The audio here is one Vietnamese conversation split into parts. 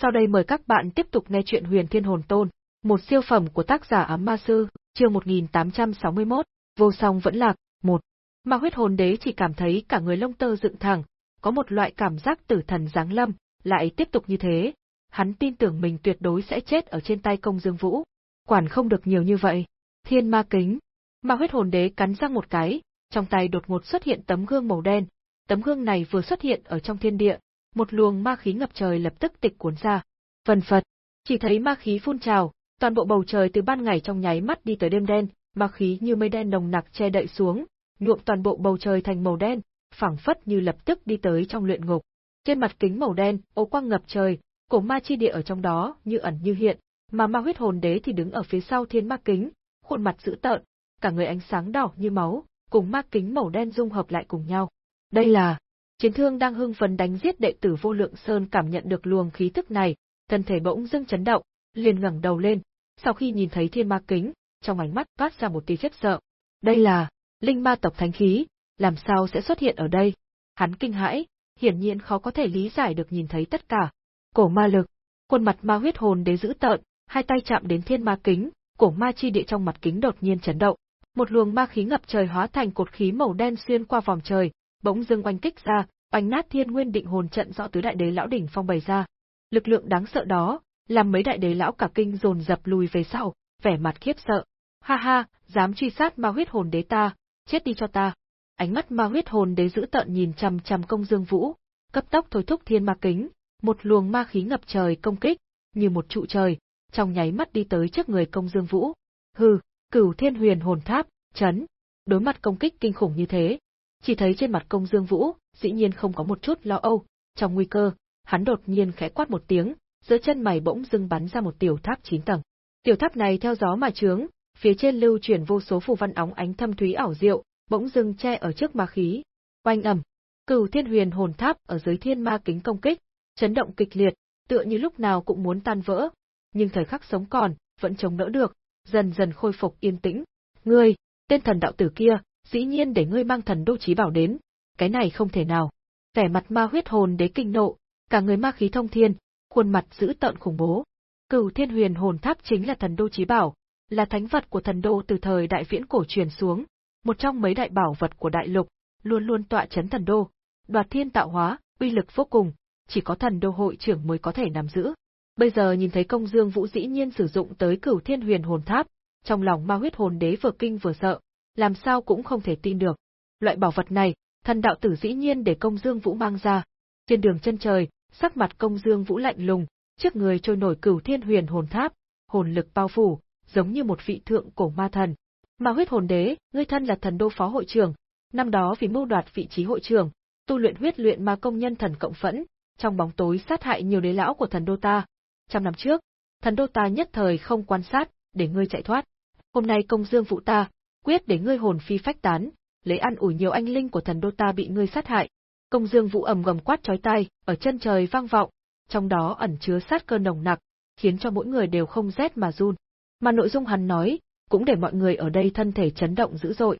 Sau đây mời các bạn tiếp tục nghe chuyện Huyền Thiên Hồn Tôn, một siêu phẩm của tác giả Ám Ma Sư, chương 1861, vô song vẫn lạc, một. Mà huyết hồn đế chỉ cảm thấy cả người lông tơ dựng thẳng, có một loại cảm giác tử thần giáng lâm, lại tiếp tục như thế. Hắn tin tưởng mình tuyệt đối sẽ chết ở trên tay công dương vũ. Quản không được nhiều như vậy. Thiên ma kính. Mà huyết hồn đế cắn răng một cái, trong tay đột ngột xuất hiện tấm gương màu đen. Tấm gương này vừa xuất hiện ở trong thiên địa, một luồng ma khí ngập trời lập tức tịch cuốn ra. Phần phật, chỉ thấy ma khí phun trào, toàn bộ bầu trời từ ban ngày trong nháy mắt đi tới đêm đen, ma khí như mây đen nồng nặc che đậy xuống, nhuộm toàn bộ bầu trời thành màu đen, phảng phất như lập tức đi tới trong luyện ngục. Trên mặt kính màu đen, ô quang ngập trời, cổ ma chi địa ở trong đó như ẩn như hiện, mà ma huyết hồn đế thì đứng ở phía sau thiên ma kính, khuôn mặt dữ tợn, cả người ánh sáng đỏ như máu, cùng ma kính màu đen dung hợp lại cùng nhau. Đây là Chiến thương đang hưng phấn đánh giết đệ tử vô lượng sơn cảm nhận được luồng khí tức này, thân thể bỗng dưng chấn động, liền ngẩng đầu lên, sau khi nhìn thấy thiên ma kính, trong ánh mắt toát ra một tia khiếp sợ. Đây là linh ma tộc thánh khí, làm sao sẽ xuất hiện ở đây? Hắn kinh hãi, hiển nhiên khó có thể lý giải được nhìn thấy tất cả. Cổ ma lực, khuôn mặt ma huyết hồn đế giữ tợn, hai tay chạm đến thiên ma kính, cổ ma chi địa trong mặt kính đột nhiên chấn động. Một luồng ma khí ngập trời hóa thành cột khí màu đen xuyên qua vòng trời, bỗng dưng oanh kích ra, oanh nát thiên nguyên định hồn trận do tứ đại đế lão đỉnh phong bày ra. Lực lượng đáng sợ đó, làm mấy đại đế lão cả kinh dồn dập lùi về sau, vẻ mặt khiếp sợ. Ha ha, dám truy sát ma huyết hồn đế ta, chết đi cho ta. Ánh mắt ma huyết hồn đế giữ tợn nhìn chằm chằm công dương vũ, cấp tốc thôi thúc thiên ma kính, một luồng ma khí ngập trời công kích, như một trụ trời, trong nháy mắt đi tới trước người công dương vũ. Hừ, cửu thiên huyền hồn tháp, chấn. Đối mặt công kích kinh khủng như thế, chỉ thấy trên mặt công dương vũ, dĩ nhiên không có một chút lo âu, trong nguy cơ, hắn đột nhiên khẽ quát một tiếng, giữa chân mày bỗng dưng bắn ra một tiểu tháp chín tầng. Tiểu tháp này theo gió mà trướng, phía trên lưu chuyển vô số phù văn óng ánh thâm thúy ảo diệu, bỗng dưng che ở trước ma khí. Oanh ầm, Cửu Thiên Huyền Hồn Tháp ở dưới thiên ma kính công kích, chấn động kịch liệt, tựa như lúc nào cũng muốn tan vỡ, nhưng thời khắc sống còn, vẫn chống đỡ được, dần dần khôi phục yên tĩnh. Ngươi, tên thần đạo tử kia, dĩ nhiên để ngươi mang thần đô chí bảo đến, cái này không thể nào. Vẻ mặt ma huyết hồn đế kinh nộ, cả người ma khí thông thiên, khuôn mặt dữ tợn khủng bố. Cửu Thiên Huyền Hồn Tháp chính là thần đô chí bảo, là thánh vật của thần đô từ thời đại viễn cổ truyền xuống, một trong mấy đại bảo vật của đại lục, luôn luôn tọa chấn thần đô, đoạt thiên tạo hóa, uy lực vô cùng, chỉ có thần đô hội trưởng mới có thể nắm giữ. Bây giờ nhìn thấy công dương vũ dĩ nhiên sử dụng tới cửu thiên huyền hồn tháp, trong lòng ma huyết hồn đế vừa kinh vừa sợ, làm sao cũng không thể tin được. Loại bảo vật này, thần đạo tử dĩ nhiên để công dương vũ mang ra. Trên đường chân trời, sắc mặt công dương vũ lạnh lùng, trước người trôi nổi cửu thiên huyền hồn tháp, hồn lực bao phủ, giống như một vị thượng cổ ma thần. Mà huyết hồn đế, ngươi thân là thần đô phó hội trưởng, năm đó vì mưu đoạt vị trí hội trưởng, tu luyện huyết luyện ma công nhân thần cộng phẫn, trong bóng tối sát hại nhiều đế lão của thần đô ta. Trăm năm trước, thần đô ta nhất thời không quan sát, để ngươi chạy thoát. Hôm nay công dương vụ ta, quyết để ngươi hồn phi phách tán, lấy ăn ủi nhiều anh linh của thần đô ta bị ngươi sát hại. Công Dương Vũ ầm gầm quát chói tai, ở chân trời vang vọng, trong đó ẩn chứa sát cơ nồng nặc, khiến cho mỗi người đều không rét mà run. Mà nội dung hắn nói, cũng để mọi người ở đây thân thể chấn động dữ dội.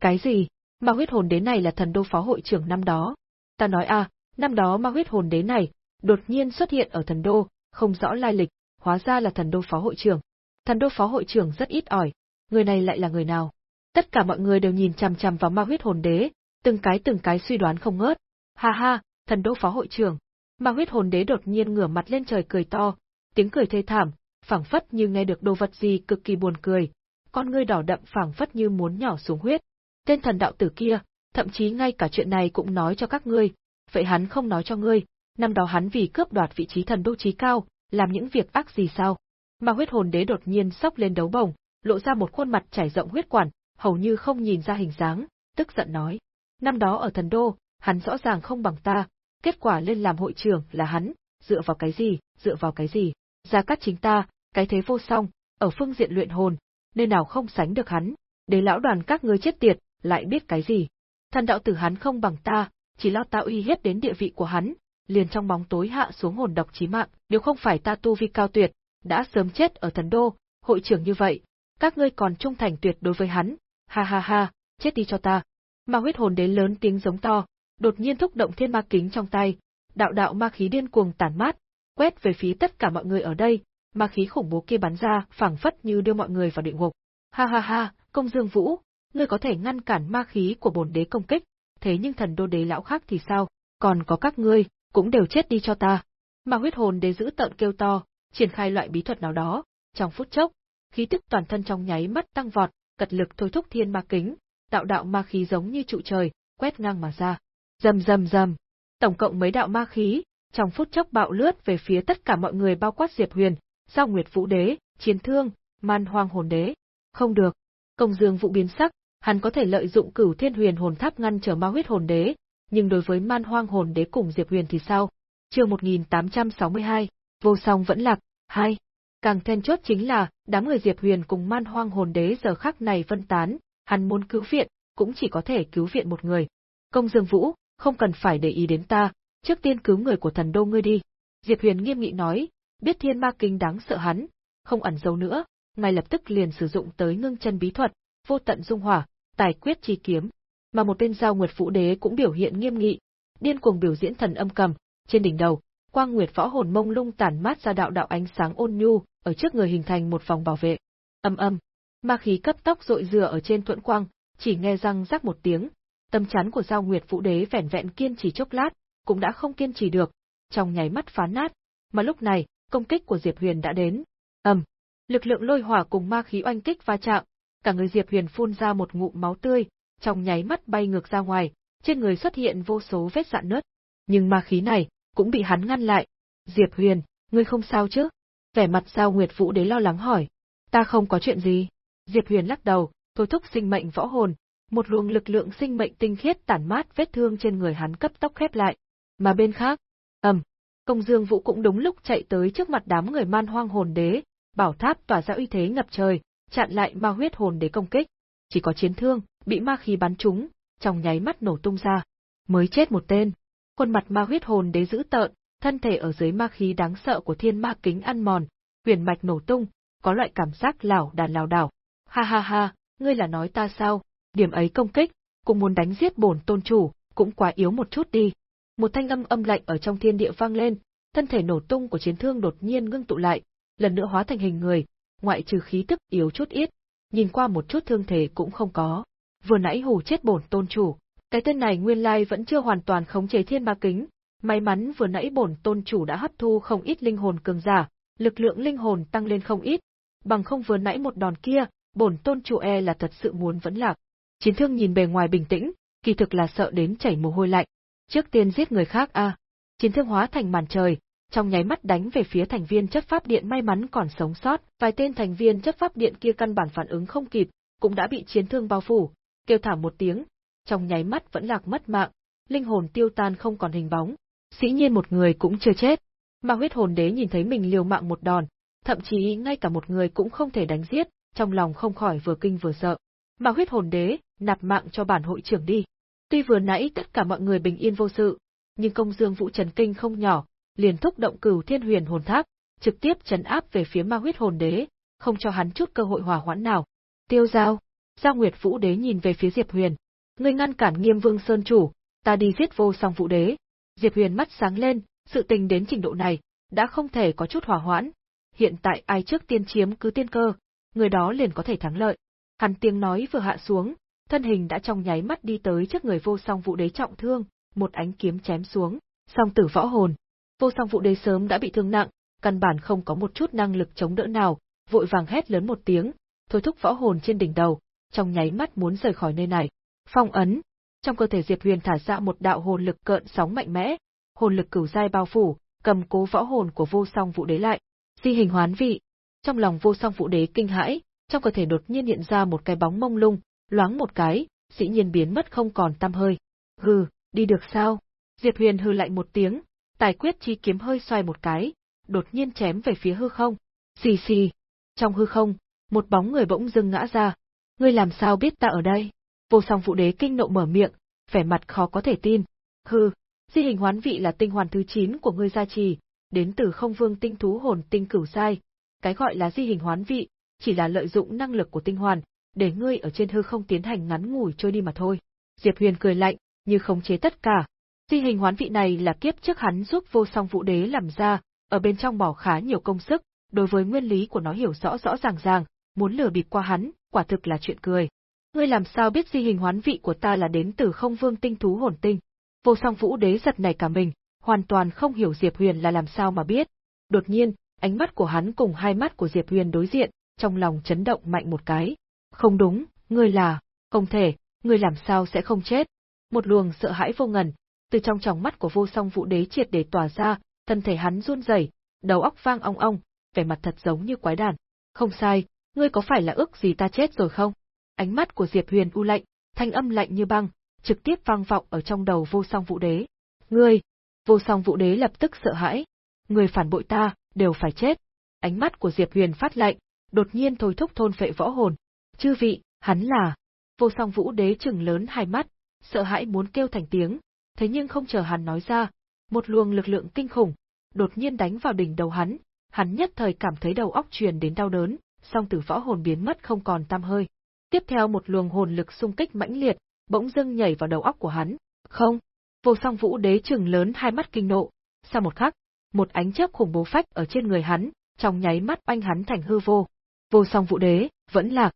Cái gì? Ma huyết hồn đế này là thần đô phó hội trưởng năm đó. Ta nói a, năm đó ma huyết hồn đế này, đột nhiên xuất hiện ở thần đô, không rõ lai lịch, hóa ra là thần đô phó hội trưởng. Thần đô phó hội trưởng rất ít ỏi, người này lại là người nào? Tất cả mọi người đều nhìn chằm chằm vào ma huyết hồn đế, từng cái từng cái suy đoán không ngớt. Ha ha, thần đô phó hội trưởng. Ma huyết hồn đế đột nhiên ngửa mặt lên trời cười to, tiếng cười thê thảm, phảng phất như nghe được đồ vật gì cực kỳ buồn cười, con ngươi đỏ đậm phảng phất như muốn nhỏ xuống huyết. Tên thần đạo tử kia, thậm chí ngay cả chuyện này cũng nói cho các ngươi, vậy hắn không nói cho ngươi, năm đó hắn vì cướp đoạt vị trí thần đô trí cao, làm những việc ác gì sao? Ma huyết hồn đế đột nhiên sốc lên đấu bồng, lộ ra một khuôn mặt trải rộng huyết quản, hầu như không nhìn ra hình dáng, tức giận nói. Năm đó ở thần đô, hắn rõ ràng không bằng ta, kết quả lên làm hội trưởng là hắn, dựa vào cái gì, dựa vào cái gì, ra cắt chính ta, cái thế vô song, ở phương diện luyện hồn, nên nào không sánh được hắn, để lão đoàn các ngươi chết tiệt, lại biết cái gì. Thần đạo tử hắn không bằng ta, chỉ lo ta uy hiếp đến địa vị của hắn, liền trong bóng tối hạ xuống hồn độc chí mạng, nếu không phải ta tu vi cao tuyệt, đã sớm chết ở thần đô, hội trưởng như vậy, các ngươi còn trung thành tuyệt đối với hắn, ha ha ha, chết đi cho ta. Ma huyết hồn đế lớn tiếng giống to, đột nhiên thúc động thiên ma kính trong tay, đạo đạo ma khí điên cuồng tản mát, quét về phía tất cả mọi người ở đây, ma khí khủng bố kia bắn ra, phảng phất như đưa mọi người vào địa ngục. Ha ha ha, Công Dương Vũ, ngươi có thể ngăn cản ma khí của bổn đế công kích, thế nhưng thần đô đế lão khác thì sao? Còn có các ngươi, cũng đều chết đi cho ta. Ma huyết hồn đế giữ tợn kêu to, triển khai loại bí thuật nào đó, trong phút chốc, khí tức toàn thân trong nháy mắt tăng vọt, cật lực thôi thúc thiên ma kính, đạo đạo ma khí giống như trụ trời, quét ngang mà ra. Rầm rầm rầm, tổng cộng mấy đạo ma khí, trong phút chốc bạo lướt về phía tất cả mọi người bao quát Diệp Huyền, Giao Nguyệt Vũ Đế, Chiến Thương, Man Hoang Hồn Đế. Không được, Công Dương Vũ biến sắc, hắn có thể lợi dụng Cửu Thiên Huyền Hồn Tháp ngăn trở Ma Huyết Hồn Đế, nhưng đối với Man Hoang Hồn Đế cùng Diệp Huyền thì sao? Chương 1862, Vô Song vẫn lạc, hai. Càng then chốt chính là, đám người Diệp Huyền cùng Man Hoang Hồn Đế giờ khắc này phân tán, hắn muốn cứu viện, cũng chỉ có thể cứu viện một người. Công Dương Vũ, không cần phải để ý đến ta, trước tiên cứu người của thần đô ngươi đi. Diệp Huyền nghiêm nghị nói, biết thiên ma kinh đáng sợ hắn, không ẩn giấu nữa, ngay lập tức liền sử dụng tới ngưng chân bí thuật, vô tận dung hỏa, tài quyết chi kiếm. Mà một bên giao nguyệt vũ đế cũng biểu hiện nghiêm nghị, điên cuồng biểu diễn thần âm cầm, trên đỉnh đầu, quang nguyệt võ hồn mông lung tản mát ra đạo đạo ánh sáng ôn nhu, ở trước người hình thành một vòng bảo vệ. Âm âm, ma khí cấp tốc rội rửa ở trên thuẫn quang, chỉ nghe răng rắc một tiếng, tâm chắn của giao nguyệt vũ đế vẻn vẹn kiên trì chốc lát, cũng đã không kiên trì được, trong nháy mắt phá nát, mà lúc này, công kích của Diệp Huyền đã đến. Ầm, lực lượng lôi hỏa cùng ma khí oanh kích va chạm, cả người Diệp Huyền phun ra một ngụm máu tươi, trong nháy mắt bay ngược ra ngoài, trên người xuất hiện vô số vết rạn nứt. Nhưng ma khí này cũng bị hắn ngăn lại. Diệp Huyền, ngươi không sao chứ? Vẻ mặt sao Nguyệt Vũ Đế lo lắng hỏi. Ta không có chuyện gì. Diệp Huyền lắc đầu, thôi thúc sinh mệnh võ hồn, một luồng lực lượng sinh mệnh tinh khiết tản mát vết thương trên người hắn cấp tốc khép lại. Mà bên khác, ầm, Công Dương Vũ cũng đúng lúc chạy tới trước mặt đám người man hoang hồn đế, bảo tháp tỏa ra uy thế ngập trời, chặn lại ma huyết hồn đế công kích. Chỉ có chiến thương, bị ma khí bắn trúng, trong nháy mắt nổ tung ra. Mới chết một tên. Khuôn mặt ma huyết hồn đế giữ tợn, thân thể ở dưới ma khí đáng sợ của thiên ma kính ăn mòn, huyền mạch nổ tung, có loại cảm giác lảo đàn lảo đảo. Ha ha ha, ngươi là nói ta sao? Điểm ấy công kích, cũng muốn đánh giết bổn tôn chủ, cũng quá yếu một chút đi. Một thanh âm âm lạnh ở trong thiên địa vang lên, thân thể nổ tung của chiến thương đột nhiên ngưng tụ lại, lần nữa hóa thành hình người, ngoại trừ khí tức yếu chút ít, nhìn qua một chút thương thể cũng không có. Vừa nãy hù chết bổn tôn chủ, cái tên này nguyên lai vẫn chưa hoàn toàn khống chế thiên ma kính, may mắn vừa nãy bổn tôn chủ đã hấp thu không ít linh hồn cường giả, lực lượng linh hồn tăng lên không ít, bằng không vừa nãy một đòn kia, bổn tôn chủ e là thật sự muốn vẫn lạc. Chiến thương nhìn bề ngoài bình tĩnh, kỳ thực là sợ đến chảy mồ hôi lạnh. Trước tiên giết người khác a. Chiến thương hóa thành màn trời, trong nháy mắt đánh về phía thành viên chấp pháp điện may mắn còn sống sót, vài tên thành viên chấp pháp điện kia căn bản phản ứng không kịp, cũng đã bị chiến thương bao phủ, kêu thảm một tiếng, trong nháy mắt vẫn lạc mất mạng, linh hồn tiêu tan không còn hình bóng. Dĩ nhiên một người cũng chưa chết. Mà huyết hồn đế nhìn thấy mình liều mạng một đòn, thậm chí ngay cả một người cũng không thể đánh giết, trong lòng không khỏi vừa kinh vừa sợ. Mà huyết hồn đế, nạp mạng cho bản hội trưởng đi. Tuy vừa nãy tất cả mọi người bình yên vô sự, nhưng công dương vũ trần kinh không nhỏ, liền thúc động cửu thiên huyền hồn tháp, trực tiếp chấn áp về phía ma huyết hồn đế, không cho hắn chút cơ hội hòa hoãn nào. Tiêu giao, giao nguyệt vũ đế nhìn về phía Diệp Huyền. Ngươi ngăn cản nghiêm vương sơn chủ, ta đi giết vô song vũ đế. Diệp Huyền mắt sáng lên, sự tình đến trình độ này, đã không thể có chút hòa hoãn. Hiện tại ai trước tiên chiếm cứ tiên cơ, người đó liền có thể thắng lợi. Hắn tiếng nói vừa hạ xuống, thân hình đã trong nháy mắt đi tới trước người vô song vũ đế trọng thương, một ánh kiếm chém xuống, song tử võ hồn. Vô song vũ đế sớm đã bị thương nặng, căn bản không có một chút năng lực chống đỡ nào, vội vàng hét lớn một tiếng, thôi thúc võ hồn trên đỉnh đầu, trong nháy mắt muốn rời khỏi nơi này. Phong ấn, trong cơ thể Diệp Huyền thả ra một đạo hồn lực cợn sóng mạnh mẽ, hồn lực cửu giai bao phủ, cầm cố võ hồn của vô song vũ đế lại. Di hình hoán vị. Trong lòng vô song vũ đế kinh hãi, trong cơ thể đột nhiên hiện ra một cái bóng mông lung, loáng một cái, dĩ nhiên biến mất không còn tăm hơi. Hừ, đi được sao? Diệp Huyền hừ lạnh một tiếng, tài quyết chi kiếm hơi xoay một cái, đột nhiên chém về phía hư không. Xì xì. Trong hư không, một bóng người bỗng dưng ngã ra. Ngươi làm sao biết ta ở đây? Vô song vũ đế kinh nộ mở miệng, vẻ mặt khó có thể tin. Hừ, di hình hoán vị là tinh hoàn thứ 9 của ngươi gia trì, đến từ không vương tinh thú hồn tinh cửu sai. Cái gọi là di hình hoán vị, chỉ là lợi dụng năng lực của tinh hoàn, để ngươi ở trên hư không tiến hành ngắn ngủi trôi đi mà thôi. Diệp Huyền cười lạnh, như khống chế tất cả. Di hình hoán vị này là kiếp trước hắn giúp vô song vũ đế làm ra, ở bên trong bỏ khá nhiều công sức, đối với nguyên lý của nó hiểu rõ rõ ràng ràng, muốn lừa bịp qua hắn, quả thực là chuyện cười. Ngươi làm sao biết di hình hoán vị của ta là đến từ không vương tinh thú hồn tinh? Vô song vũ đế giật nảy cả mình, hoàn toàn không hiểu Diệp Huyền là làm sao mà biết. Đột nhiên, ánh mắt của hắn cùng hai mắt của Diệp Huyền đối diện, trong lòng chấn động mạnh một cái. Không đúng, ngươi là, không thể, ngươi làm sao sẽ không chết. Một luồng sợ hãi vô ngần, từ trong tròng mắt của vô song vũ đế triệt để tỏa ra, thân thể hắn run rẩy, đầu óc vang ong ong, vẻ mặt thật giống như quái đản. Không sai, ngươi có phải là ước gì ta chết rồi không? Ánh mắt của Diệp Huyền u lạnh, thanh âm lạnh như băng, trực tiếp vang vọng ở trong đầu vô song vũ đế. Ngươi! Vô song vũ đế lập tức sợ hãi. Ngươi phản bội ta, đều phải chết. Ánh mắt của Diệp Huyền phát lạnh, đột nhiên thôi thúc thôn phệ võ hồn. Chư vị, hắn là... Vô song vũ đế trừng lớn hai mắt, sợ hãi muốn kêu thành tiếng, thế nhưng không chờ hắn nói ra, một luồng lực lượng kinh khủng, đột nhiên đánh vào đỉnh đầu hắn, hắn nhất thời cảm thấy đầu óc truyền đến đau đớn, song tử võ hồn biến mất không còn tam hơi. Tiếp theo một luồng hồn lực xung kích mãnh liệt, bỗng dưng nhảy vào đầu óc của hắn. Không, vô song vũ đế trừng lớn hai mắt kinh nộ. Sau một khắc, một ánh chớp khủng bố phách ở trên người hắn, trong nháy mắt oanh hắn thành hư vô. Vô song vũ đế, vẫn lạc.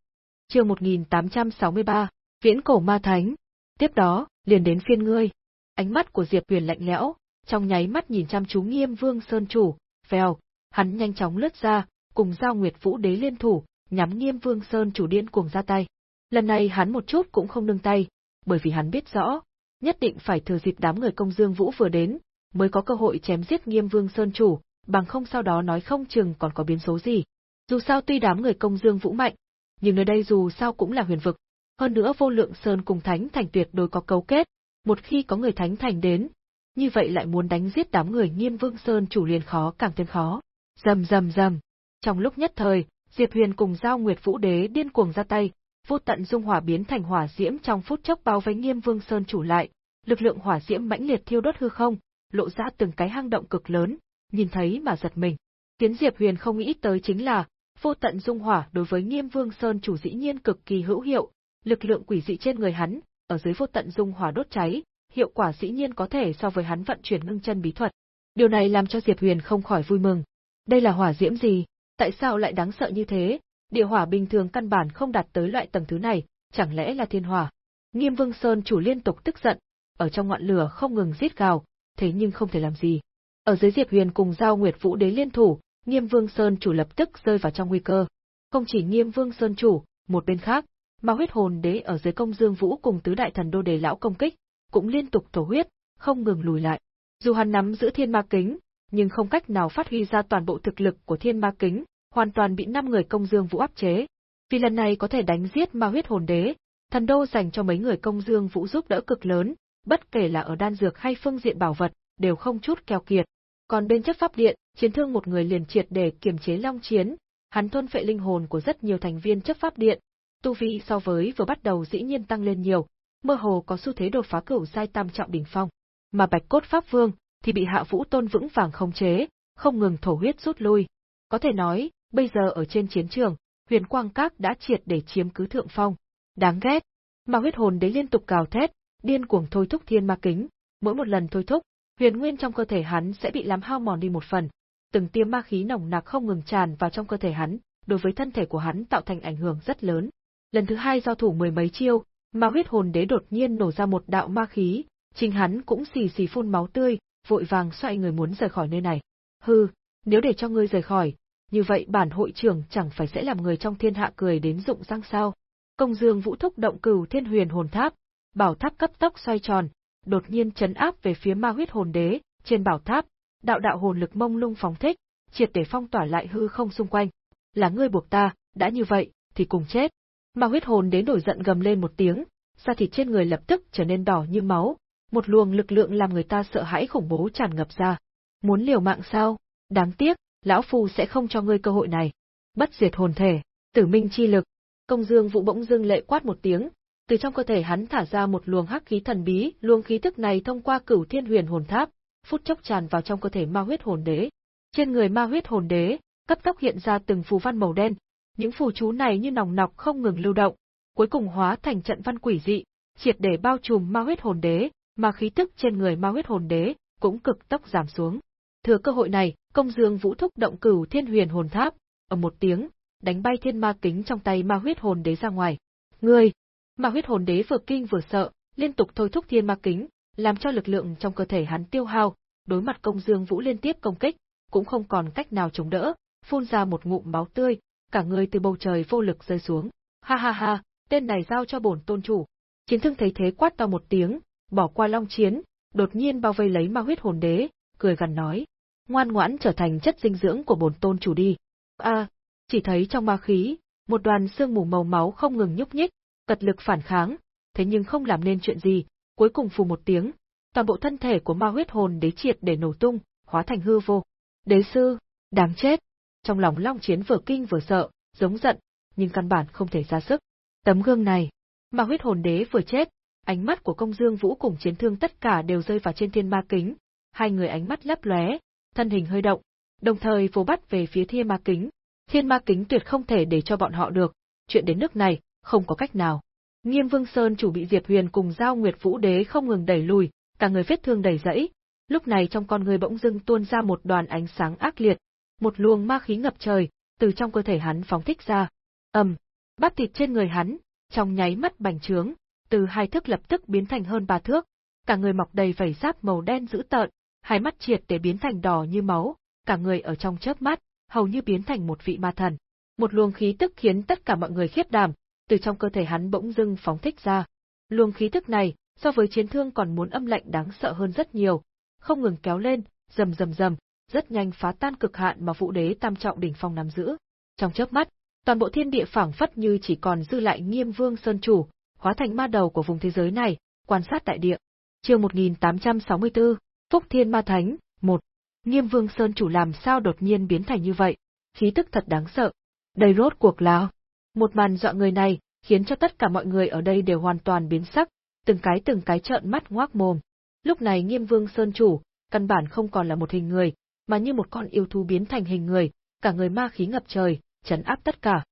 Chương 1863, Viễn cổ ma thánh. Tiếp đó, liền đến phiên ngươi. Ánh mắt của Diệp Huyền lạnh lẽo, trong nháy mắt nhìn chăm chú Nghiêm Vương Sơn chủ, vèo, hắn nhanh chóng lướt ra, cùng giao Nguyệt Vũ Đế liên thủ, nhắm Nghiêm Vương Sơn chủ điên cuồng ra tay. Lần này hắn một chút cũng không nương tay, bởi vì hắn biết rõ, nhất định phải thừa dịp đám người công dương vũ vừa đến, mới có cơ hội chém giết Nghiêm Vương Sơn chủ, bằng không sau đó nói không chừng còn có biến số gì. Dù sao tuy đám người công dương vũ mạnh, nhưng nơi đây dù sao cũng là huyền vực, hơn nữa vô lượng sơn cùng thánh thành tuyệt đối có cấu kết, một khi có người thánh thành đến, như vậy lại muốn đánh giết đám người Nghiêm Vương Sơn chủ liền khó càng thêm khó. Rầm rầm rầm. Trong lúc nhất thời, Diệp Huyền cùng Giao Nguyệt Vũ Đế điên cuồng ra tay, vô tận dung hỏa biến thành hỏa diễm trong phút chốc bao vây Nghiêm Vương Sơn chủ lại, lực lượng hỏa diễm mãnh liệt thiêu đốt hư không, lộ ra từng cái hang động cực lớn, nhìn thấy mà giật mình. Khiến Diệp Huyền không nghĩ tới chính là, vô tận dung hỏa đối với Nghiêm Vương Sơn chủ dĩ nhiên cực kỳ hữu hiệu, lực lượng quỷ dị trên người hắn, ở dưới vô tận dung hỏa đốt cháy, hiệu quả dĩ nhiên có thể so với hắn vận chuyển ngưng chân bí thuật. Điều này làm cho Diệp Huyền không khỏi vui mừng. Đây là hỏa diễm gì? Tại sao lại đáng sợ như thế? Địa hỏa bình thường căn bản không đạt tới loại tầng thứ này, chẳng lẽ là thiên hỏa? Nghiêm Vương Sơn chủ liên tục tức giận, ở trong ngọn lửa không ngừng giết gào, thế nhưng không thể làm gì. Ở dưới Diệp Huyền cùng giao Nguyệt Vũ Đế liên thủ, Nghiêm Vương Sơn chủ lập tức rơi vào trong nguy cơ. Không chỉ Nghiêm Vương Sơn chủ, một bên khác, Ma huyết hồn đế ở dưới công Dương Vũ cùng tứ đại thần đô đề lão công kích, cũng liên tục thổ huyết, không ngừng lùi lại. Dù hắn nắm giữ thiên ma kính, nhưng không cách nào phát huy ra toàn bộ thực lực của thiên ma kính, hoàn toàn bị năm người công dương vũ áp chế. Vì lần này có thể đánh giết ma huyết hồn đế, thần đô dành cho mấy người công dương vũ giúp đỡ cực lớn, bất kể là ở đan dược hay phương diện bảo vật, đều không chút keo kiệt. Còn bên chấp pháp điện, chiến thương một người liền triệt để kiềm chế long chiến, hắn thôn phệ linh hồn của rất nhiều thành viên chấp pháp điện, tu vi so với vừa bắt đầu dĩ nhiên tăng lên nhiều, mơ hồ có xu thế đột phá cửu giai tam trọng đỉnh phong. Mà Bạch Cốt Pháp Vương thì bị Hạ Vũ Tôn vững vàng khống chế, không ngừng thổ huyết rút lui. Có thể nói, bây giờ ở trên chiến trường, Huyền Quang Các đã triệt để chiếm cứ thượng phong. Đáng ghét, mà huyết hồn đế liên tục cào thét, điên cuồng thôi thúc thiên ma kính, mỗi một lần thôi thúc, huyền nguyên trong cơ thể hắn sẽ bị làm hao mòn đi một phần. Từng tiêm ma khí nồng nặc không ngừng tràn vào trong cơ thể hắn, đối với thân thể của hắn tạo thành ảnh hưởng rất lớn. Lần thứ hai giao thủ mười mấy chiêu, mà huyết hồn đế đột nhiên nổ ra một đạo ma khí, chính hắn cũng xì xì phun máu tươi, vội vàng xoay người muốn rời khỏi nơi này. Hừ, nếu để cho ngươi rời khỏi, như vậy bản hội trưởng chẳng phải sẽ làm người trong thiên hạ cười đến rụng răng sao. Công dương vũ thúc động cửu thiên huyền hồn tháp, bảo tháp cấp tốc xoay tròn, đột nhiên chấn áp về phía ma huyết hồn đế, trên bảo tháp, đạo đạo hồn lực mông lung phóng thích, triệt để phong tỏa lại hư không xung quanh. Là ngươi buộc ta, đã như vậy, thì cùng chết. Ma huyết hồn đế nổi giận gầm lên một tiếng, da thịt trên người lập tức trở nên đỏ như máu, một luồng lực lượng làm người ta sợ hãi khủng bố tràn ngập ra. Muốn liều mạng sao? Đáng tiếc, lão phu sẽ không cho ngươi cơ hội này. Bất diệt hồn thể, tử minh chi lực. Công Dương Vũ bỗng dưng lệ quát một tiếng, từ trong cơ thể hắn thả ra một luồng hắc khí thần bí, luồng khí tức này thông qua Cửu Thiên Huyền Hồn Tháp, phút chốc tràn vào trong cơ thể Ma Huyết Hồn Đế. Trên người Ma Huyết Hồn Đế, cấp tốc hiện ra từng phù văn màu đen, những phù chú này như nòng nọc không ngừng lưu động, cuối cùng hóa thành trận văn quỷ dị, triệt để bao trùm ma huyết hồn đế, mà khí tức trên người ma huyết hồn đế cũng cực tốc giảm xuống. Thừa cơ hội này, Công Dương Vũ thúc động Cửu Thiên Huyền Hồn Tháp, ở một tiếng, đánh bay thiên ma kính trong tay ma huyết hồn đế ra ngoài. Ngươi! Ma huyết hồn đế vừa kinh vừa sợ, liên tục thôi thúc thiên ma kính, làm cho lực lượng trong cơ thể hắn tiêu hao, đối mặt Công Dương Vũ liên tiếp công kích, cũng không còn cách nào chống đỡ, phun ra một ngụm máu tươi, cả người từ bầu trời vô lực rơi xuống. Ha ha ha, tên này giao cho bổn tôn chủ. Chiến thương thấy thế quát to một tiếng, bỏ qua long chiến, đột nhiên bao vây lấy ma huyết hồn đế, cười gần nói. Ngoan ngoãn trở thành chất dinh dưỡng của bổn tôn chủ đi. A, chỉ thấy trong ma khí, một đoàn xương mù màu máu không ngừng nhúc nhích, cật lực phản kháng, thế nhưng không làm nên chuyện gì, cuối cùng phù một tiếng, toàn bộ thân thể của ma huyết hồn đế triệt để nổ tung, hóa thành hư vô. Đế sư, đáng chết. Trong lòng Long Chiến vừa kinh vừa sợ, giống giận, nhưng căn bản không thể ra sức. Tấm gương này, ma huyết hồn đế vừa chết, ánh mắt của công dương vũ cùng chiến thương tất cả đều rơi vào trên thiên ma kính, hai người ánh mắt lấp lóe, thân hình hơi động, đồng thời vồ bắt về phía thiên ma kính. Thiên ma kính tuyệt không thể để cho bọn họ được, chuyện đến nước này, không có cách nào. Nghiêm Vương Sơn chủ bị Diệp Huyền cùng Giao Nguyệt Vũ Đế không ngừng đẩy lùi, cả người vết thương đầy rẫy. Lúc này trong con người bỗng dưng tuôn ra một đoàn ánh sáng ác liệt, một luồng ma khí ngập trời, từ trong cơ thể hắn phóng thích ra. Ầm, bắp thịt trên người hắn, trong nháy mắt bành trướng, từ hai thước lập tức biến thành hơn ba thước, cả người mọc đầy vảy giáp màu đen dữ tợn, hai mắt triệt để biến thành đỏ như máu, cả người ở trong chớp mắt, hầu như biến thành một vị ma thần. Một luồng khí tức khiến tất cả mọi người khiếp đảm, từ trong cơ thể hắn bỗng dưng phóng thích ra. Luồng khí tức này, so với chiến thương còn muốn âm lạnh đáng sợ hơn rất nhiều, không ngừng kéo lên, rầm rầm rầm, rất nhanh phá tan cực hạn mà Vũ Đế tam trọng đỉnh phong nắm giữ. Trong chớp mắt, toàn bộ thiên địa phảng phất như chỉ còn dư lại Nghiêm Vương Sơn chủ, hóa thành ma đầu của vùng thế giới này, quan sát đại địa. Chương 1864, Phúc Thiên Ma Thánh, 1. Nghiêm Vương Sơn chủ làm sao đột nhiên biến thành như vậy? Khí tức thật đáng sợ. Đây rốt cuộc là một màn dọa người này, khiến cho tất cả mọi người ở đây đều hoàn toàn biến sắc, từng cái từng cái trợn mắt ngoác mồm. Lúc này Nghiêm Vương Sơn chủ, căn bản không còn là một hình người, mà như một con yêu thú biến thành hình người, cả người ma khí ngập trời, chấn áp tất cả.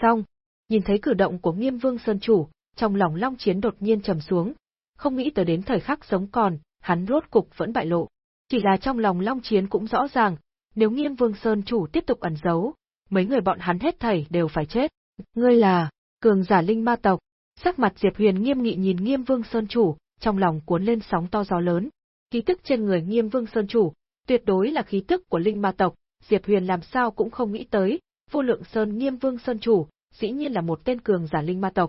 Xong, nhìn thấy cử động của Nghiêm Vương Sơn chủ, trong lòng Long Chiến đột nhiên trầm xuống, không nghĩ tới đến thời khắc sống còn, hắn rốt cục vẫn bại lộ. Chỉ là trong lòng Long Chiến cũng rõ ràng, nếu Nghiêm Vương Sơn chủ tiếp tục ẩn giấu, mấy người bọn hắn hết thảy đều phải chết. Ngươi là, cường giả linh ma tộc. Sắc mặt Diệp Huyền nghiêm nghị nhìn Nghiêm Vương Sơn chủ, trong lòng cuốn lên sóng to gió lớn. Khí tức trên người Nghiêm Vương Sơn chủ, tuyệt đối là khí tức của linh ma tộc, Diệp Huyền làm sao cũng không nghĩ tới, Vô Lượng Sơn Nghiêm Vương Sơn chủ, dĩ nhiên là một tên cường giả linh ma tộc.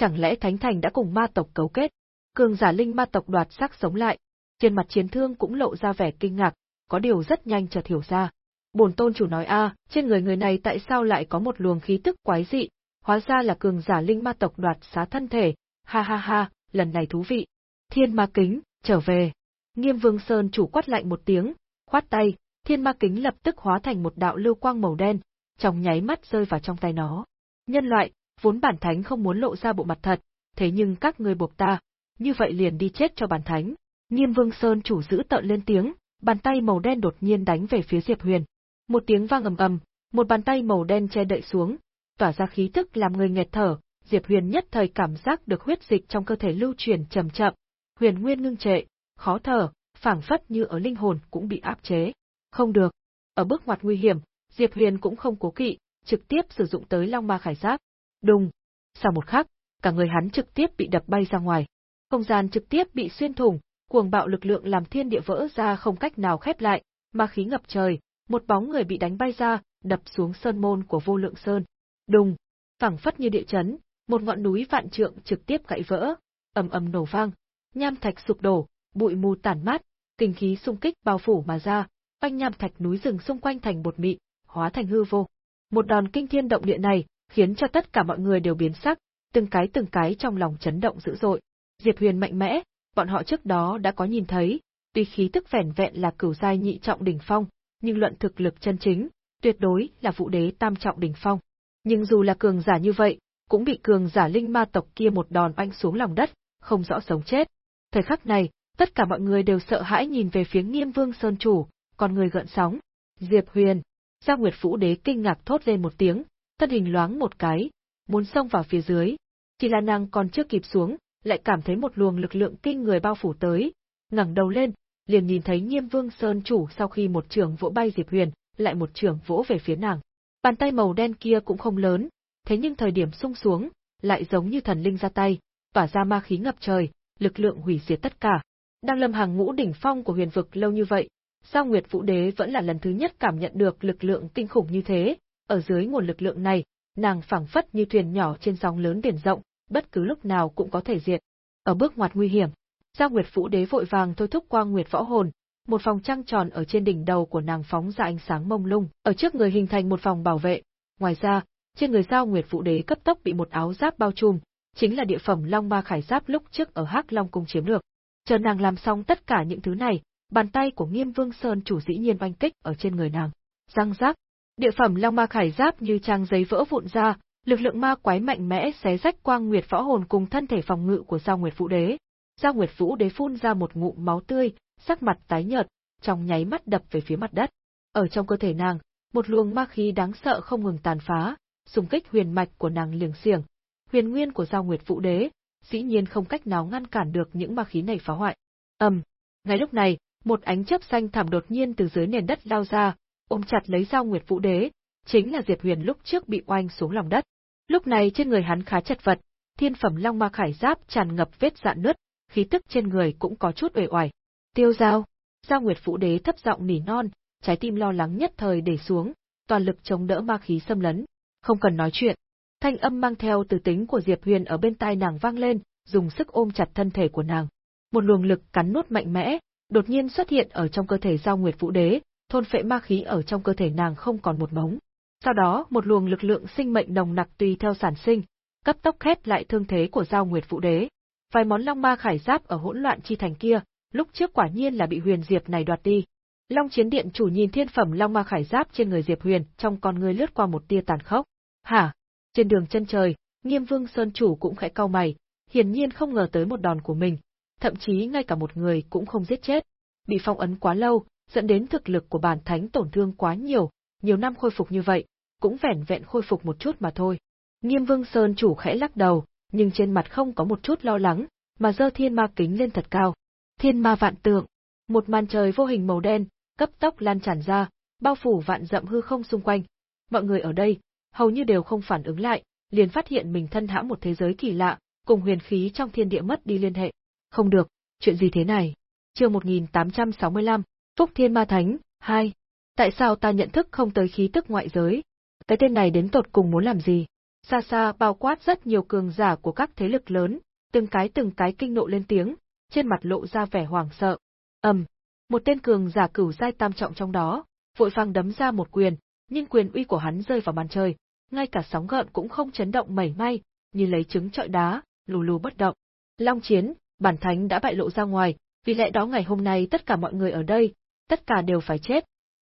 Chẳng lẽ Thánh Thành đã cùng ma tộc cấu kết? Cường giả linh ma tộc đoạt xác sống lại, trên mặt chiến thương cũng lộ ra vẻ kinh ngạc, có điều rất nhanh chợt hiểu ra. Bổn tôn chủ nói a, trên người người này tại sao lại có một luồng khí tức quái dị, hóa ra là cường giả linh ma tộc đoạt xá thân thể, ha ha ha, lần này thú vị. Thiên ma kính, trở về. Nghiêm Vương Sơn chủ quát lạnh một tiếng, khoát tay, thiên ma kính lập tức hóa thành một đạo lưu quang màu đen, trong nháy mắt rơi vào trong tay nó. Nhân loại, vốn bản thánh không muốn lộ ra bộ mặt thật, thế nhưng các ngươi buộc ta, như vậy liền đi chết cho bản thánh. Nghiêm Vương Sơn chủ giữ tợn lên tiếng, bàn tay màu đen đột nhiên đánh về phía Diệp Huyền. Một tiếng vang ầm ầm, một bàn tay màu đen che đậy xuống, tỏa ra khí tức làm người nghẹt thở, Diệp Huyền nhất thời cảm giác được huyết dịch trong cơ thể lưu chuyển chậm chậm, huyền nguyên ngưng trệ, khó thở, phảng phất như ở linh hồn cũng bị áp chế. Không được, ở bước ngoặt nguy hiểm, Diệp Huyền cũng không cố kỵ, trực tiếp sử dụng tới Long Ma Khải Giáp. Đùng, sau một khắc, cả người hắn trực tiếp bị đập bay ra ngoài. Không gian trực tiếp bị xuyên thủng, cuồng bạo lực lượng làm thiên địa vỡ ra không cách nào khép lại, ma khí ngập trời, một bóng người bị đánh bay ra, đập xuống sơn môn của Vô Lượng Sơn. Đùng, phảng phất như địa chấn, một ngọn núi vạn trượng trực tiếp gãy vỡ, ầm ầm nổ vang, nham thạch sụp đổ, bụi mù tản mát, kinh khí xung kích bao phủ mà ra, quanh nham thạch núi rừng xung quanh thành bột mịn, hóa thành hư vô. Một đòn kinh thiên động địa này, khiến cho tất cả mọi người đều biến sắc, từng cái từng cái trong lòng chấn động dữ dội. Diệp Huyền mạnh mẽ, bọn họ trước đó đã có nhìn thấy, tuy khí tức vẻn vẹn là cửu giai nhị trọng đỉnh phong, nhưng luận thực lực chân chính, tuyệt đối là vũ đế tam trọng đỉnh phong. Nhưng dù là cường giả như vậy, cũng bị cường giả linh ma tộc kia một đòn oanh xuống lòng đất, không rõ sống chết. Thời khắc này, tất cả mọi người đều sợ hãi nhìn về phía Nghiêm Vương Sơn chủ, còn người gợn sóng. Diệp Huyền, Gia Nguyệt Vũ Đế kinh ngạc thốt lên một tiếng, thân hình loáng một cái, muốn xông vào phía dưới. Chỉ là nàng còn chưa kịp xuống, lại cảm thấy một luồng lực lượng kinh người bao phủ tới, ngẩng đầu lên, liền nhìn thấy Nghiêm Vương Sơn chủ sau khi một trường vỗ bay Diệp Huyền, lại một trường vỗ về phía nàng. Bàn tay màu đen kia cũng không lớn, thế nhưng thời điểm sung xuống, lại giống như thần linh ra tay, tỏa ra ma khí ngập trời, lực lượng hủy diệt tất cả. Đang lâm hàng ngũ đỉnh phong của huyền vực lâu như vậy, sao Nguyệt Vũ Đế vẫn là lần thứ nhất cảm nhận được lực lượng kinh khủng như thế, ở dưới nguồn lực lượng này, nàng phảng phất như thuyền nhỏ trên sóng lớn biển rộng, bất cứ lúc nào cũng có thể diệt. Ở bước ngoặt nguy hiểm, Gia Nguyệt Vũ Đế vội vàng thôi thúc quang nguyệt võ hồn, một vòng trăng tròn ở trên đỉnh đầu của nàng phóng ra ánh sáng mông lung, ở trước người hình thành một vòng bảo vệ. Ngoài ra, trên người Giao Nguyệt Vũ Đế cấp tốc bị một áo giáp bao trùm, chính là địa phẩm Long Ma Khải Giáp lúc trước ở Hắc Long cung chiếm được. Chờ nàng làm xong tất cả những thứ này, bàn tay của Nghiêm Vương Sơn chủ dĩ nhiên oanh kích ở trên người nàng. Răng rác, địa phẩm Long Ma Khải Giáp như trang giấy vỡ vụn ra, lực lượng ma quái mạnh mẽ xé rách quang nguyệt võ hồn cùng thân thể phòng ngự của Giao Nguyệt Vũ Đế. Giao Nguyệt Vũ Đế phun ra một ngụm máu tươi, sắc mặt tái nhợt, trong nháy mắt đập về phía mặt đất. Ở trong cơ thể nàng, một luồng ma khí đáng sợ không ngừng tàn phá, xung kích huyền mạch của nàng liềng xiềng. Huyền nguyên của Giao Nguyệt Vũ Đế, dĩ nhiên không cách nào ngăn cản được những ma khí này phá hoại. Ầm, um, ngay lúc này, một ánh chớp xanh thảm đột nhiên từ dưới nền đất lao ra, ôm chặt lấy dao Nguyệt Vũ Đế, chính là Diệp Huyền lúc trước bị oanh xuống lòng đất. Lúc này trên người hắn khá chật vật, thiên phẩm long ma khải giáp tràn ngập vết dạn nứt, khí tức trên người cũng có chút uể oải. Tiêu Giao, Giao Nguyệt Vũ Đế thấp giọng nỉ non, trái tim lo lắng nhất thời để xuống, toàn lực chống đỡ ma khí xâm lấn. Không cần nói chuyện. Thanh âm mang theo từ tính của Diệp Huyền ở bên tai nàng vang lên, dùng sức ôm chặt thân thể của nàng. Một luồng lực cắn nuốt mạnh mẽ, đột nhiên xuất hiện ở trong cơ thể Giao Nguyệt Vũ Đế, thôn phệ ma khí ở trong cơ thể nàng không còn một mống. Sau đó, một luồng lực lượng sinh mệnh nồng nặc tùy theo sản sinh, cấp tốc khép lại thương thế của Giao Nguyệt Vũ Đế. Vài món long ma khải giáp ở hỗn loạn chi thành kia, lúc trước quả nhiên là bị Huyền Diệp này đoạt đi. Long Chiến Điện chủ nhìn thiên phẩm long ma khải giáp trên người Diệp Huyền, trong con người lướt qua một tia tàn khốc. Hả? Trên đường chân trời, Nghiêm Vương Sơn chủ cũng khẽ cau mày, hiển nhiên không ngờ tới một đòn của mình, thậm chí ngay cả một người cũng không giết chết. Bị phong ấn quá lâu, dẫn đến thực lực của bản thánh tổn thương quá nhiều, nhiều năm khôi phục như vậy, cũng vẻn vẹn khôi phục một chút mà thôi. Nghiêm Vương Sơn chủ khẽ lắc đầu, nhưng trên mặt không có một chút lo lắng, mà giơ thiên ma kính lên thật cao. Thiên ma vạn tượng, một màn trời vô hình màu đen, cấp tốc lan tràn ra, bao phủ vạn dặm hư không xung quanh. Mọi người ở đây, hầu như đều không phản ứng lại, liền phát hiện mình thân hãm một thế giới kỳ lạ, cùng huyền khí trong thiên địa mất đi liên hệ. Không được, chuyện gì thế này? Chương 1865, Phúc Thiên Ma Thánh, 2. Tại sao ta nhận thức không tới khí tức ngoại giới? Cái tên này đến tột cùng muốn làm gì? Xa xa bao quát rất nhiều cường giả của các thế lực lớn, từng cái từng cái kinh nộ lên tiếng, trên mặt lộ ra vẻ hoảng sợ. Ầm, một tên cường giả cửu giai tam trọng trong đó, vội vàng đấm ra một quyền, nhưng quyền uy của hắn rơi vào màn trời, ngay cả sóng gợn cũng không chấn động mảy may, như lấy trứng trọi đá, lù lù bất động. Long chiến, bản thánh đã bại lộ ra ngoài, vì lẽ đó ngày hôm nay tất cả mọi người ở đây, tất cả đều phải chết.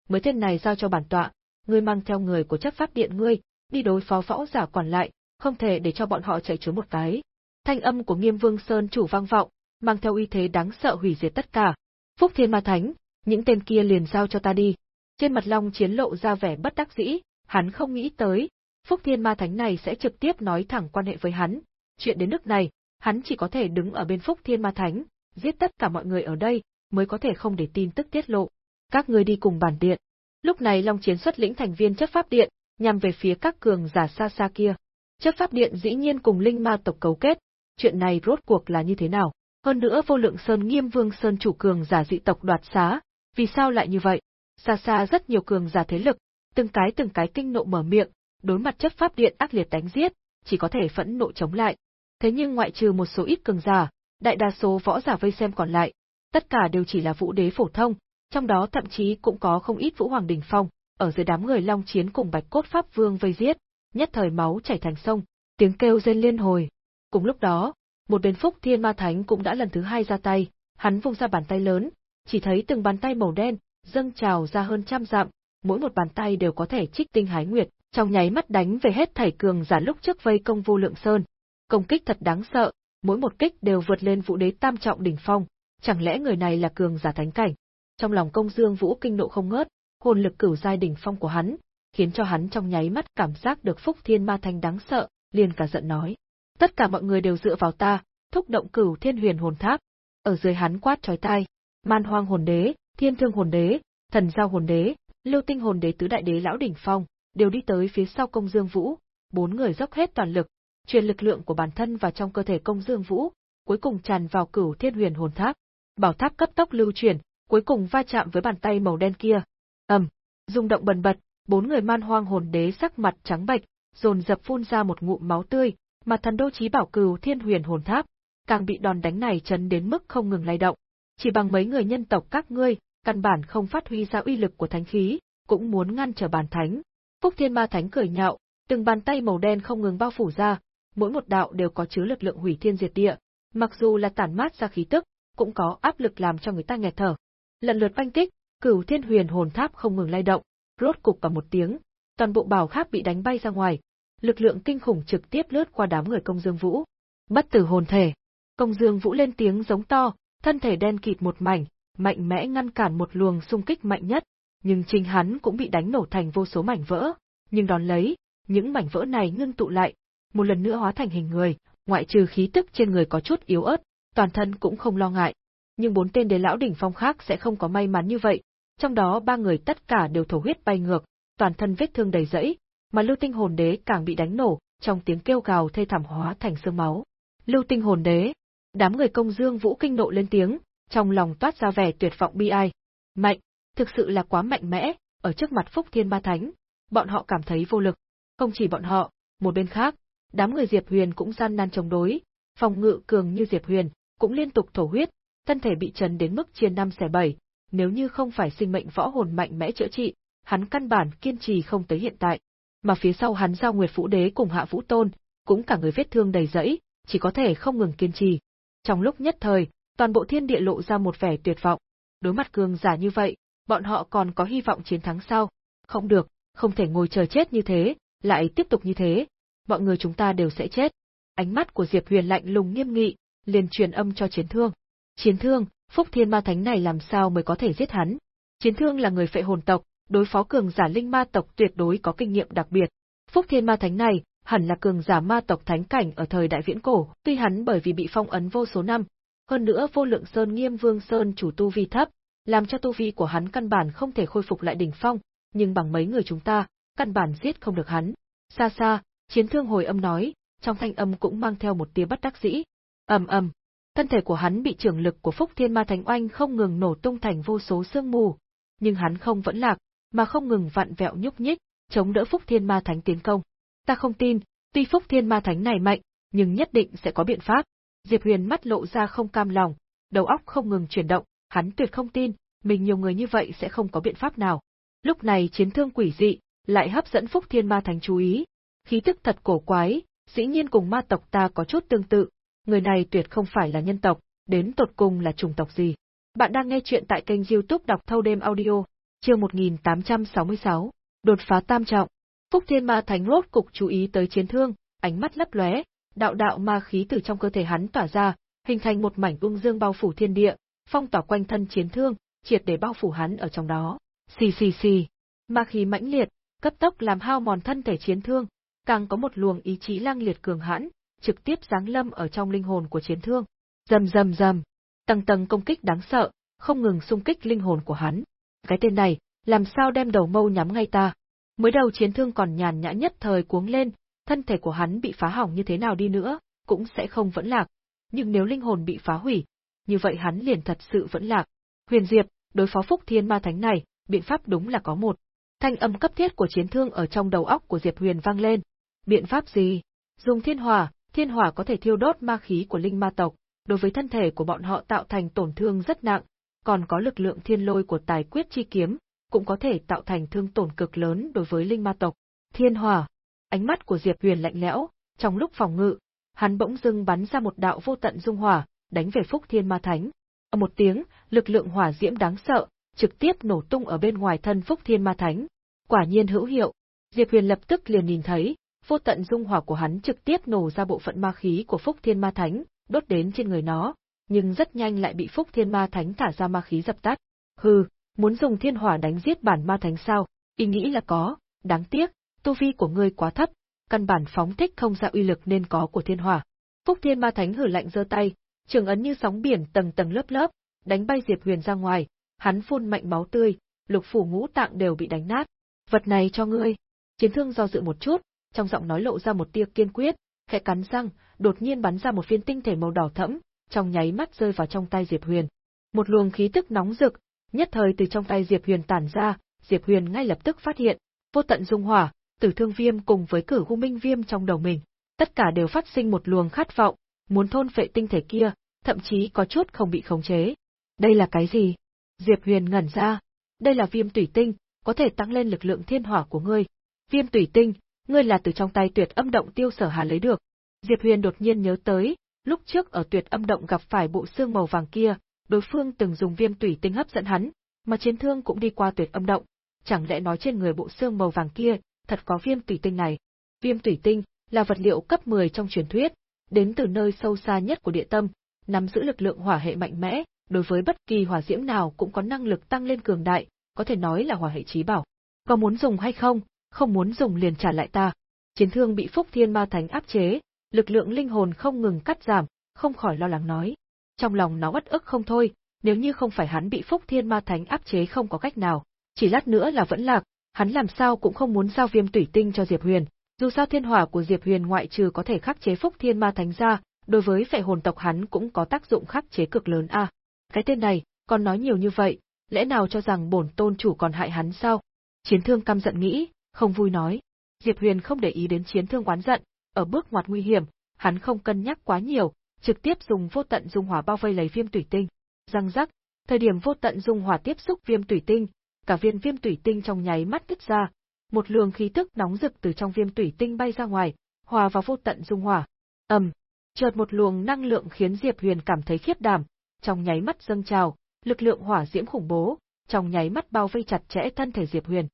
Mới tên này giao cho bản tọa, ngươi mang theo người của chấp pháp điện ngươi, đi đối phó võ giả còn lại, không thể để cho bọn họ chạy trốn một cái. Thanh âm của Nghiêm Vương Sơn chủ vang vọng, mang theo uy thế đáng sợ hủy diệt tất cả. Phúc Thiên Ma Thánh, những tên kia liền giao cho ta đi. Trên mặt Long Chiến lộ ra vẻ bất đắc dĩ, hắn không nghĩ tới, Phúc Thiên Ma Thánh này sẽ trực tiếp nói thẳng quan hệ với hắn. Chuyện đến nước này, hắn chỉ có thể đứng ở bên Phúc Thiên Ma Thánh, giết tất cả mọi người ở đây, mới có thể không để tin tức tiết lộ. Các ngươi đi cùng bản điện. Lúc này Long Chiến xuất lĩnh thành viên chấp pháp điện, nhằm về phía các cường giả xa xa kia. Chấp pháp điện dĩ nhiên cùng linh ma tộc cấu kết, chuyện này rốt cuộc là như thế nào? Hơn nữa vô lượng sơn nghiêm vương sơn chủ cường giả dị tộc đoạt xá, vì sao lại như vậy? Xa xa rất nhiều cường giả thế lực, từng cái từng cái kinh nộ mở miệng, đối mặt chấp pháp điện ác liệt đánh giết, chỉ có thể phẫn nộ chống lại. Thế nhưng ngoại trừ một số ít cường giả, đại đa số võ giả vây xem còn lại, tất cả đều chỉ là vũ đế phổ thông, trong đó thậm chí cũng có không ít vũ hoàng đỉnh phong, ở dưới đám người long chiến cùng bạch cốt pháp vương vây giết, nhất thời máu chảy thành sông, tiếng kêu rên liên hồi. Cùng lúc đó, một bên phúc thiên ma thánh cũng đã lần thứ hai ra tay, hắn vung ra bàn tay lớn, chỉ thấy từng bàn tay màu đen, dâng trào ra hơn trăm dặm, mỗi một bàn tay đều có thể trích tinh hái nguyệt, trong nháy mắt đánh về hết thảy cường giả lúc trước vây công vô lượng sơn. Công kích thật đáng sợ, mỗi một kích đều vượt lên vũ đế tam trọng đỉnh phong, chẳng lẽ người này là cường giả thánh cảnh? Trong lòng công dương vũ kinh nộ không ngớt, hồn lực cửu giai đỉnh phong của hắn, khiến cho hắn trong nháy mắt cảm giác được phúc thiên ma thanh đáng sợ, liền cả giận nói. Tất cả mọi người đều dựa vào ta, thúc động cửu thiên huyền hồn tháp. Ở dưới hắn quát chói tai. Man Hoang Hồn Đế, Thiên Thương Hồn Đế, Thần Giao Hồn Đế, Lưu Tinh Hồn Đế tứ đại đế lão đỉnh phong, đều đi tới phía sau Công Dương Vũ, bốn người dốc hết toàn lực, truyền lực lượng của bản thân vào trong cơ thể Công Dương Vũ, cuối cùng tràn vào Cửu Thiên Huyền Hồn Tháp. Bảo tháp cấp tốc lưu chuyển, cuối cùng va chạm với bàn tay màu đen kia. Ầm, rung động bần bật, bốn người man hoang hồn đế sắc mặt trắng bệch, dồn dập phun ra một ngụm máu tươi, mà thần đô chí bảo cừu thiên huyền hồn tháp, càng bị đòn đánh này chấn đến mức không ngừng lay động. Chỉ bằng mấy người nhân tộc các ngươi, căn bản không phát huy ra uy lực của thánh khí, cũng muốn ngăn trở bàn thánh. Phúc Thiên Ma Thánh cười nhạo, từng bàn tay màu đen không ngừng bao phủ ra, mỗi một đạo đều có chứa lực lượng hủy thiên diệt địa, mặc dù là tản mát ra khí tức, cũng có áp lực làm cho người ta nghẹt thở. Lần lượt oanh kích, Cửu Thiên Huyền Hồn Tháp không ngừng lay động, rốt cục vào một tiếng, toàn bộ bảo tháp bị đánh bay ra ngoài, lực lượng kinh khủng trực tiếp lướt qua đám người Công Dương Vũ. Bất tử hồn thể. Công Dương Vũ lên tiếng giống to, thân thể đen kịt một mảnh, mạnh mẽ ngăn cản một luồng xung kích mạnh nhất, nhưng chính hắn cũng bị đánh nổ thành vô số mảnh vỡ, nhưng đón lấy, những mảnh vỡ này ngưng tụ lại, một lần nữa hóa thành hình người, ngoại trừ khí tức trên người có chút yếu ớt, toàn thân cũng không lo ngại. Nhưng bốn tên đế lão đỉnh phong khác sẽ không có may mắn như vậy, trong đó ba người tất cả đều thổ huyết bay ngược, toàn thân vết thương đầy rẫy, mà Lưu Tinh Hồn Đế càng bị đánh nổ, trong tiếng kêu gào thê thảm hóa thành xương máu. Lưu Tinh Hồn Đế, đám người công dương vũ kinh nộ lên tiếng, trong lòng toát ra vẻ tuyệt vọng bi ai. Mạnh, thực sự là quá mạnh mẽ, ở trước mặt Phúc Thiên Ba Thánh, bọn họ cảm thấy vô lực. Không chỉ bọn họ, một bên khác, đám người Diệp Huyền cũng gian nan chống đối, phòng ngự cường như Diệp Huyền, cũng liên tục thổ huyết, thân thể bị chấn đến mức chia năm xẻ bảy, nếu như không phải sinh mệnh võ hồn mạnh mẽ chữa trị, hắn căn bản kiên trì không tới hiện tại. Mà phía sau hắn giao Nguyệt Vũ Đế cùng Hạ Vũ Tôn, cũng cả người vết thương đầy rẫy, chỉ có thể không ngừng kiên trì. Trong lúc nhất thời, toàn bộ thiên địa lộ ra một vẻ tuyệt vọng. Đối mặt cường giả như vậy, bọn họ còn có hy vọng chiến thắng sao? Không được, không thể ngồi chờ chết như thế, lại tiếp tục như thế, mọi người chúng ta đều sẽ chết. Ánh mắt của Diệp Huyền lạnh lùng nghiêm nghị, liền truyền âm cho Chiến Thương. Chiến Thương, Phúc Thiên Ma Thánh này làm sao mới có thể giết hắn? Chiến Thương là người phệ hồn tộc, đối phó cường giả linh ma tộc tuyệt đối có kinh nghiệm đặc biệt. Phúc Thiên Ma Thánh này, hẳn là cường giả ma tộc thánh cảnh ở thời đại viễn cổ, tuy hắn bởi vì bị phong ấn vô số năm, hơn nữa vô lượng sơn nghiêm vương sơn chủ tu vi thấp, làm cho tu vi của hắn căn bản không thể khôi phục lại đỉnh phong, nhưng bằng mấy người chúng ta, căn bản giết không được hắn. Xa xa, chiến thương hồi âm nói, trong thanh âm cũng mang theo một tia bất đắc dĩ ầm ầm, thân thể của hắn bị trường lực của Phúc Thiên Ma Thánh Oanh không ngừng nổ tung thành vô số sương mù, nhưng hắn không vẫn lạc, mà không ngừng vặn vẹo nhúc nhích, chống đỡ Phúc Thiên Ma Thánh tiến công. Ta không tin, tuy Phúc Thiên Ma Thánh này mạnh, nhưng nhất định sẽ có biện pháp. Diệp Huyền mắt lộ ra không cam lòng, đầu óc không ngừng chuyển động, hắn tuyệt không tin, mình nhiều người như vậy sẽ không có biện pháp nào. Lúc này chiến thương quỷ dị, lại hấp dẫn Phúc Thiên Ma Thánh chú ý. Khí tức thật cổ quái, dĩ nhiên cùng ma tộc ta có chút tương tự, người này tuyệt không phải là nhân tộc, đến tột cùng là chủng tộc gì. Bạn đang nghe chuyện tại kênh youtube đọc thâu đêm audio, chương 1866, đột phá tam trọng. Phúc Thiên Ma Thánh rốt cục chú ý tới chiến thương, ánh mắt lấp lóe, đạo đạo ma khí từ trong cơ thể hắn tỏa ra, hình thành một mảnh ung dương bao phủ thiên địa, phong tỏa quanh thân chiến thương, triệt để bao phủ hắn ở trong đó. Xì xì xì, ma khí mãnh liệt, cấp tốc làm hao mòn thân thể chiến thương, càng có một luồng ý chí lang liệt cường hãn, trực tiếp giáng lâm ở trong linh hồn của chiến thương. Rầm rầm rầm, tầng tầng công kích đáng sợ, không ngừng xung kích linh hồn của hắn. Cái tên này, làm sao đem đầu mâu nhắm ngay ta? Mới đầu chiến thương còn nhàn nhã nhất thời cuống lên, thân thể của hắn bị phá hỏng như thế nào đi nữa, cũng sẽ không vẫn lạc. Nhưng nếu linh hồn bị phá hủy, như vậy hắn liền thật sự vẫn lạc. Huyền Diệp, đối phó Phúc Thiên Ma Thánh này, biện pháp đúng là có một. Thanh âm cấp thiết của chiến thương ở trong đầu óc của Diệp Huyền vang lên. Biện pháp gì? Dùng thiên hỏa, thiên hỏa có thể thiêu đốt ma khí của linh ma tộc, đối với thân thể của bọn họ tạo thành tổn thương rất nặng, còn có lực lượng thiên lôi của tài quyết chi kiếm, cũng có thể tạo thành thương tổn cực lớn đối với linh ma tộc. Thiên hỏa. Ánh mắt của Diệp Huyền lạnh lẽo, trong lúc phòng ngự, hắn bỗng dưng bắn ra một đạo vô tận dung hỏa, đánh về Phúc Thiên Ma Thánh. Ở một tiếng, lực lượng hỏa diễm đáng sợ, trực tiếp nổ tung ở bên ngoài thân Phúc Thiên Ma Thánh. Quả nhiên hữu hiệu. Diệp Huyền lập tức liền nhìn thấy, vô tận dung hỏa của hắn trực tiếp nổ ra bộ phận ma khí của Phúc Thiên Ma Thánh, đốt đến trên người nó, nhưng rất nhanh lại bị Phúc Thiên Ma Thánh thả ra ma khí dập tắt. Hừ, muốn dùng thiên hỏa đánh giết bản ma thánh sao? Ý nghĩ là có, đáng tiếc, tu vi của ngươi quá thấp, căn bản phóng thích không ra uy lực nên có của thiên hỏa. Phúc Thiên Ma Thánh hử lạnh giơ tay, trường ấn như sóng biển tầng tầng lớp lớp, đánh bay Diệp Huyền ra ngoài, hắn phun mạnh máu tươi, lục phủ ngũ tạng đều bị đánh nát. Vật này cho ngươi. Chiến thương do dự một chút, trong giọng nói lộ ra một tia kiên quyết, khẽ cắn răng, đột nhiên bắn ra một viên tinh thể màu đỏ thẫm, trong nháy mắt rơi vào trong tay Diệp Huyền. Một luồng khí tức nóng rực, nhất thời từ trong tay Diệp Huyền tản ra, Diệp Huyền ngay lập tức phát hiện, vô tận dung hỏa, tử thương viêm cùng với cử u minh viêm trong đầu mình, tất cả đều phát sinh một luồng khát vọng, muốn thôn phệ tinh thể kia, thậm chí có chút không bị khống chế. Đây là cái gì? Diệp Huyền ngẩn ra. Đây là viêm tủy tinh, có thể tăng lên lực lượng thiên hỏa của ngươi. Viêm tủy tinh, ngươi là từ trong tay tuyệt âm động tiêu sở hà lấy được. Diệp Huyền đột nhiên nhớ tới, lúc trước ở tuyệt âm động gặp phải bộ xương màu vàng kia, đối phương từng dùng viêm tủy tinh hấp dẫn hắn, mà chiến thương cũng đi qua tuyệt âm động. Chẳng lẽ nói trên người bộ xương màu vàng kia, thật có viêm tủy tinh này? Viêm tủy tinh là vật liệu cấp 10 trong truyền thuyết, đến từ nơi sâu xa nhất của địa tâm, nắm giữ lực lượng hỏa hệ mạnh mẽ, đối với bất kỳ hỏa diễm nào cũng có năng lực tăng lên cường đại, có thể nói là hỏa hệ chí bảo. Có muốn dùng hay không, không muốn dùng liền trả lại ta. Chiến thương bị Phúc Thiên Ma Thánh áp chế, lực lượng linh hồn không ngừng cắt giảm, không khỏi lo lắng nói. Trong lòng nó bất ức không thôi, nếu như không phải hắn bị Phúc Thiên Ma Thánh áp chế không có cách nào, chỉ lát nữa là vẫn lạc, hắn làm sao cũng không muốn giao viêm tủy tinh cho Diệp Huyền. Dù sao thiên hỏa của Diệp Huyền ngoại trừ có thể khắc chế Phúc Thiên Ma Thánh ra, đối với phệ hồn tộc hắn cũng có tác dụng khắc chế cực lớn a. cái tên này, còn nói nhiều như vậy, lẽ nào cho rằng bổn tôn chủ còn hại hắn sao? Chiến thương căm giận nghĩ, không vui nói. Diệp Huyền không để ý đến chiến thương oán giận, ở bước ngoặt nguy hiểm, hắn không cân nhắc quá nhiều, trực tiếp dùng vô tận dung hỏa bao vây lấy viêm tủy tinh. Răng rắc, thời điểm vô tận dung hỏa tiếp xúc viêm tủy tinh, cả viên viêm tủy tinh trong nháy mắt đứt ra, một luồng khí tức nóng rực từ trong viêm tủy tinh bay ra ngoài, hòa vào vô tận dung hỏa. Ầm, chợt một luồng năng lượng khiến Diệp Huyền cảm thấy khiếp đảm, trong nháy mắt dâng trào, lực lượng hỏa diễm khủng bố, trong nháy mắt bao vây chặt chẽ thân thể Diệp Huyền.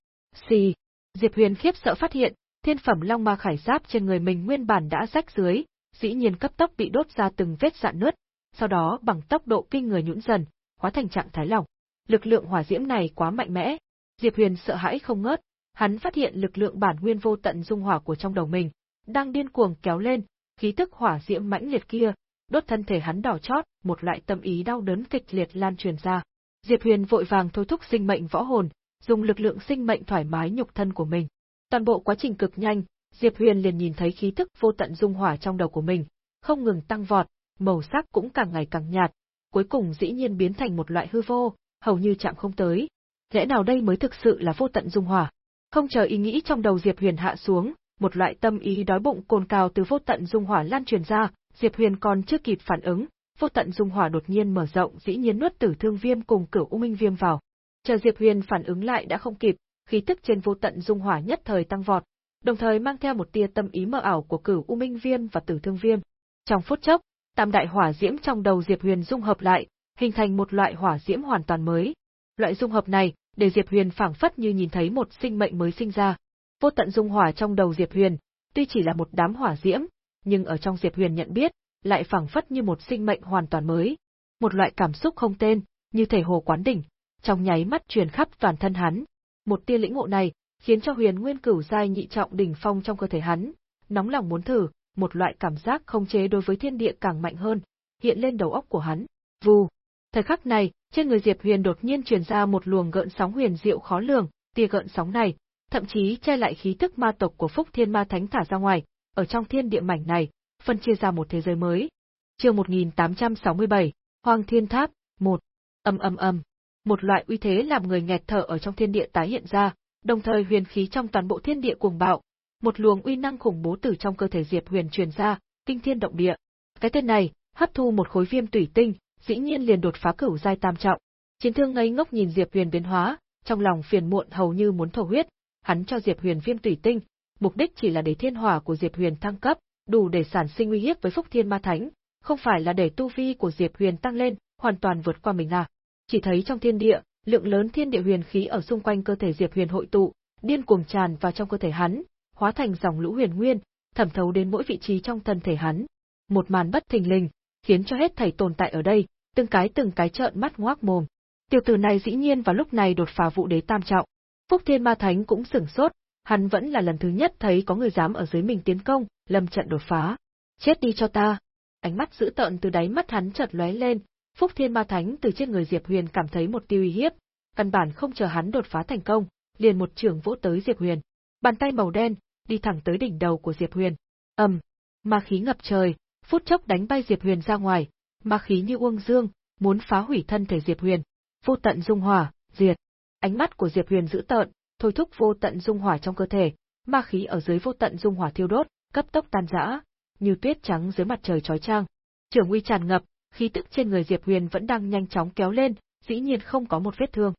Xì, Diệp Huyền khiếp sợ phát hiện, thiên phẩm long ma khải giáp trên người mình nguyên bản đã rách dưới, dĩ nhiên cấp tốc bị đốt ra từng vết rạn nứt, sau đó bằng tốc độ kinh người nhũn dần, hóa thành trạng thái lỏng. Lực lượng hỏa diễm này quá mạnh mẽ, Diệp Huyền sợ hãi không ngớt, hắn phát hiện lực lượng bản nguyên vô tận dung hỏa của trong đầu mình đang điên cuồng kéo lên, khí tức hỏa diễm mãnh liệt kia, đốt thân thể hắn đỏ chót, một loại tâm ý đau đớn kịch liệt lan truyền ra. Diệp Huyền vội vàng thôi thúc sinh mệnh võ hồn, dùng lực lượng sinh mệnh thoải mái nhục thân của mình. Toàn bộ quá trình cực nhanh, Diệp Huyền liền nhìn thấy khí tức vô tận dung hỏa trong đầu của mình, không ngừng tăng vọt, màu sắc cũng càng ngày càng nhạt, cuối cùng dĩ nhiên biến thành một loại hư vô, hầu như chạm không tới. Lẽ nào đây mới thực sự là vô tận dung hỏa? Không chờ ý nghĩ trong đầu Diệp Huyền hạ xuống, một loại tâm ý đói bụng cồn cào từ vô tận dung hỏa lan truyền ra, Diệp Huyền còn chưa kịp phản ứng, vô tận dung hỏa đột nhiên mở rộng dĩ nhiên nuốt tử thương viêm cùng cửu u minh viêm vào. Chờ Diệp Huyền phản ứng lại đã không kịp, khí tức trên vô tận dung hỏa nhất thời tăng vọt, đồng thời mang theo một tia tâm ý mơ ảo của cửu u minh viêm và tử thương viêm. Trong phút chốc, tam đại hỏa diễm trong đầu Diệp Huyền dung hợp lại, hình thành một loại hỏa diễm hoàn toàn mới. Loại dung hợp này, để Diệp Huyền phảng phất như nhìn thấy một sinh mệnh mới sinh ra. Vô tận dung hỏa trong đầu Diệp Huyền, tuy chỉ là một đám hỏa diễm, nhưng ở trong Diệp Huyền nhận biết, lại phảng phất như một sinh mệnh hoàn toàn mới. Một loại cảm xúc không tên, như thể hồ quán đỉnh, trong nháy mắt truyền khắp toàn thân hắn. Một tia lĩnh ngộ này, khiến cho Huyền Nguyên Cửu giai nhị trọng đỉnh phong trong cơ thể hắn, nóng lòng muốn thử, một loại cảm giác không chế đối với thiên địa càng mạnh hơn, hiện lên đầu óc của hắn. Vù. Thời khắc này, trên người Diệp Huyền đột nhiên truyền ra một luồng gợn sóng huyền diệu khó lường, tia gợn sóng này, thậm chí che lại khí tức ma tộc của Phúc Thiên Ma Thánh thả ra ngoài, ở trong thiên địa mảnh này, phân chia ra một thế giới mới. Chương 1867, Hoàng Thiên Tháp, 1. Âm âm âm. Một loại uy thế làm người nghẹt thở ở trong thiên địa tái hiện ra, đồng thời huyền khí trong toàn bộ thiên địa cuồng bạo, một luồng uy năng khủng bố từ trong cơ thể Diệp Huyền truyền ra, kinh thiên động địa. Cái tên này, hấp thu một khối viêm tủy tinh, dĩ nhiên liền đột phá cửu giai tam trọng. Chiến thương ngây ngốc nhìn Diệp Huyền biến hóa, trong lòng phiền muộn hầu như muốn thổ huyết, hắn cho Diệp Huyền viêm tủy tinh, mục đích chỉ là để thiên hỏa của Diệp Huyền thăng cấp, đủ để sản sinh uy hiếp với Phúc Thiên Ma Thánh, không phải là để tu vi của Diệp Huyền tăng lên, hoàn toàn vượt qua mình à. Chỉ thấy trong thiên địa, lượng lớn thiên địa huyền khí ở xung quanh cơ thể Diệp Huyền hội tụ, điên cuồng tràn vào trong cơ thể hắn, hóa thành dòng lũ huyền nguyên, thẩm thấu đến mỗi vị trí trong thân thể hắn. Một màn bất thình lình, khiến cho hết thảy tồn tại ở đây, từng cái từng cái trợn mắt ngoác mồm. Tiểu tử này dĩ nhiên vào lúc này đột phá vụ đế tam trọng. Phúc Thiên Ma Thánh cũng sửng sốt, hắn vẫn là lần thứ nhất thấy có người dám ở dưới mình tiến công, lâm trận đột phá. Chết đi cho ta. Ánh mắt dữ tợn từ đáy mắt hắn chợt lóe lên, Phúc Thiên Ma Thánh từ trên người Diệp Huyền cảm thấy một tiêu uy hiếp, căn bản không chờ hắn đột phá thành công, liền một trường vỗ tới Diệp Huyền. Bàn tay màu đen đi thẳng tới đỉnh đầu của Diệp Huyền. Ầm, ma khí ngập trời, phút chốc đánh bay Diệp Huyền ra ngoài, ma khí như uông dương, muốn phá hủy thân thể Diệp Huyền. Vô tận dung hỏa, diệt. Ánh mắt của Diệp Huyền dữ tợn, thôi thúc vô tận dung hỏa trong cơ thể, ma khí ở dưới vô tận dung hỏa thiêu đốt, cấp tốc tan rã, như tuyết trắng dưới mặt trời chói chang. Trường uy tràn ngập, khí tức trên người Diệp Huyền vẫn đang nhanh chóng kéo lên, dĩ nhiên không có một vết thương.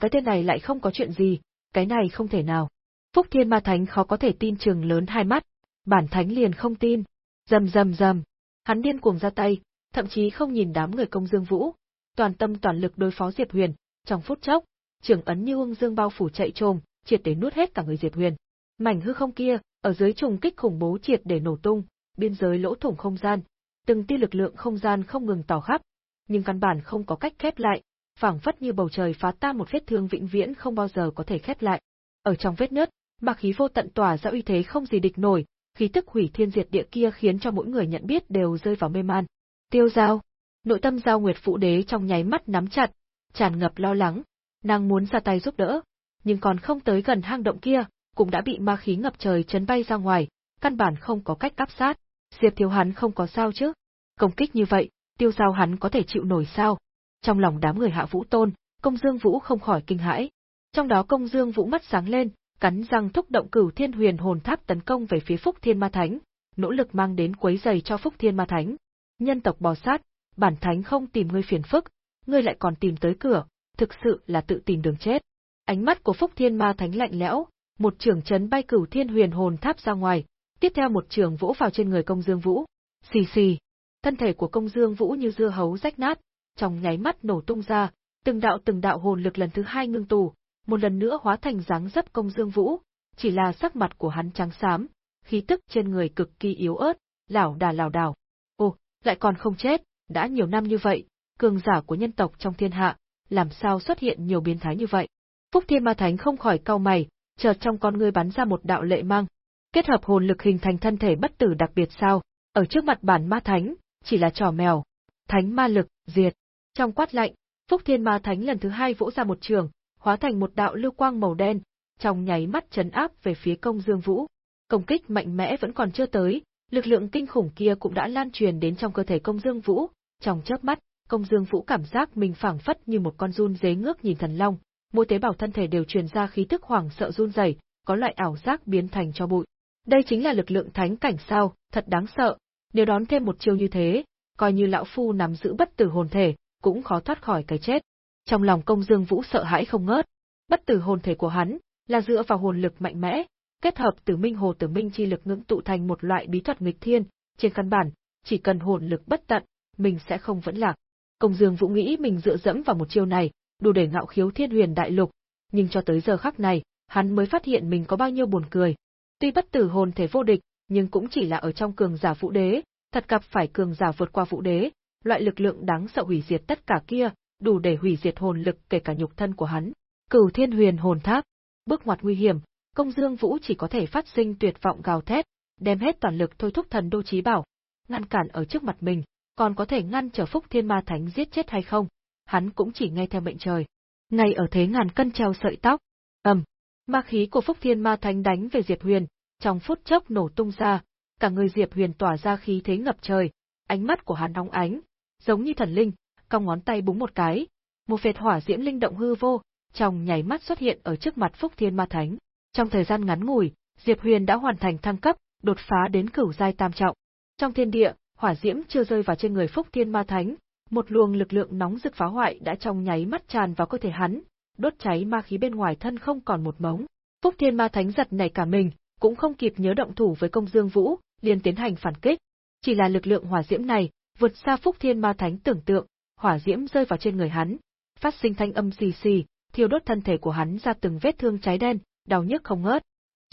Cái tên này lại không có chuyện gì, cái này không thể nào. Phúc Thiên Ma Thánh khó có thể tin trường lớn hai mắt, bản thánh liền không tin. Rầm rầm rầm, hắn điên cuồng ra tay, thậm chí không nhìn đám người công dương vũ, toàn tâm toàn lực đối phó Diệp Huyền, trong phút chốc, trường ấn như ung dương bao phủ chạy trồm, triệt để nuốt hết cả người Diệp Huyền. Mảnh hư không kia, ở dưới trùng kích khủng bố triệt để nổ tung, biên giới lỗ thủng không gian, từng tia lực lượng không gian không ngừng tỏ khắp, nhưng căn bản không có cách khép lại, phảng phất như bầu trời phá tan một vết thương vĩnh viễn không bao giờ có thể khép lại. Ở trong vết nứt, mà khí vô tận tỏa ra uy thế không gì địch nổi, khí tức hủy thiên diệt địa kia khiến cho mỗi người nhận biết đều rơi vào mê man. Tiêu Giao, nội tâm Giao Nguyệt Phụ Đế trong nháy mắt nắm chặt, tràn ngập lo lắng, nàng muốn ra tay giúp đỡ, nhưng còn không tới gần hang động kia, cũng đã bị ma khí ngập trời chấn bay ra ngoài, căn bản không có cách cắp sát. Diệp Thiếu hắn không có sao chứ? Công kích như vậy, Tiêu Giao hắn có thể chịu nổi sao? Trong lòng đám người Hạ Vũ Tôn, Công Dương Vũ không khỏi kinh hãi. Trong đó Công Dương Vũ mắt sáng lên, cắn răng thúc động Cửu Thiên Huyền Hồn Tháp tấn công về phía Phúc Thiên Ma Thánh, nỗ lực mang đến quấy giày cho Phúc Thiên Ma Thánh. Nhân tộc bò sát, bản thánh không tìm ngươi phiền phức, ngươi lại còn tìm tới cửa, thực sự là tự tìm đường chết. Ánh mắt của Phúc Thiên Ma Thánh lạnh lẽo, một trường chấn bay Cửu Thiên Huyền Hồn Tháp ra ngoài, tiếp theo một trường vỗ vào trên người Công Dương Vũ. Xì xì, thân thể của Công Dương Vũ như dưa hấu rách nát, trong nháy mắt nổ tung ra, từng đạo từng đạo hồn lực lần thứ hai ngưng tụ, một lần nữa hóa thành dáng dấp công dương vũ, chỉ là sắc mặt của hắn trắng xám, khí tức trên người cực kỳ yếu ớt, lảo đà lảo đảo. Ồ, lại còn không chết, đã nhiều năm như vậy, cường giả của nhân tộc trong thiên hạ, làm sao xuất hiện nhiều biến thái như vậy? Phúc Thiên Ma Thánh không khỏi cau mày, chợt trong con ngươi bắn ra một đạo lệ mang, kết hợp hồn lực hình thành thân thể bất tử đặc biệt sao? Ở trước mặt bản Ma Thánh, chỉ là trò mèo. Thánh ma lực, diệt. Trong quát lạnh, Phúc Thiên Ma Thánh lần thứ hai vỗ ra một trường, hóa thành một đạo lưu quang màu đen, trong nháy mắt chấn áp về phía công dương vũ. Công kích mạnh mẽ vẫn còn chưa tới, lực lượng kinh khủng kia cũng đã lan truyền đến trong cơ thể công dương vũ, trong chớp mắt, công dương vũ cảm giác mình phảng phất như một con run dế ngước nhìn thần long, mỗi tế bào thân thể đều truyền ra khí tức hoảng sợ run rẩy, có loại ảo giác biến thành cho bụi. Đây chính là lực lượng thánh cảnh sao, thật đáng sợ, nếu đón thêm một chiêu như thế, coi như lão phu nắm giữ bất tử hồn thể, cũng khó thoát khỏi cái chết. Trong lòng công dương vũ sợ hãi không ngớt, bất tử hồn thể của hắn, là dựa vào hồn lực mạnh mẽ, kết hợp tử minh hồ tử minh chi lực ngưỡng tụ thành một loại bí thuật nghịch thiên, trên căn bản, chỉ cần hồn lực bất tận, mình sẽ không vẫn lạc. Công Dương Vũ nghĩ mình dựa dẫm vào một chiêu này, đủ để ngạo khiếu thiên huyền đại lục, nhưng cho tới giờ khắc này, hắn mới phát hiện mình có bao nhiêu buồn cười. Tuy bất tử hồn thể vô địch, nhưng cũng chỉ là ở trong cường giả vũ đế, thật gặp phải cường giả vượt qua vũ đế, loại lực lượng đáng sợ hủy diệt tất cả kia, đủ để hủy diệt hồn lực kể cả nhục thân của hắn. Cửu Thiên Huyền Hồn Tháp, bước ngoặt nguy hiểm, Công Dương Vũ chỉ có thể phát sinh tuyệt vọng gào thét, đem hết toàn lực thôi thúc thần đô chí bảo, ngăn cản ở trước mặt mình, còn có thể ngăn trở Phúc Thiên Ma Thánh giết chết hay không, hắn cũng chỉ nghe theo mệnh trời. Ngay ở thế ngàn cân treo sợi tóc, ầm, ma khí của Phúc Thiên Ma Thánh đánh về Diệp Huyền, trong phút chốc nổ tung ra, cả người Diệp Huyền tỏa ra khí thế ngập trời, ánh mắt của hắn nóng ánh, giống như thần linh, cong ngón tay búng một cái, một vệt hỏa diễm linh động hư vô, trong nháy mắt xuất hiện ở trước mặt Phúc Thiên Ma Thánh. Trong thời gian ngắn ngủi, Diệp Huyền đã hoàn thành thăng cấp, đột phá đến cửu giai tam trọng. Trong thiên địa, hỏa diễm chưa rơi vào trên người Phúc Thiên Ma Thánh, một luồng lực lượng nóng rực phá hoại đã trong nháy mắt tràn vào cơ thể hắn, đốt cháy ma khí bên ngoài thân không còn một mống. Phúc Thiên Ma Thánh giật nảy cả mình, cũng không kịp nhớ động thủ với Công Dương Vũ, liền tiến hành phản kích. Chỉ là lực lượng hỏa diễm này, vượt xa Phúc Thiên Ma Thánh tưởng tượng, hỏa diễm rơi vào trên người hắn, phát sinh thanh âm xì xì, thiêu đốt thân thể của hắn ra từng vết thương cháy đen, đau nhức không ngớt.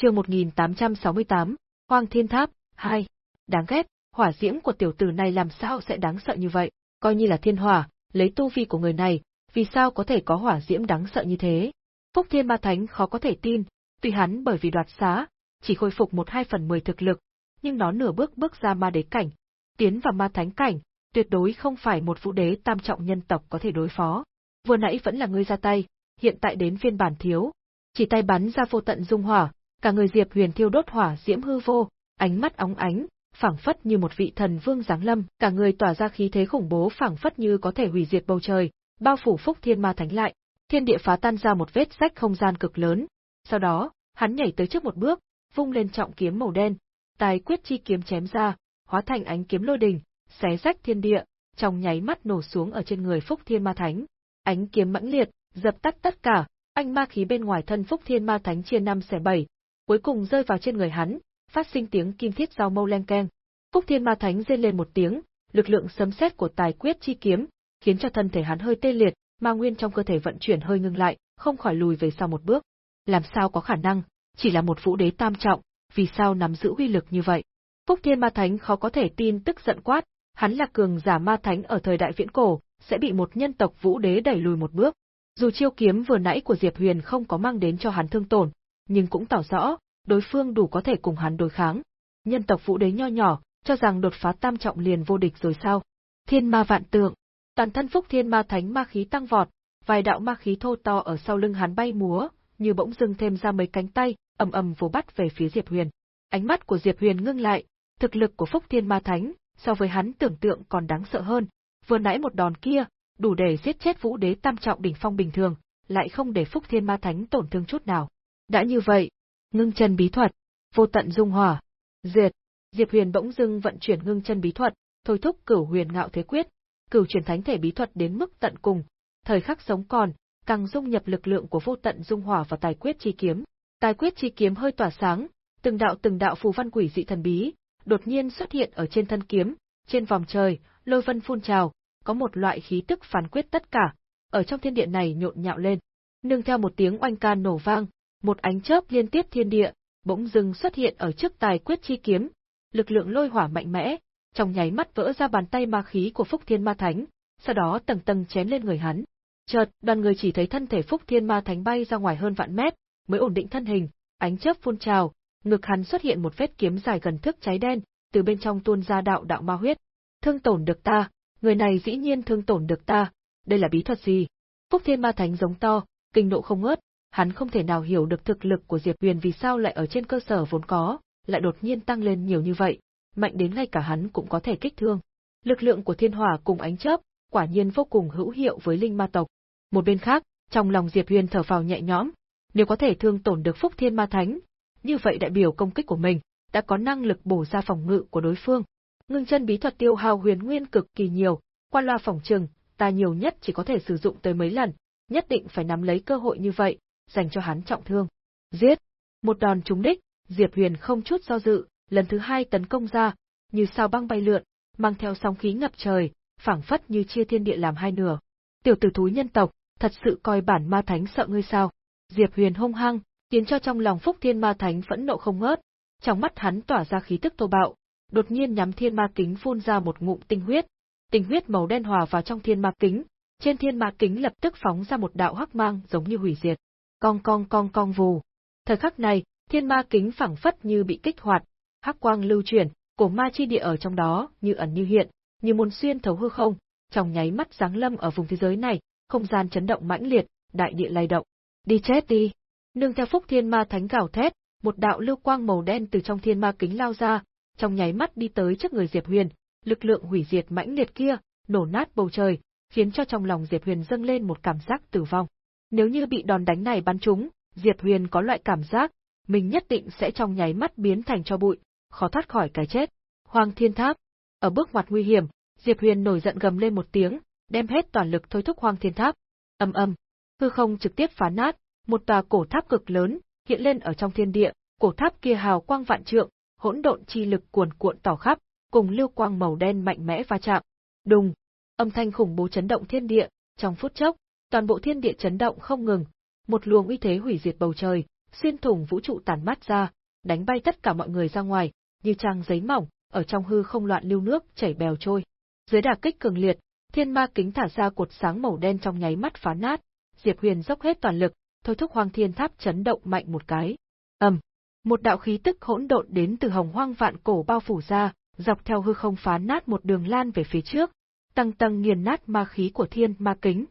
Chương 1868, Hoang Thiên Tháp 2. Đáng ghét, hỏa diễm của tiểu tử này làm sao sẽ đáng sợ như vậy? Coi như là thiên hỏa, lấy tu vi của người này, vì sao có thể có hỏa diễm đáng sợ như thế? Phúc Thiên Ma Thánh khó có thể tin, tuy hắn bởi vì đoạt xá, chỉ khôi phục một hai phần mười thực lực, nhưng nó nửa bước bước ra ma đế cảnh, tiến vào ma thánh cảnh, tuyệt đối không phải một vũ đế tam trọng nhân tộc có thể đối phó. Vừa nãy vẫn là ngươi ra tay, hiện tại đến phiên bản thiếu. Chỉ tay bắn ra vô tận dung hỏa, cả người Diệp Huyền thiêu đốt hỏa diễm hư vô, ánh mắt óng ánh, phảng phất như một vị thần vương giáng lâm, cả người tỏa ra khí thế khủng bố phảng phất như có thể hủy diệt bầu trời, bao phủ Phúc Thiên Ma Thánh lại. Thiên địa phá tan ra một vết rách không gian cực lớn. Sau đó, hắn nhảy tới trước một bước, vung lên trọng kiếm màu đen, tài quyết chi kiếm chém ra, hóa thành ánh kiếm lôi đình, xé rách thiên địa, trong nháy mắt nổ xuống ở trên người Phúc Thiên Ma Thánh. Ánh kiếm mãnh liệt, dập tắt tất cả, anh ma khí bên ngoài thân Phúc Thiên Ma Thánh chia năm xẻ bảy, cuối cùng rơi vào trên người hắn, phát sinh tiếng kim thiết giao mâu len keng. Phúc Thiên Ma Thánh rên lên một tiếng, lực lượng sấm sét của tài quyết chi kiếm, khiến cho thân thể hắn hơi tê liệt, ma nguyên trong cơ thể vận chuyển hơi ngưng lại, không khỏi lùi về sau một bước. Làm sao có khả năng, chỉ là một vũ đế tam trọng, vì sao nắm giữ uy lực như vậy? Phúc Thiên Ma Thánh khó có thể tin tức giận quát, hắn là cường giả ma thánh ở thời đại viễn cổ, sẽ bị một nhân tộc vũ đế đẩy lùi một bước. Dù chiêu kiếm vừa nãy của Diệp Huyền không có mang đến cho hắn thương tổn, nhưng cũng tỏ rõ, đối phương đủ có thể cùng hắn đối kháng. Nhân tộc vũ đế nho nhỏ, cho rằng đột phá tam trọng liền vô địch rồi sao? Thiên ma vạn tượng, toàn thân phúc thiên ma thánh ma khí tăng vọt, vài đạo ma khí thô to ở sau lưng hắn bay múa, như bỗng dưng thêm ra mấy cánh tay, ầm ầm vồ bắt về phía Diệp Huyền. Ánh mắt của Diệp Huyền ngưng lại, thực lực của phúc thiên ma thánh, so với hắn tưởng tượng còn đáng sợ hơn. Vừa nãy một đòn kia, đủ để giết chết vũ đế tam trọng đỉnh phong bình thường, lại không để phúc thiên ma thánh tổn thương chút nào. Đã như vậy, ngưng chân bí thuật, vô tận dung hỏa, diệt. Diệp Huyền bỗng dưng vận chuyển ngưng chân bí thuật, thôi thúc cửu huyền ngạo thế quyết, cửu chuyển thánh thể bí thuật đến mức tận cùng, thời khắc sống còn, càng dung nhập lực lượng của vô tận dung hỏa và tài quyết chi kiếm. Tài quyết chi kiếm hơi tỏa sáng, từng đạo từng đạo phù văn quỷ dị thần bí, đột nhiên xuất hiện ở trên thân kiếm, trên vòng trời, lôi vân phun trào, có một loại khí tức phán quyết tất cả, ở trong thiên địa này nhộn nhạo lên. Nương theo một tiếng oanh can nổ vang, một ánh chớp liên tiếp thiên địa, bỗng dưng xuất hiện ở trước tài quyết chi kiếm, lực lượng lôi hỏa mạnh mẽ, trong nháy mắt vỡ ra bàn tay ma khí của Phúc Thiên Ma Thánh, sau đó tầng tầng chém lên người hắn. Chợt, đoàn người chỉ thấy thân thể Phúc Thiên Ma Thánh bay ra ngoài hơn vạn mét, mới ổn định thân hình, ánh chớp phun trào, ngực hắn xuất hiện một vết kiếm dài gần thước cháy đen, từ bên trong tuôn ra đạo đạo ma huyết. Thương tổn được ta, người này dĩ nhiên thương tổn được ta, đây là bí thuật gì? Phúc Thiên Ma Thánh giống to, kinh nộ không ngớt, hắn không thể nào hiểu được thực lực của Diệp Huyền vì sao lại ở trên cơ sở vốn có, lại đột nhiên tăng lên nhiều như vậy, mạnh đến ngay cả hắn cũng có thể kích thương. Lực lượng của thiên hỏa cùng ánh chớp, quả nhiên vô cùng hữu hiệu với linh ma tộc. Một bên khác, trong lòng Diệp Huyền thở phào nhẹ nhõm, nếu có thể thương tổn được Phúc Thiên Ma Thánh, như vậy đại biểu công kích của mình đã có năng lực bổ ra phòng ngự của đối phương. Ngưng chân bí thuật tiêu hao huyền nguyên cực kỳ nhiều, qua loa phòng trừng, ta nhiều nhất chỉ có thể sử dụng tới mấy lần, nhất định phải nắm lấy cơ hội như vậy, dành cho hắn trọng thương. Giết! Một đòn trúng đích, Diệp Huyền không chút do dự, lần thứ hai tấn công ra, như sao băng bay lượn, mang theo sóng khí ngập trời, phảng phất như chia thiên địa làm hai nửa. Tiểu tử thúi nhân tộc, thật sự coi bản ma thánh sợ ngươi sao? Diệp Huyền hung hăng, khiến cho trong lòng Phúc Thiên Ma Thánh phẫn nộ không ngớt, trong mắt hắn tỏa ra khí tức tô bạo, đột nhiên nhắm Thiên Ma Kính phun ra một ngụm tinh huyết, tinh huyết màu đen hòa vào trong Thiên Ma Kính, trên Thiên Ma Kính lập tức phóng ra một đạo hắc mang giống như hủy diệt. Cong cong cong cong vù. Thời khắc này, Thiên Ma Kính phảng phất như bị kích hoạt, hắc quang lưu chuyển, cổ ma chi địa ở trong đó, như ẩn như hiện, như muốn xuyên thấu hư không, trong nháy mắt giáng lâm ở vùng thế giới này, không gian chấn động mãnh liệt, đại địa lay động. Đi chết đi! Nương theo phúc thiên ma thánh gào thét, một đạo lưu quang màu đen từ trong thiên ma kính lao ra, trong nháy mắt đi tới trước người Diệp Huyền, lực lượng hủy diệt mãnh liệt kia, nổ nát bầu trời, khiến cho trong lòng Diệp Huyền dâng lên một cảm giác tử vong. Nếu như bị đòn đánh này bắn trúng, Diệp Huyền có loại cảm giác, mình nhất định sẽ trong nháy mắt biến thành cho bụi, khó thoát khỏi cái chết. Hoàng Thiên Tháp, ở bước ngoặt nguy hiểm, Diệp Huyền nổi giận gầm lên một tiếng, đem hết toàn lực thôi thúc Hoàng Thiên Tháp. ầm ầm hư không trực tiếp phá nát, một tòa cổ tháp cực lớn hiện lên ở trong thiên địa, cổ tháp kia hào quang vạn trượng, hỗn độn chi lực cuồn cuộn tỏ khắp, cùng lưu quang màu đen mạnh mẽ va chạm. Đùng, âm thanh khủng bố chấn động thiên địa, trong phút chốc, toàn bộ thiên địa chấn động không ngừng, một luồng uy thế hủy diệt bầu trời, xuyên thủng vũ trụ tàn mát ra, đánh bay tất cả mọi người ra ngoài, như trang giấy mỏng, ở trong hư không loạn lưu nước chảy bèo trôi. Dưới đả kích cường liệt, thiên ma kính thả ra cột sáng màu đen trong nháy mắt phá nát, Diệp Huyền dốc hết toàn lực, thôi thúc Hoang Thiên Tháp chấn động mạnh một cái. Ầm, một đạo khí tức hỗn độn đến từ Hồng Hoang vạn cổ bao phủ ra, dọc theo hư không phá nát một đường lan về phía trước, tăng tăng nghiền nát ma khí của thiên ma kính.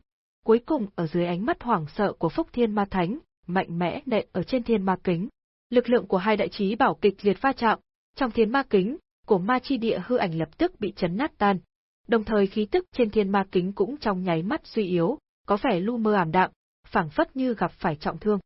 Cuối cùng ở dưới ánh mắt hoảng sợ của Phúc Thiên Ma Thánh, mạnh mẽ nện ở trên thiên ma kính. Lực lượng của hai đại chí bảo kịch liệt va chạm, trong thiên ma kính, của ma chi địa hư ảnh lập tức bị chấn nát tan. Đồng thời khí tức trên thiên ma kính cũng trong nháy mắt suy yếu, có vẻ lu mơ ảm đạm, phảng phất như gặp phải trọng thương.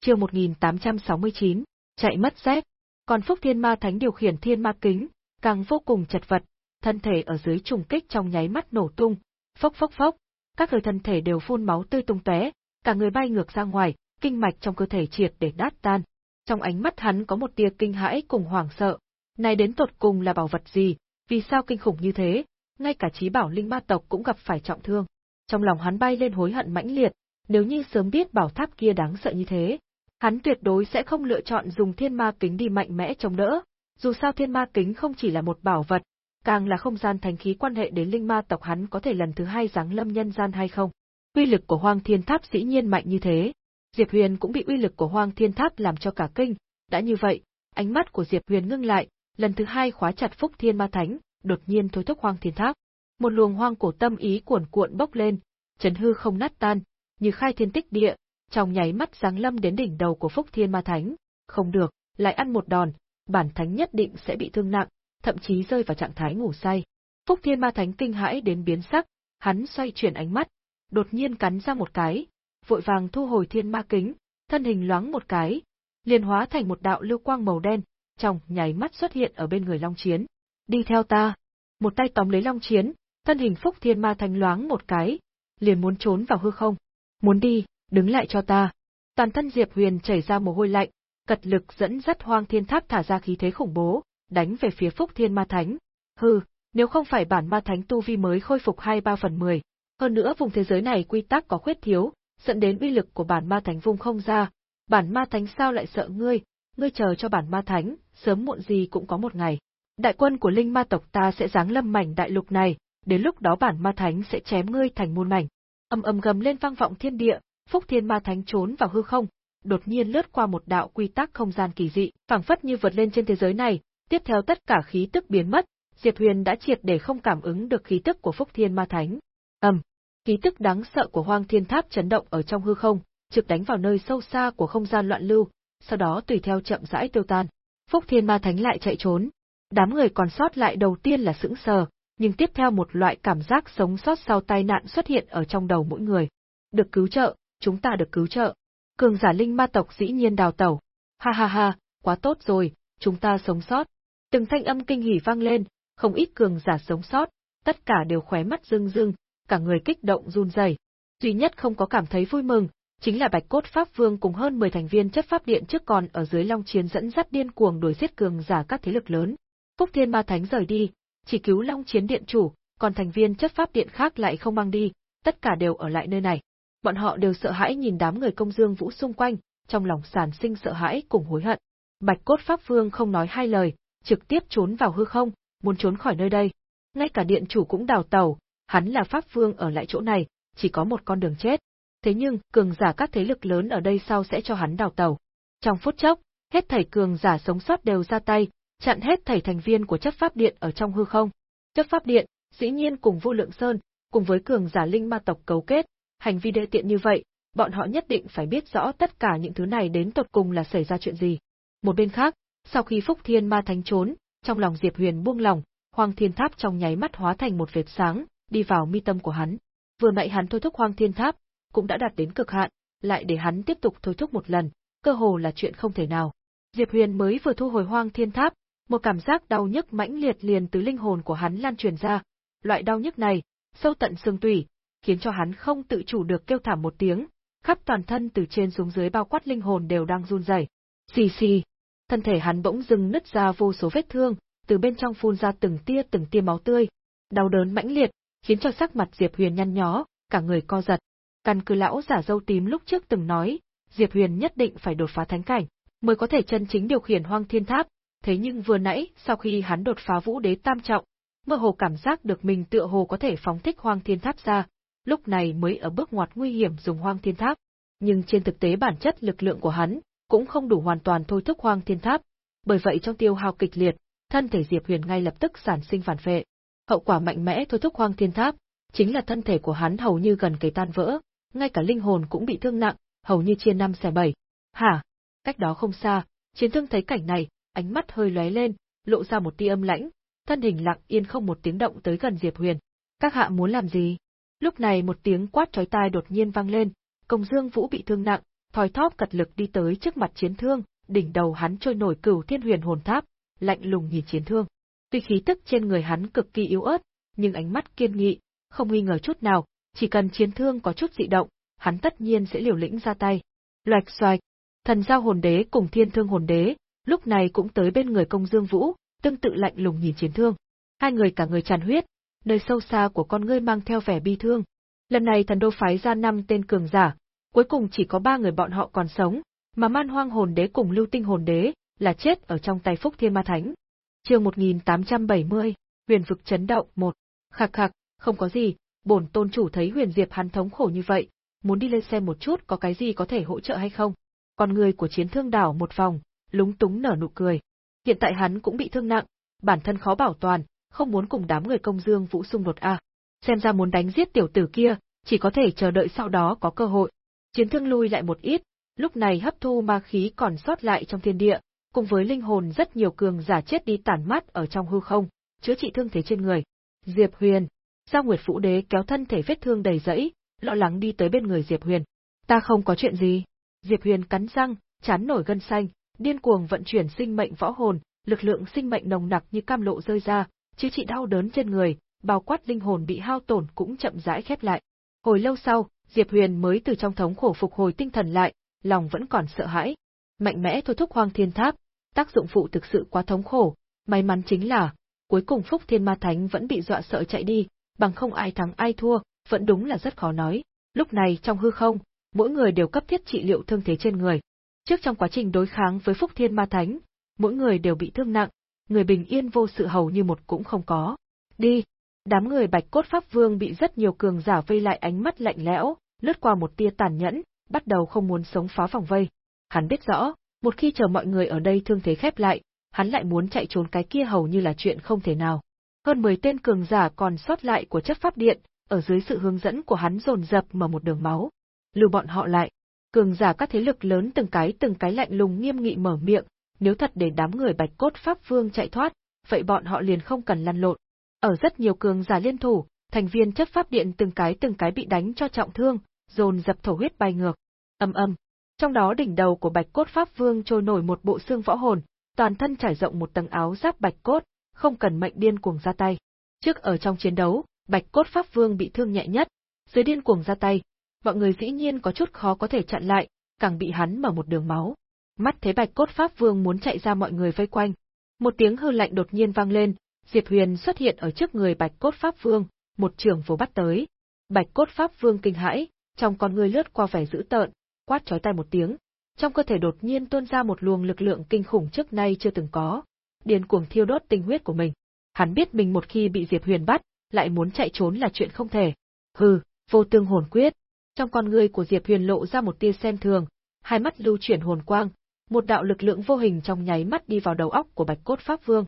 Chương 1869, chạy mất rét. Còn Phúc Thiên Ma Thánh điều khiển thiên ma kính, càng vô cùng chật vật, thân thể ở dưới trùng kích trong nháy mắt nổ tung, phốc phốc phốc, các hơi thân thể đều phun máu tươi tung tóe, cả người bay ngược ra ngoài, kinh mạch trong cơ thể triệt để nát tan. Trong ánh mắt hắn có một tia kinh hãi cùng hoảng sợ. Này đến tột cùng là bảo vật gì, vì sao kinh khủng như thế, ngay cả trí bảo linh ma tộc cũng gặp phải trọng thương. Trong lòng hắn bay lên hối hận mãnh liệt, nếu như sớm biết bảo tháp kia đáng sợ như thế, hắn tuyệt đối sẽ không lựa chọn dùng thiên ma kính đi mạnh mẽ chống đỡ. Dù sao thiên ma kính không chỉ là một bảo vật, càng là không gian thành khí quan hệ đến linh ma tộc hắn có thể lần thứ hai giáng lâm nhân gian hay không. Uy lực của hoang thiên tháp dĩ nhiên mạnh như thế, Diệp Huyền cũng bị uy lực của Hoang Thiên Tháp làm cho cả kinh, đã như vậy, ánh mắt của Diệp Huyền ngưng lại, lần thứ hai khóa chặt Phúc Thiên Ma Thánh, đột nhiên thôi thúc Hoang Thiên Tháp. Một luồng hoang cổ tâm ý cuồn cuộn bốc lên, chấn hư không nát tan, như khai thiên tích địa, trong nháy mắt giáng lâm đến đỉnh đầu của Phúc Thiên Ma Thánh. Không được, lại ăn một đòn, bản thánh nhất định sẽ bị thương nặng, thậm chí rơi vào trạng thái ngủ say. Phúc Thiên Ma Thánh kinh hãi đến biến sắc, hắn xoay chuyển ánh mắt, đột nhiên cắn ra một cái, vội vàng thu hồi thiên ma kính, thân hình loáng một cái, liền hóa thành một đạo lưu quang màu đen, trong nháy mắt xuất hiện ở bên người Long Chiến. Đi theo ta. Một tay tóm lấy Long Chiến, thân hình phúc thiên ma Thanh loáng một cái, liền muốn trốn vào hư không. Muốn đi, đứng lại cho ta. Toàn thân Diệp Huyền chảy ra mồ hôi lạnh, cật lực dẫn dắt hoang thiên tháp thả ra khí thế khủng bố, đánh về phía phúc thiên ma thánh. Hừ, nếu không phải bản ma thánh tu vi mới khôi phục hai ba phần mười, hơn nữa vùng thế giới này quy tắc có khuyết thiếu, dẫn đến uy lực của bản ma thánh vung không ra. Bản ma thánh sao lại sợ ngươi, ngươi chờ cho bản ma thánh, sớm muộn gì cũng có một ngày. Đại quân của linh ma tộc ta sẽ giáng lâm mảnh đại lục này, đến lúc đó bản ma thánh sẽ chém ngươi thành muôn mảnh. Âm ầm gầm lên vang vọng thiên địa, Phúc Thiên Ma Thánh trốn vào hư không, đột nhiên lướt qua một đạo quy tắc không gian kỳ dị, phảng phất như vượt lên trên thế giới này, tiếp theo tất cả khí tức biến mất, Diệp Huyền đã triệt để không cảm ứng được khí tức của Phúc Thiên Ma Thánh. Ầm, Khí tức đáng sợ của Hoang Thiên Tháp chấn động ở trong hư không, trực đánh vào nơi sâu xa của không gian loạn lưu, sau đó tùy theo chậm rãi tiêu tan. Phúc Thiên Ma Thánh lại chạy trốn. Đám người còn sót lại đầu tiên là sững sờ, nhưng tiếp theo một loại cảm giác sống sót sau tai nạn xuất hiện ở trong đầu mỗi người. Được cứu trợ, chúng ta được cứu trợ. Cường giả linh ma tộc dĩ nhiên đào tẩu. Ha ha ha, quá tốt rồi, chúng ta sống sót. Từng thanh âm kinh hỉ vang lên, không ít cường giả sống sót, tất cả đều khóe mắt rưng rưng, cả người kích động run rẩy. Duy nhất không có cảm thấy vui mừng, chính là Bạch Cốt Pháp Vương cùng hơn 10 thành viên chấp pháp điện trước còn ở dưới Long Chiến dẫn dắt điên cuồng đuổi giết cường giả các thế lực lớn. Phúc Thiên Ma Thánh rời đi, chỉ cứu Long Chiến điện chủ, còn thành viên chấp pháp điện khác lại không mang đi, tất cả đều ở lại nơi này. Bọn họ đều sợ hãi nhìn đám người công dương vũ xung quanh, trong lòng sản sinh sợ hãi cùng hối hận. Bạch Cốt Pháp Vương không nói hai lời, trực tiếp trốn vào hư không, muốn trốn khỏi nơi đây. Ngay cả điện chủ cũng đào tẩu, hắn là pháp vương ở lại chỗ này, chỉ có một con đường chết. Thế nhưng, cường giả các thế lực lớn ở đây sau sẽ cho hắn đào tàu. Trong phút chốc, hết thảy cường giả sống sót đều ra tay, chặn hết thảy thành viên của chấp pháp điện ở trong hư không. Chấp pháp điện, dĩ nhiên cùng Vô Lượng Sơn, cùng với cường giả linh ma tộc cấu kết, hành vi đê tiện như vậy, bọn họ nhất định phải biết rõ tất cả những thứ này đến tột cùng là xảy ra chuyện gì. Một bên khác, sau khi Phúc Thiên Ma Thánh trốn, trong lòng Diệp Huyền buông lòng, Hoàng Thiên Tháp trong nháy mắt hóa thành một vệt sáng, đi vào mi tâm của hắn. Vừa nãy hắn thôi thúc hoang thiên tháp, cũng đã đạt đến cực hạn, lại để hắn tiếp tục thôi thúc một lần, cơ hồ là chuyện không thể nào. Diệp Huyền mới vừa thu hồi hoang thiên tháp, một cảm giác đau nhức mãnh liệt liền từ linh hồn của hắn lan truyền ra. Loại đau nhức này, sâu tận xương tủy, khiến cho hắn không tự chủ được kêu thảm một tiếng, khắp toàn thân từ trên xuống dưới bao quát linh hồn đều đang run rẩy. Xì xì, thân thể hắn bỗng dưng nứt ra vô số vết thương, từ bên trong phun ra từng tia từng tia máu tươi. Đau đớn mãnh liệt, khiến cho sắc mặt Diệp Huyền nhăn nhó, cả người co giật. Căn cứ lão giả dâu tím lúc trước từng nói, Diệp Huyền nhất định phải đột phá thánh cảnh, mới có thể chân chính điều khiển Hoang Thiên Tháp, thế nhưng vừa nãy, sau khi hắn đột phá Vũ Đế tam trọng, mơ hồ cảm giác được mình tựa hồ có thể phóng thích Hoang Thiên Tháp ra, lúc này mới ở bước ngoặt nguy hiểm dùng Hoang Thiên Tháp. Nhưng trên thực tế bản chất lực lượng của hắn cũng không đủ hoàn toàn thôi thúc Hoang Thiên Tháp, bởi vậy trong tiêu hao kịch liệt, thân thể Diệp Huyền ngay lập tức sản sinh phản vệ. Hậu quả mạnh mẽ thôi thúc Hoang Thiên Tháp, chính là thân thể của hắn hầu như gần kề tan vỡ, ngay cả linh hồn cũng bị thương nặng, hầu như chia năm xẻ bảy. Hả? Cách đó không xa, chiến thương thấy cảnh này, ánh mắt hơi lóe lên, lộ ra một tia âm lãnh, thân hình lặng yên không một tiếng động tới gần Diệp Huyền. Các hạ muốn làm gì? Lúc này một tiếng quát chói tai đột nhiên vang lên, Công Dương Vũ bị thương nặng, thòi thóp cật lực đi tới trước mặt chiến thương, đỉnh đầu hắn trôi nổi cửu thiên huyền hồn tháp, lạnh lùng nhìn chiến thương. Tuy khí tức trên người hắn cực kỳ yếu ớt, nhưng ánh mắt kiên nghị, không nghi ngờ chút nào, chỉ cần chiến thương có chút dị động, hắn tất nhiên sẽ liều lĩnh ra tay. Loạch xoạch, thần giao hồn đế cùng thiên thương hồn đế, lúc này cũng tới bên người công dương vũ, tương tự lạnh lùng nhìn chiến thương. Hai người cả người tràn huyết, nơi sâu xa của con ngươi mang theo vẻ bi thương. Lần này thần đô phái ra năm tên cường giả, cuối cùng chỉ có ba người bọn họ còn sống, mà man hoang hồn đế cùng lưu tinh hồn đế, là chết ở trong tay Phúc Thiên Ma Thánh. chương 1870, huyền vực chấn động một Khạc khạc, không có gì, bổn tôn chủ thấy huyền diệp hắn thống khổ như vậy, muốn đi lên xem một chút có cái gì có thể hỗ trợ hay không. Còn người của chiến thương đảo một vòng, lúng túng nở nụ cười. Hiện tại hắn cũng bị thương nặng, bản thân khó bảo toàn, không muốn cùng đám người công dương vũ xung đột a. Xem ra muốn đánh giết tiểu tử kia, chỉ có thể chờ đợi sau đó có cơ hội. Chiến thương lui lại một ít, lúc này hấp thu ma khí còn sót lại trong thiên địa, cùng với linh hồn rất nhiều cường giả chết đi tản mát ở trong hư không, chữa trị thương thế trên người. Diệp Huyền, Giao Nguyệt Vũ Đế kéo thân thể vết thương đầy rẫy, lo lắng đi tới bên người Diệp Huyền. Ta không có chuyện gì. Diệp Huyền cắn răng, chán nổi gân xanh, điên cuồng vận chuyển sinh mệnh võ hồn, lực lượng sinh mệnh nồng nặc như cam lộ rơi ra, chữa trị đau đớn trên người, bao quát linh hồn bị hao tổn cũng chậm rãi khép lại. Hồi lâu sau, Diệp Huyền mới từ trong thống khổ phục hồi tinh thần lại, lòng vẫn còn sợ hãi. Mạnh mẽ thôi thúc Hoang Thiên Tháp, tác dụng phụ thực sự quá thống khổ, may mắn chính là, cuối cùng Phúc Thiên Ma Thánh vẫn bị dọa sợ chạy đi, bằng không ai thắng ai thua, vẫn đúng là rất khó nói. Lúc này trong hư không, mỗi người đều cấp thiết trị liệu thương thế trên người. Trước trong quá trình đối kháng với Phúc Thiên Ma Thánh, mỗi người đều bị thương nặng, người bình yên vô sự hầu như một cũng không có. Đi! Đám người Bạch Cốt Pháp Vương bị rất nhiều cường giả vây lại ánh mắt lạnh lẽo, lướt qua một tia tàn nhẫn, bắt đầu không muốn sống phá vòng vây. Hắn biết rõ, một khi chờ mọi người ở đây thương thế khép lại, hắn lại muốn chạy trốn cái kia hầu như là chuyện không thể nào. Hơn 10 tên cường giả còn sót lại của chấp pháp điện, ở dưới sự hướng dẫn của hắn dồn dập mở một đường máu. Lưu bọn họ lại. Cường giả các thế lực lớn từng cái từng cái lạnh lùng nghiêm nghị mở miệng, nếu thật để đám người bạch cốt pháp vương chạy thoát, vậy bọn họ liền không cần lăn lộn. Ở rất nhiều cường giả liên thủ, thành viên chấp pháp điện từng cái từng cái bị đánh cho trọng thương, dồn dập thổ huyết bay ngược. Âm âm. Trong đó đỉnh đầu của Bạch Cốt Pháp Vương trôi nổi một bộ xương võ hồn, toàn thân trải rộng một tầng áo giáp bạch cốt, không cần mệnh điên cuồng ra tay. Trước ở trong chiến đấu, Bạch Cốt Pháp Vương bị thương nhẹ nhất, dưới điên cuồng ra tay, mọi người dĩ nhiên có chút khó có thể chặn lại, càng bị hắn mở một đường máu. Mắt thấy Bạch Cốt Pháp Vương muốn chạy ra mọi người vây quanh. Một tiếng hư lạnh đột nhiên vang lên, Diệp Huyền xuất hiện ở trước người Bạch Cốt Pháp Vương, một trường vồ bắt tới. Bạch Cốt Pháp Vương kinh hãi, trong con người lướt qua vẻ dữ tợn, quát chói tai một tiếng, trong cơ thể đột nhiên tuôn ra một luồng lực lượng kinh khủng trước nay chưa từng có, điên cuồng thiêu đốt tinh huyết của mình. Hắn biết mình một khi bị Diệp Huyền bắt, lại muốn chạy trốn là chuyện không thể. Hừ, vô tương hồn quyết. Trong con người của Diệp Huyền lộ ra một tia xem thường, hai mắt lưu chuyển hồn quang, một đạo lực lượng vô hình trong nháy mắt đi vào đầu óc của Bạch Cốt Pháp Vương.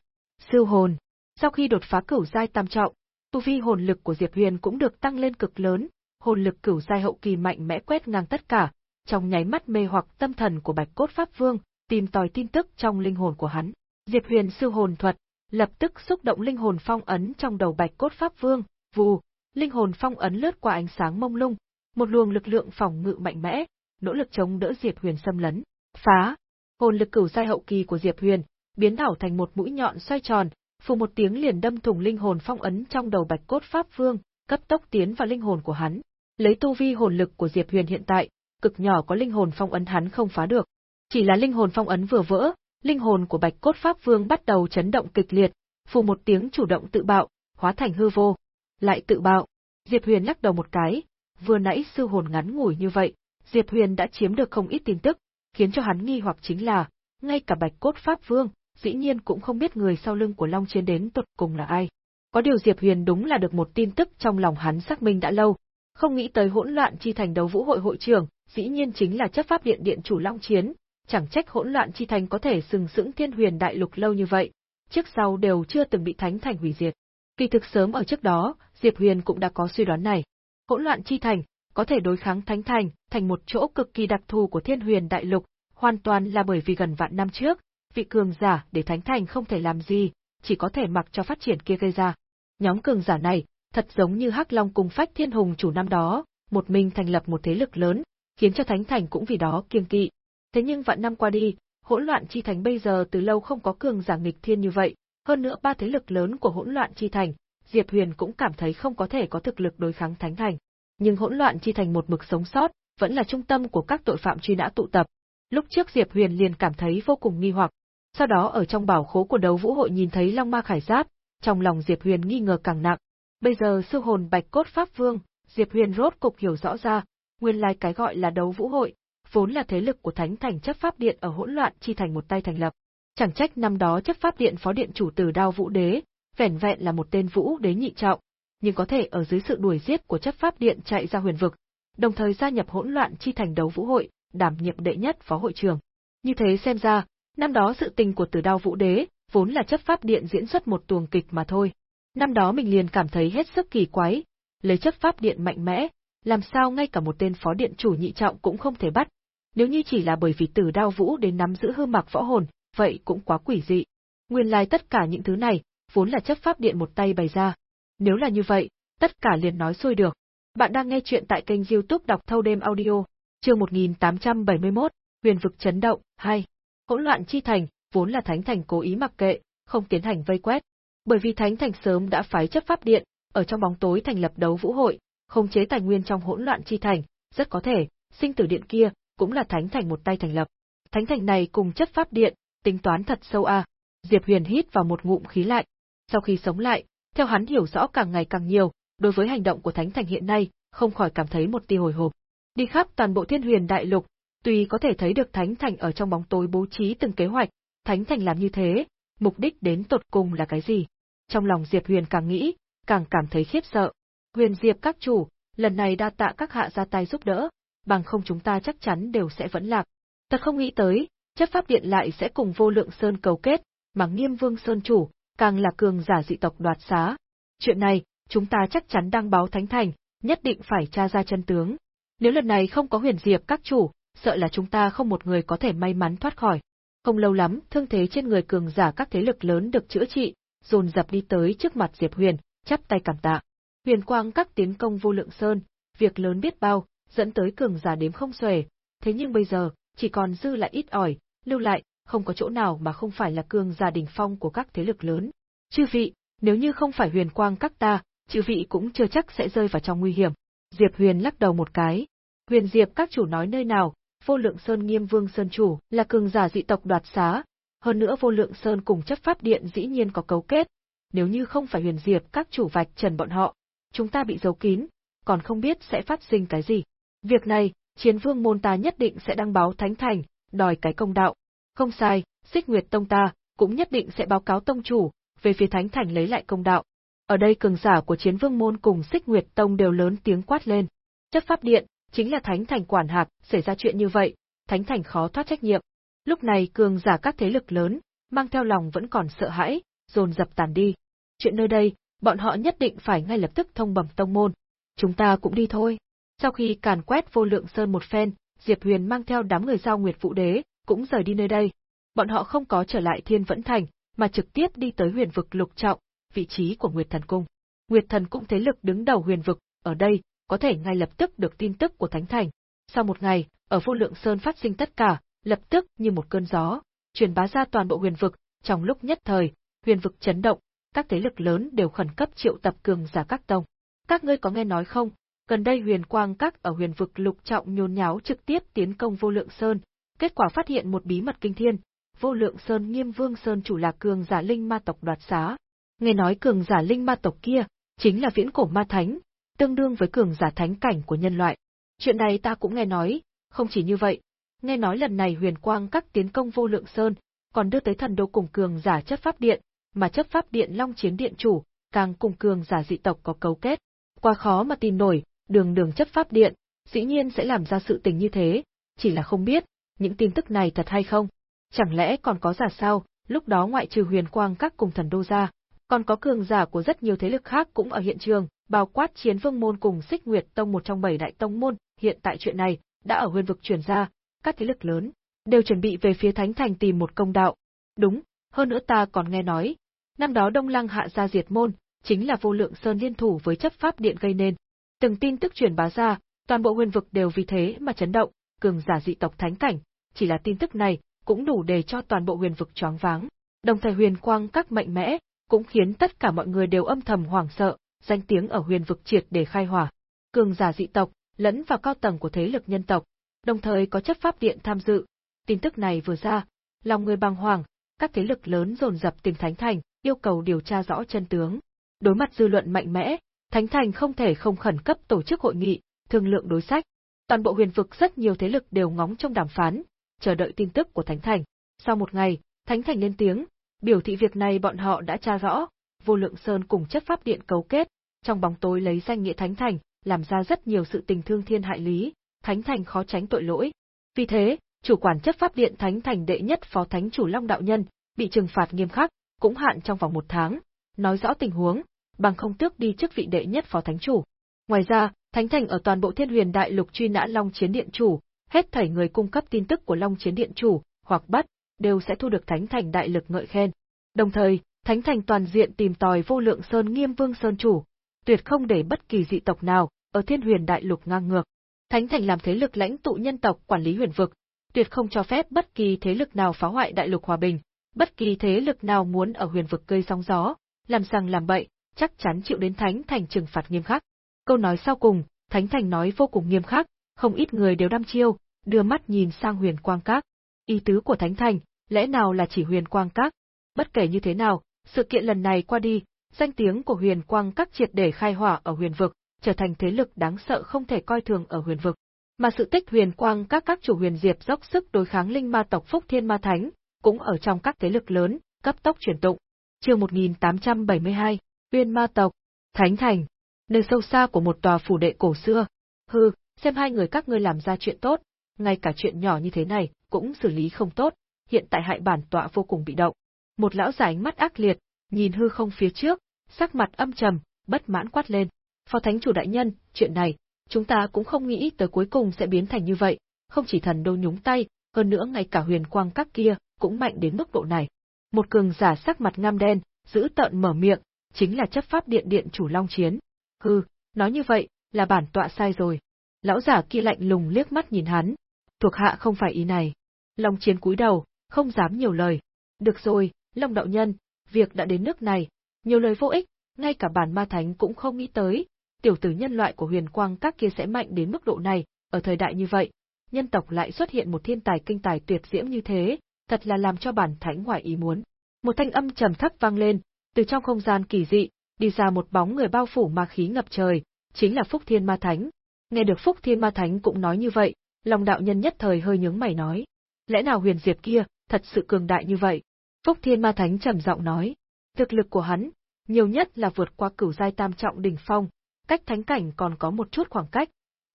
siêu hồn. Sau khi đột phá cửu giai tam trọng, tu vi hồn lực của Diệp Huyền cũng được tăng lên cực lớn, hồn lực cửu giai hậu kỳ mạnh mẽ quét ngang tất cả, trong nháy mắt mê hoặc tâm thần của Bạch Cốt Pháp Vương, tìm tòi tin tức trong linh hồn của hắn. Diệp Huyền sư hồn thuật, lập tức xúc động linh hồn phong ấn trong đầu Bạch Cốt Pháp Vương, vù, linh hồn phong ấn lướt qua ánh sáng mông lung, một luồng lực lượng phòng ngự mạnh mẽ, nỗ lực chống đỡ Diệp Huyền xâm lấn. Phá! Hồn lực cửu giai hậu kỳ của Diệp Huyền, biến đảo thành một mũi nhọn xoay tròn, phù một tiếng liền đâm thủng linh hồn phong ấn trong đầu Bạch Cốt Pháp Vương, cấp tốc tiến vào linh hồn của hắn. Lấy tu vi hồn lực của Diệp Huyền hiện tại, cực nhỏ có linh hồn phong ấn hắn không phá được. Chỉ là linh hồn phong ấn vừa vỡ, linh hồn của Bạch Cốt Pháp Vương bắt đầu chấn động kịch liệt, phù một tiếng chủ động tự bạo, hóa thành hư vô. Lại tự bạo. Diệp Huyền lắc đầu một cái, vừa nãy sư hồn ngắn ngủi như vậy, Diệp Huyền đã chiếm được không ít tin tức, khiến cho hắn nghi hoặc chính là, ngay cả Bạch Cốt Pháp Vương, dĩ nhiên cũng không biết người sau lưng của Long Chiến đến tột cùng là ai. Có điều Diệp Huyền đúng là được một tin tức trong lòng hắn xác minh đã lâu, không nghĩ tới hỗn loạn chi thành đấu vũ hội hội trưởng, dĩ nhiên chính là chấp pháp điện điện chủ Long Chiến, chẳng trách hỗn loạn chi thành có thể sừng sững thiên huyền đại lục lâu như vậy, trước sau đều chưa từng bị thánh thành hủy diệt. Kỳ thực sớm ở trước đó, Diệp Huyền cũng đã có suy đoán này. Hỗn loạn chi thành, có thể đối kháng thánh thành, thành một chỗ cực kỳ đặc thù của thiên huyền đại lục, hoàn toàn là bởi vì gần vạn năm trước, vị cường giả để thánh thành không thể làm gì, chỉ có thể mặc cho phát triển kia gây ra. Nhóm cường giả này, thật giống như Hắc Long cùng Phách Thiên Hùng chủ năm đó, một mình thành lập một thế lực lớn, khiến cho thánh thành cũng vì đó kiêng kỵ. Thế nhưng vạn năm qua đi, hỗn loạn chi thành bây giờ từ lâu không có cường giả nghịch thiên như vậy, hơn nữa ba thế lực lớn của hỗn loạn chi thành, Diệp Huyền cũng cảm thấy không có thể có thực lực đối kháng thánh thành. Nhưng hỗn loạn chi thành một mực sống sót, vẫn là trung tâm của các tội phạm truy nã tụ tập. Lúc trước Diệp Huyền liền cảm thấy vô cùng nghi hoặc, sau đó ở trong bảo khố của đấu vũ hội nhìn thấy Long Ma Khải Giáp, trong lòng Diệp Huyền nghi ngờ càng nặng. Bây giờ sư hồn Bạch Cốt Pháp Vương, Diệp Huyền rốt cục hiểu rõ ra, nguyên lai cái gọi là đấu vũ hội, vốn là thế lực của Thánh Thành chấp pháp điện ở hỗn loạn chi thành một tay thành lập. Chẳng trách năm đó chấp pháp điện phó điện chủ Tử Đao Vũ Đế, vẻn vẹn là một tên Vũ Đế nhị trọng, nhưng có thể ở dưới sự đuổi giết của chấp pháp điện chạy ra huyền vực, đồng thời gia nhập hỗn loạn chi thành đấu vũ hội, đảm nhiệm đệ nhất phó hội trưởng. Như thế xem ra, năm đó sự tình của Tử Đao Vũ Đế, vốn là chấp pháp điện diễn xuất một tuồng kịch mà thôi. Năm đó mình liền cảm thấy hết sức kỳ quái, lấy chấp pháp điện mạnh mẽ, làm sao ngay cả một tên phó điện chủ nhị trọng cũng không thể bắt. Nếu như chỉ là bởi vì Tử Đao Vũ đến nắm giữ hư mặc võ hồn, vậy cũng quá quỷ dị. Nguyên lai tất cả những thứ này, vốn là chấp pháp điện một tay bày ra. Nếu là như vậy, tất cả liền nói xuôi được. Bạn đang nghe chuyện tại kênh youtube đọc thâu đêm audio, chương 1871, huyền vực chấn động, 2. Hỗn loạn chi thành, vốn là Thánh Thành cố ý mặc kệ, không tiến hành vây quét. Bởi vì Thánh Thành sớm đã phái chấp pháp điện, ở trong bóng tối thành lập đấu vũ hội, không chế tài nguyên trong hỗn loạn chi thành, rất có thể, sinh tử điện kia, cũng là Thánh Thành một tay thành lập. Thánh Thành này cùng chấp pháp điện, tính toán thật sâu a. À. Diệp Huyền hít vào một ngụm khí lạnh. Sau khi sống lại, theo hắn hiểu rõ càng ngày càng nhiều, đối với hành động của Thánh Thành hiện nay, không khỏi cảm thấy một tia hồi hộp. Đi khắp toàn bộ Thiên Huyền Đại Lục, tuy có thể thấy được Thánh Thành ở trong bóng tối bố trí từng kế hoạch, Thánh Thành làm như thế, mục đích đến tột cùng là cái gì? Trong lòng Diệp Huyền càng nghĩ, càng cảm thấy khiếp sợ. Huyền Diệp các chủ, lần này đa tạ các hạ ra tay giúp đỡ, bằng không chúng ta chắc chắn đều sẽ vẫn lạc. Thật không nghĩ tới, chấp pháp điện lại sẽ cùng vô lượng sơn cầu kết, mà nghiêm vương sơn chủ, càng là cường giả dị tộc đoạt xá. Chuyện này, chúng ta chắc chắn đang báo thánh thành, nhất định phải tra ra chân tướng. Nếu lần này không có huyền diệp các chủ, sợ là chúng ta không một người có thể may mắn thoát khỏi. Không lâu lắm, thương thế trên người cường giả các thế lực lớn được chữa trị, dồn dập đi tới trước mặt Diệp Huyền, chắp tay cảm tạ. Huyền quang các tiến công vô lượng sơn, việc lớn biết bao, dẫn tới cường giả đếm không xuể, thế nhưng bây giờ, chỉ còn dư lại ít ỏi, lưu lại, không có chỗ nào mà không phải là cường giả đỉnh phong của các thế lực lớn. Chư vị, nếu như không phải huyền quang các ta, chư vị cũng chưa chắc sẽ rơi vào trong nguy hiểm. Diệp Huyền lắc đầu một cái. Huyền Diệp các chủ nói nơi nào, vô lượng sơn nghiêm vương sơn chủ là cường giả dị tộc đoạt xá. Hơn nữa vô lượng sơn cùng chấp pháp điện dĩ nhiên có cấu kết. Nếu như không phải huyền diệp các chủ vạch trần bọn họ, chúng ta bị giấu kín, còn không biết sẽ phát sinh cái gì. Việc này, chiến vương môn ta nhất định sẽ đăng báo thánh thành, đòi cái công đạo. Không sai, xích nguyệt tông ta, cũng nhất định sẽ báo cáo tông chủ, về phía thánh thành lấy lại công đạo. Ở đây cường giả của chiến vương môn cùng xích nguyệt tông đều lớn tiếng quát lên. Chấp pháp điện, chính là thánh thành quản hạt, xảy ra chuyện như vậy, thánh thành khó thoát trách nhiệm. Lúc này cường giả các thế lực lớn, mang theo lòng vẫn còn sợ hãi, dồn dập tàn đi. Chuyện nơi đây, bọn họ nhất định phải ngay lập tức thông bẩm tông môn. Chúng ta cũng đi thôi. Sau khi càn quét vô lượng sơn một phen, Diệp Huyền mang theo đám người giao Nguyệt Vũ Đế, cũng rời đi nơi đây. Bọn họ không có trở lại Thiên Vẫn Thành, mà trực tiếp đi tới huyền vực lục trọng, vị trí của Nguyệt Thần Cung. Nguyệt Thần cũng thế lực đứng đầu huyền vực, ở đây, có thể ngay lập tức được tin tức của Thánh Thành. Sau một ngày, ở vô lượng sơn phát sinh tất cả, lập tức như một cơn gió, truyền bá ra toàn bộ huyền vực, trong lúc nhất thời, huyền vực chấn động, các thế lực lớn đều khẩn cấp triệu tập cường giả các tông. Các ngươi có nghe nói không, gần đây huyền quang các ở huyền vực lục trọng nhôn nháo trực tiếp tiến công vô lượng sơn, kết quả phát hiện một bí mật kinh thiên, vô lượng sơn nghiêm vương sơn chủ là cường giả linh ma tộc đoạt xá. Nghe nói cường giả linh ma tộc kia, chính là viễn cổ ma thánh, tương đương với cường giả thánh cảnh của nhân loại. Chuyện này ta cũng nghe nói, không chỉ như vậy, nghe nói lần này huyền quang các tiến công vô lượng sơn, còn đưa tới thần đô cùng cường giả chấp pháp điện, mà chấp pháp điện long chiến điện chủ, càng cùng cường giả dị tộc có cấu kết. Quá khó mà tìm nổi, đường đường chấp pháp điện, dĩ nhiên sẽ làm ra sự tình như thế, chỉ là không biết, những tin tức này thật hay không. Chẳng lẽ còn có giả sao, lúc đó ngoại trừ huyền quang các cùng thần đô ra, Còn có cường giả của rất nhiều thế lực khác cũng ở hiện trường, bao quát Chiến Vương môn cùng Xích Nguyệt tông một trong bảy đại tông môn, hiện tại chuyện này đã ở huyền vực truyền ra, các thế lực lớn đều chuẩn bị về phía Thánh Thành tìm một công đạo. Đúng, hơn nữa ta còn nghe nói, năm đó Đông Lăng hạ ra diệt môn, chính là vô lượng sơn liên thủ với chấp pháp điện gây nên. Từng tin tức truyền bá ra, toàn bộ huyền vực đều vì thế mà chấn động, cường giả dị tộc thánh cảnh, chỉ là tin tức này cũng đủ để cho toàn bộ huyền vực choáng váng. Đồng thời huyền quang các mạnh mẽ, cũng khiến tất cả mọi người đều âm thầm hoảng sợ, danh tiếng ở huyền vực triệt để khai hỏa. Cường giả dị tộc, lẫn vào cao tầng của thế lực nhân tộc, đồng thời có chấp pháp điện tham dự. Tin tức này vừa ra, lòng người bàng hoàng, các thế lực lớn dồn dập tìm Thánh Thành, yêu cầu điều tra rõ chân tướng. Đối mặt dư luận mạnh mẽ, Thánh Thành không thể không khẩn cấp tổ chức hội nghị, thương lượng đối sách. Toàn bộ huyền vực rất nhiều thế lực đều ngóng trong đàm phán, chờ đợi tin tức của Thánh Thành. Sau một ngày, Thánh Thành lên tiếng, biểu thị việc này bọn họ đã tra rõ, vô lượng sơn cùng chấp pháp điện cấu kết, trong bóng tối lấy danh nghĩa Thánh Thành, làm ra rất nhiều sự tình thương thiên hại lý, Thánh Thành khó tránh tội lỗi. Vì thế, chủ quản chấp pháp điện Thánh Thành đệ nhất phó thánh chủ Long Đạo Nhân, bị trừng phạt nghiêm khắc, cũng hạn trong vòng một tháng, nói rõ tình huống, bằng không tước đi chức vị đệ nhất phó thánh chủ. Ngoài ra, Thánh Thành ở toàn bộ Thiên Huyền Đại Lục truy nã Long Chiến Điện chủ, hết thảy người cung cấp tin tức của Long Chiến Điện chủ hoặc bắt đều sẽ thu được Thánh Thành đại lực ngợi khen. Đồng thời, Thánh Thành toàn diện tìm tòi vô lượng sơn Nghiêm Vương sơn chủ, tuyệt không để bất kỳ dị tộc nào ở Thiên Huyền Đại Lục ngang ngược. Thánh Thành làm thế lực lãnh tụ nhân tộc quản lý huyền vực, tuyệt không cho phép bất kỳ thế lực nào phá hoại đại lục hòa bình, bất kỳ thế lực nào muốn ở huyền vực gây sóng gió, làm rằng làm bậy, chắc chắn chịu đến Thánh Thành trừng phạt nghiêm khắc. Câu nói sau cùng, Thánh Thành nói vô cùng nghiêm khắc, không ít người đều đăm chiêu, đưa mắt nhìn sang huyền quang các. Ý tứ của Thánh Thành, lẽ nào là chỉ huyền quang các? Bất kể như thế nào, sự kiện lần này qua đi, danh tiếng của huyền quang các triệt để khai hỏa ở huyền vực, trở thành thế lực đáng sợ không thể coi thường ở huyền vực. Mà sự tích huyền quang các các chủ huyền diệp dốc sức đối kháng linh ma tộc Phúc Thiên Ma Thánh, cũng ở trong các thế lực lớn, cấp tốc chuyển tụng. Chương 1872, Uyên Ma tộc, Thánh Thành, nơi sâu xa của một tòa phủ đệ cổ xưa. Hừ, xem hai người các ngươi làm ra chuyện tốt, ngay cả chuyện nhỏ như thế này cũng xử lý không tốt, hiện tại hại bản tọa vô cùng bị động. Một lão giả ánh mắt ác liệt, nhìn hư không phía trước, sắc mặt âm trầm, bất mãn quát lên. Phó Thánh chủ đại nhân, chuyện này, chúng ta cũng không nghĩ tới cuối cùng sẽ biến thành như vậy, không chỉ thần đô nhúng tay, hơn nữa ngay cả huyền quang các kia cũng mạnh đến mức độ này. Một cường giả sắc mặt ngăm đen, giữ tợn mở miệng, chính là chấp pháp điện điện chủ Long Chiến. Hừ, nói như vậy, là bản tọa sai rồi. Lão giả kia lạnh lùng liếc mắt nhìn hắn. Thuộc hạ không phải ý này. Long Chiến cúi đầu, không dám nhiều lời. Được rồi, Long đạo nhân, việc đã đến nước này, nhiều lời vô ích, ngay cả bản ma thánh cũng không nghĩ tới, tiểu tử nhân loại của huyền quang các kia sẽ mạnh đến mức độ này, ở thời đại như vậy, nhân tộc lại xuất hiện một thiên tài kinh tài tuyệt diễm như thế, thật là làm cho bản thánh ngoài ý muốn. Một thanh âm trầm thấp vang lên, từ trong không gian kỳ dị, đi ra một bóng người bao phủ ma khí ngập trời, chính là Phúc Thiên Ma Thánh. Nghe được Phúc Thiên Ma Thánh cũng nói như vậy, lòng đạo nhân nhất thời hơi nhướng mày nói. Lẽ nào huyền diệp kia, thật sự cường đại như vậy? Phúc Thiên Ma Thánh trầm giọng nói. Thực lực của hắn, nhiều nhất là vượt qua cửu giai tam trọng đỉnh phong, cách thánh cảnh còn có một chút khoảng cách.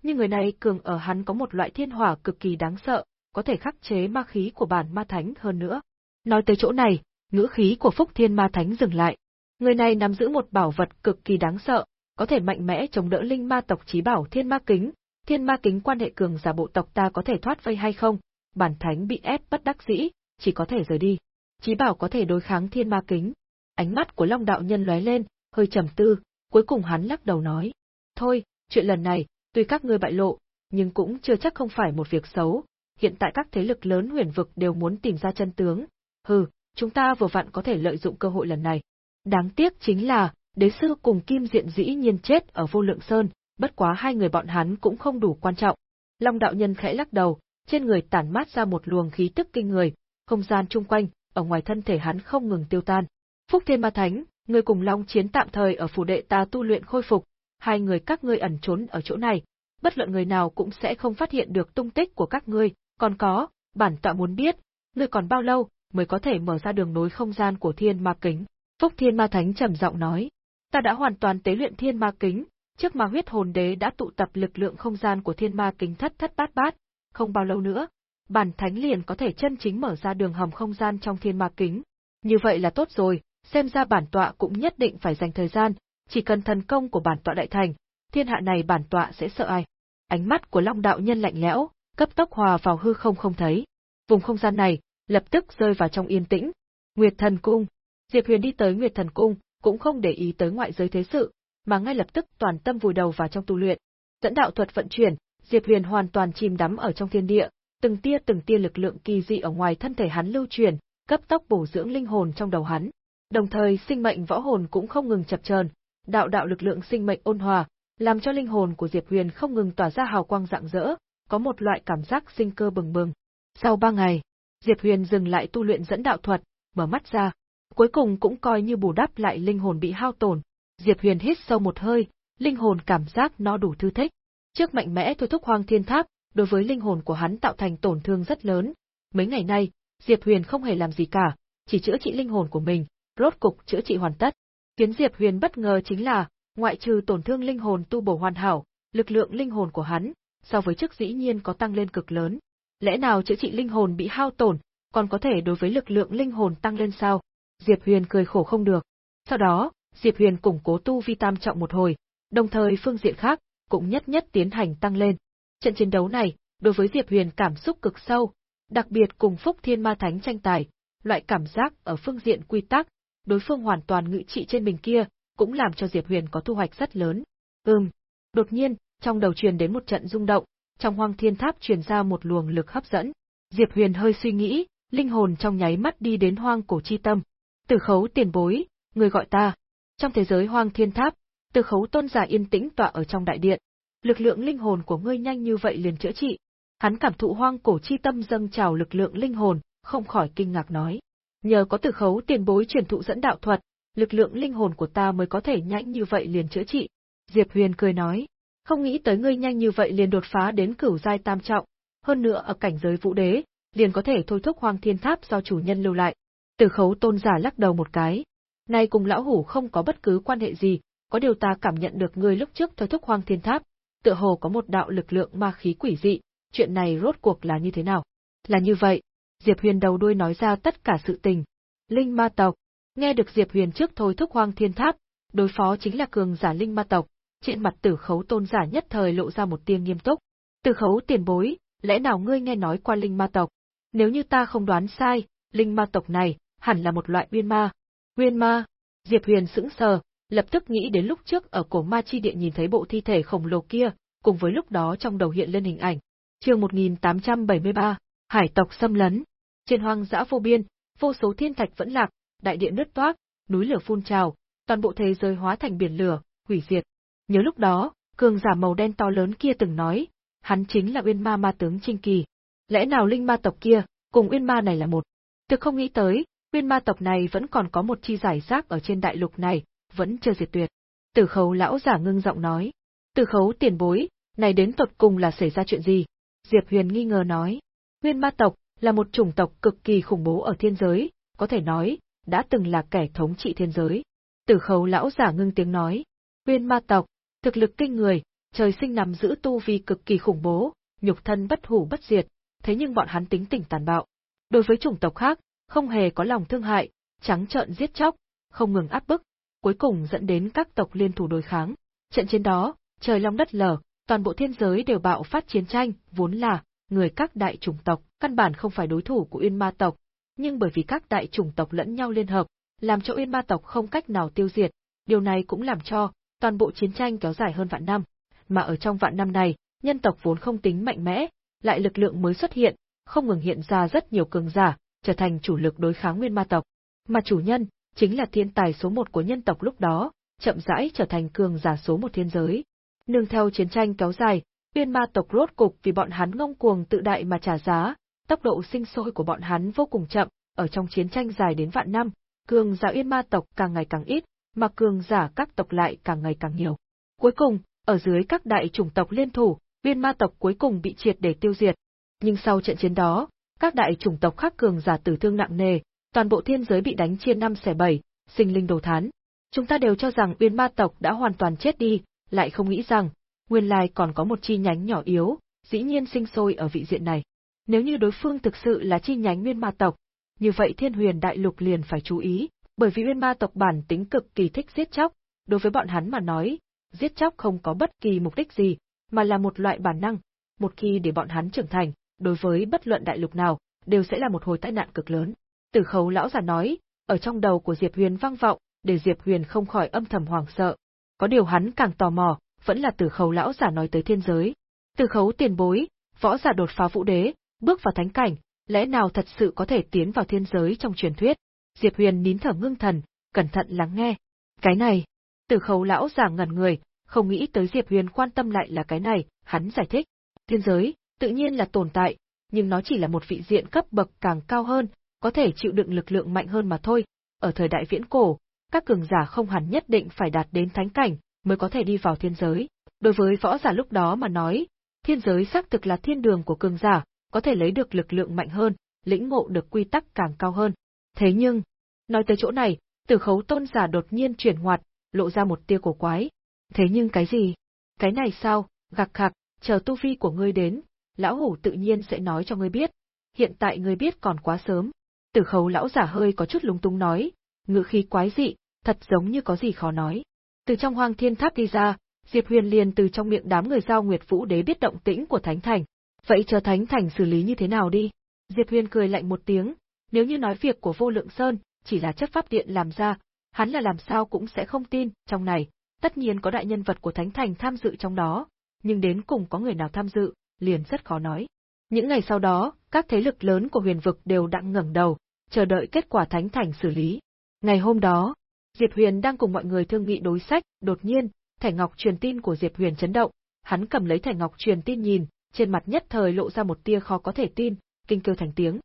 Nhưng người này cường ở hắn có một loại thiên hỏa cực kỳ đáng sợ, có thể khắc chế ma khí của bản ma thánh hơn nữa. Nói tới chỗ này, ngữ khí của Phúc Thiên Ma Thánh dừng lại. Người này nắm giữ một bảo vật cực kỳ đáng sợ, có thể mạnh mẽ chống đỡ linh ma tộc chí bảo Thiên Ma Kính. Thiên Ma Kính quan hệ cường giả bộ tộc ta có thể thoát vây hay không? Bản thánh bị ép bất đắc dĩ, chỉ có thể rời đi. Chí bảo có thể đối kháng Thiên Ma Kính. Ánh mắt của Long đạo nhân lóe lên, hơi trầm tư, cuối cùng hắn lắc đầu nói: "Thôi, chuyện lần này, tuy các ngươi bại lộ, nhưng cũng chưa chắc không phải một việc xấu, hiện tại các thế lực lớn huyền vực đều muốn tìm ra chân tướng. Hừ, chúng ta vừa vặn có thể lợi dụng cơ hội lần này. Đáng tiếc chính là, đế sư cùng Kim Diện dĩ nhiên chết ở vô lượng sơn, bất quá hai người bọn hắn cũng không đủ quan trọng. Long đạo nhân khẽ lắc đầu, trên người tản mát ra một luồng khí tức kinh người, không gian chung quanh, ở ngoài thân thể hắn không ngừng tiêu tan. Phúc Thiên Ma Thánh, người cùng Long chiến tạm thời ở phủ đệ ta tu luyện khôi phục, hai người các ngươi ẩn trốn ở chỗ này, bất luận người nào cũng sẽ không phát hiện được tung tích của các ngươi, còn có, bản tọa muốn biết, ngươi còn bao lâu mới có thể mở ra đường nối không gian của Thiên Ma Kính. Phúc Thiên Ma Thánh trầm giọng nói, ta đã hoàn toàn tế luyện Thiên Ma Kính, trước mà huyết hồn đế đã tụ tập lực lượng không gian của Thiên Ma Kính thất thất bát bát, không bao lâu nữa, bản thánh liền có thể chân chính mở ra đường hầm không gian trong Thiên Ma Kính. Như vậy là tốt rồi, xem ra bản tọa cũng nhất định phải dành thời gian, chỉ cần thần công của bản tọa đại thành, thiên hạ này bản tọa sẽ sợ ai. Ánh mắt của Long đạo nhân lạnh lẽo, cấp tốc hòa vào hư không không thấy. Vùng không gian này, lập tức rơi vào trong yên tĩnh. Nguyệt thần cung. Diệp Huyền đi tới Nguyệt thần cung, cũng không để ý tới ngoại giới thế sự, mà ngay lập tức toàn tâm vùi đầu vào trong tu luyện. Dẫn đạo thuật vận chuyển, Diệp Huyền hoàn toàn chìm đắm ở trong thiên địa, từng tia từng tia lực lượng kỳ dị ở ngoài thân thể hắn lưu truyền, cấp tốc bổ dưỡng linh hồn trong đầu hắn. Đồng thời sinh mệnh võ hồn cũng không ngừng chập chờn, đạo đạo lực lượng sinh mệnh ôn hòa, làm cho linh hồn của Diệp Huyền không ngừng tỏa ra hào quang rạng rỡ, có một loại cảm giác sinh cơ bừng bừng. Sau ba ngày, Diệp Huyền dừng lại tu luyện dẫn đạo thuật, mở mắt ra, cuối cùng cũng coi như bù đắp lại linh hồn bị hao tổn. Diệp Huyền hít sâu một hơi, linh hồn cảm giác no đủ thư thích. Trước mạnh mẽ thôi thúc Hoang Thiên Tháp, đối với linh hồn của hắn tạo thành tổn thương rất lớn. Mấy ngày nay, Diệp Huyền không hề làm gì cả, chỉ chữa trị linh hồn của mình, rốt cục chữa trị hoàn tất. Khiến Diệp Huyền bất ngờ chính là, ngoại trừ tổn thương linh hồn tu bổ hoàn hảo, lực lượng linh hồn của hắn, so với trước dĩ nhiên có tăng lên cực lớn. Lẽ nào chữa trị linh hồn bị hao tổn, còn có thể đối với lực lượng linh hồn tăng lên sao? Diệp Huyền cười khổ không được. Sau đó, Diệp Huyền củng cố tu vi tam trọng một hồi, đồng thời phương diện khác, cũng nhất nhất tiến hành tăng lên. Trận chiến đấu này, đối với Diệp Huyền cảm xúc cực sâu, đặc biệt cùng Phúc Thiên Ma Thánh tranh tài, loại cảm giác ở phương diện quy tắc, đối phương hoàn toàn ngự trị trên mình kia, cũng làm cho Diệp Huyền có thu hoạch rất lớn. Ừm. Đột nhiên, trong đầu truyền đến một trận rung động, trong Hoang Thiên Tháp truyền ra một luồng lực hấp dẫn. Diệp Huyền hơi suy nghĩ, linh hồn trong nháy mắt đi đến Hoang Cổ Chi Tâm. Từ khấu tiền bối, người gọi ta. Trong thế giới Hoang Thiên Tháp, Từ khấu tôn giả yên tĩnh tọa ở trong đại điện. Lực lượng linh hồn của ngươi nhanh như vậy liền chữa trị. Hắn cảm thụ Hoang Cổ Chi Tâm dâng trào lực lượng linh hồn, không khỏi kinh ngạc nói. Nhờ có từ khấu tiền bối truyền thụ dẫn đạo thuật, lực lượng linh hồn của ta mới có thể nhanh như vậy liền chữa trị. Diệp Huyền cười nói, không nghĩ tới ngươi nhanh như vậy liền đột phá đến cửu giai tam trọng, hơn nữa ở cảnh giới vũ đế, liền có thể thôi thúc hoàng thiên tháp do chủ nhân lưu lại. Từ khấu tôn giả lắc đầu một cái. nay cùng lão hủ không có bất cứ quan hệ gì, có điều ta cảm nhận được ngươi lúc trước thôi thúc hoàng thiên tháp, tựa hồ có một đạo lực lượng ma khí quỷ dị, chuyện này rốt cuộc là như thế nào? Là như vậy, Diệp Huyền đầu đuôi nói ra tất cả sự tình. Linh ma tộc, nghe được Diệp Huyền trước thôi thúc hoàng thiên tháp, đối phó chính là cường giả linh ma tộc, trên mặt tử khấu tôn giả nhất thời lộ ra một tia nghiêm túc. Tử khấu tiền bối, lẽ nào ngươi nghe nói qua linh ma tộc? Nếu như ta không đoán sai, linh ma tộc này, hẳn là một loại uyên ma. Uyên ma? Diệp Huyền sững sờ, lập tức nghĩ đến lúc trước ở cổ ma chi địa nhìn thấy bộ thi thể khổng lồ kia, cùng với lúc đó trong đầu hiện lên hình ảnh. Chương 1873, Hải tộc xâm lấn. Trên hoang dã vô biên, vô số thiên thạch vẫn lạc, đại địa nứt toác, núi lửa phun trào, toàn bộ thế giới hóa thành biển lửa, hủy diệt. Nhớ lúc đó, cường giả màu đen to lớn kia từng nói, hắn chính là Uyên Ma ma tướng Trinh Kỳ. Lẽ nào linh ma tộc kia, cùng Uyên Ma này là một? Thực không nghĩ tới, Uyên Ma tộc này vẫn còn có một chi giải rác ở trên đại lục này, vẫn chưa diệt tuyệt. Tử khấu lão giả ngưng giọng nói. Tử khấu tiền bối, này đến tột cùng là xảy ra chuyện gì? Diệp Huyền nghi ngờ nói. Uyên Ma tộc là một chủng tộc cực kỳ khủng bố ở thiên giới, có thể nói, đã từng là kẻ thống trị thiên giới. Tử khấu lão giả ngưng tiếng nói. Uyên Ma tộc, thực lực kinh người, trời sinh nằm giữ tu vi cực kỳ khủng bố, nhục thân bất hủ bất diệt, thế nhưng bọn hắn tính tình tàn bạo. Đối với chủng tộc khác, không hề có lòng thương hại, trắng trợn giết chóc, không ngừng áp bức, cuối cùng dẫn đến các tộc liên thủ đối kháng. Trận chiến đó, trời long đất lở, toàn bộ thiên giới đều bạo phát chiến tranh, vốn là người các đại chủng tộc, căn bản không phải đối thủ của Uyên Ma tộc, nhưng bởi vì các đại chủng tộc lẫn nhau liên hợp, làm cho Uyên Ma tộc không cách nào tiêu diệt, điều này cũng làm cho toàn bộ chiến tranh kéo dài hơn vạn năm, mà ở trong vạn năm này, nhân tộc vốn không tính mạnh mẽ, lại lực lượng mới xuất hiện, không ngừng hiện ra rất nhiều cường giả, trở thành chủ lực đối kháng nguyên ma tộc. Mà chủ nhân, chính là thiên tài số một của nhân tộc lúc đó, chậm rãi trở thành cường giả số một thiên giới. Nương theo chiến tranh kéo dài, uyên ma tộc rốt cục vì bọn hắn ngông cuồng tự đại mà trả giá, tốc độ sinh sôi của bọn hắn vô cùng chậm, ở trong chiến tranh dài đến vạn năm, cường giả uyên ma tộc càng ngày càng ít, mà cường giả các tộc lại càng ngày càng nhiều. Cuối cùng, ở dưới các đại chủng tộc liên thủ, biên ma tộc cuối cùng bị triệt để tiêu diệt. Nhưng sau trận chiến đó, các đại chủng tộc khác cường giả tử thương nặng nề, toàn bộ thiên giới bị đánh chia năm xẻ bảy, sinh linh đồ thán. Chúng ta đều cho rằng biên ma tộc đã hoàn toàn chết đi, lại không nghĩ rằng, nguyên lai còn có một chi nhánh nhỏ yếu, dĩ nhiên sinh sôi ở vị diện này. Nếu như đối phương thực sự là chi nhánh nguyên ma tộc, như vậy thiên huyền đại lục liền phải chú ý, bởi vì Uyên Ma tộc bản tính cực kỳ thích giết chóc, đối với bọn hắn mà nói, giết chóc không có bất kỳ mục đích gì, mà là một loại bản năng, một khi để bọn hắn trưởng thành, đối với bất luận đại lục nào, đều sẽ là một hồi tai nạn cực lớn. Tử khấu lão già nói, ở trong đầu của Diệp Huyền vang vọng, để Diệp Huyền không khỏi âm thầm hoảng sợ. Có điều hắn càng tò mò, vẫn là tử khấu lão giả nói tới thiên giới. Tử khấu tiền bối, võ giả đột phá vũ đế, bước vào thánh cảnh, lẽ nào thật sự có thể tiến vào thiên giới trong truyền thuyết? Diệp Huyền nín thở ngưng thần, cẩn thận lắng nghe. Cái này, tử khấu lão giả ngẩn người, không nghĩ tới Diệp Huyền quan tâm lại là cái này, hắn giải thích. Thiên giới, tự nhiên là tồn tại, nhưng nó chỉ là một vị diện cấp bậc càng cao hơn, có thể chịu đựng lực lượng mạnh hơn mà thôi. Ở thời đại viễn cổ, các cường giả không hẳn nhất định phải đạt đến thánh cảnh mới có thể đi vào thiên giới. Đối với võ giả lúc đó mà nói, thiên giới xác thực là thiên đường của cường giả, có thể lấy được lực lượng mạnh hơn, lĩnh ngộ được quy tắc càng cao hơn. Thế nhưng, nói tới chỗ này, tử khấu tôn giả đột nhiên chuyển ngoặt, lộ ra một tia cổ quái. Thế nhưng cái gì? Cái này sao? Gạc khạc, chờ tu vi của ngươi đến, lão hủ tự nhiên sẽ nói cho ngươi biết. Hiện tại ngươi biết còn quá sớm. Tử khấu lão giả hơi có chút lung tung nói, ngữ khí quái dị, thật giống như có gì khó nói. Từ trong hoang thiên tháp đi ra, Diệp Huyền liền từ trong miệng đám người giao Nguyệt Vũ Đế biết động tĩnh của Thánh Thành. Vậy chờ Thánh Thành xử lý như thế nào đi? Diệp Huyền cười lạnh một tiếng, nếu như nói việc của Vô Lượng Sơn chỉ là chấp pháp điện làm ra, hắn là làm sao cũng sẽ không tin, trong này, tất nhiên có đại nhân vật của Thánh Thành tham dự trong đó, nhưng đến cùng có người nào tham dự, liền rất khó nói. Những ngày sau đó, các thế lực lớn của huyền vực đều đặng ngẩng đầu, chờ đợi kết quả Thánh Thành xử lý. Ngày hôm đó, Diệp Huyền đang cùng mọi người thương nghị đối sách, đột nhiên, thẻ ngọc truyền tin của Diệp Huyền chấn động, hắn cầm lấy thẻ ngọc truyền tin nhìn, trên mặt nhất thời lộ ra một tia khó có thể tin, kinh kêu thành tiếng.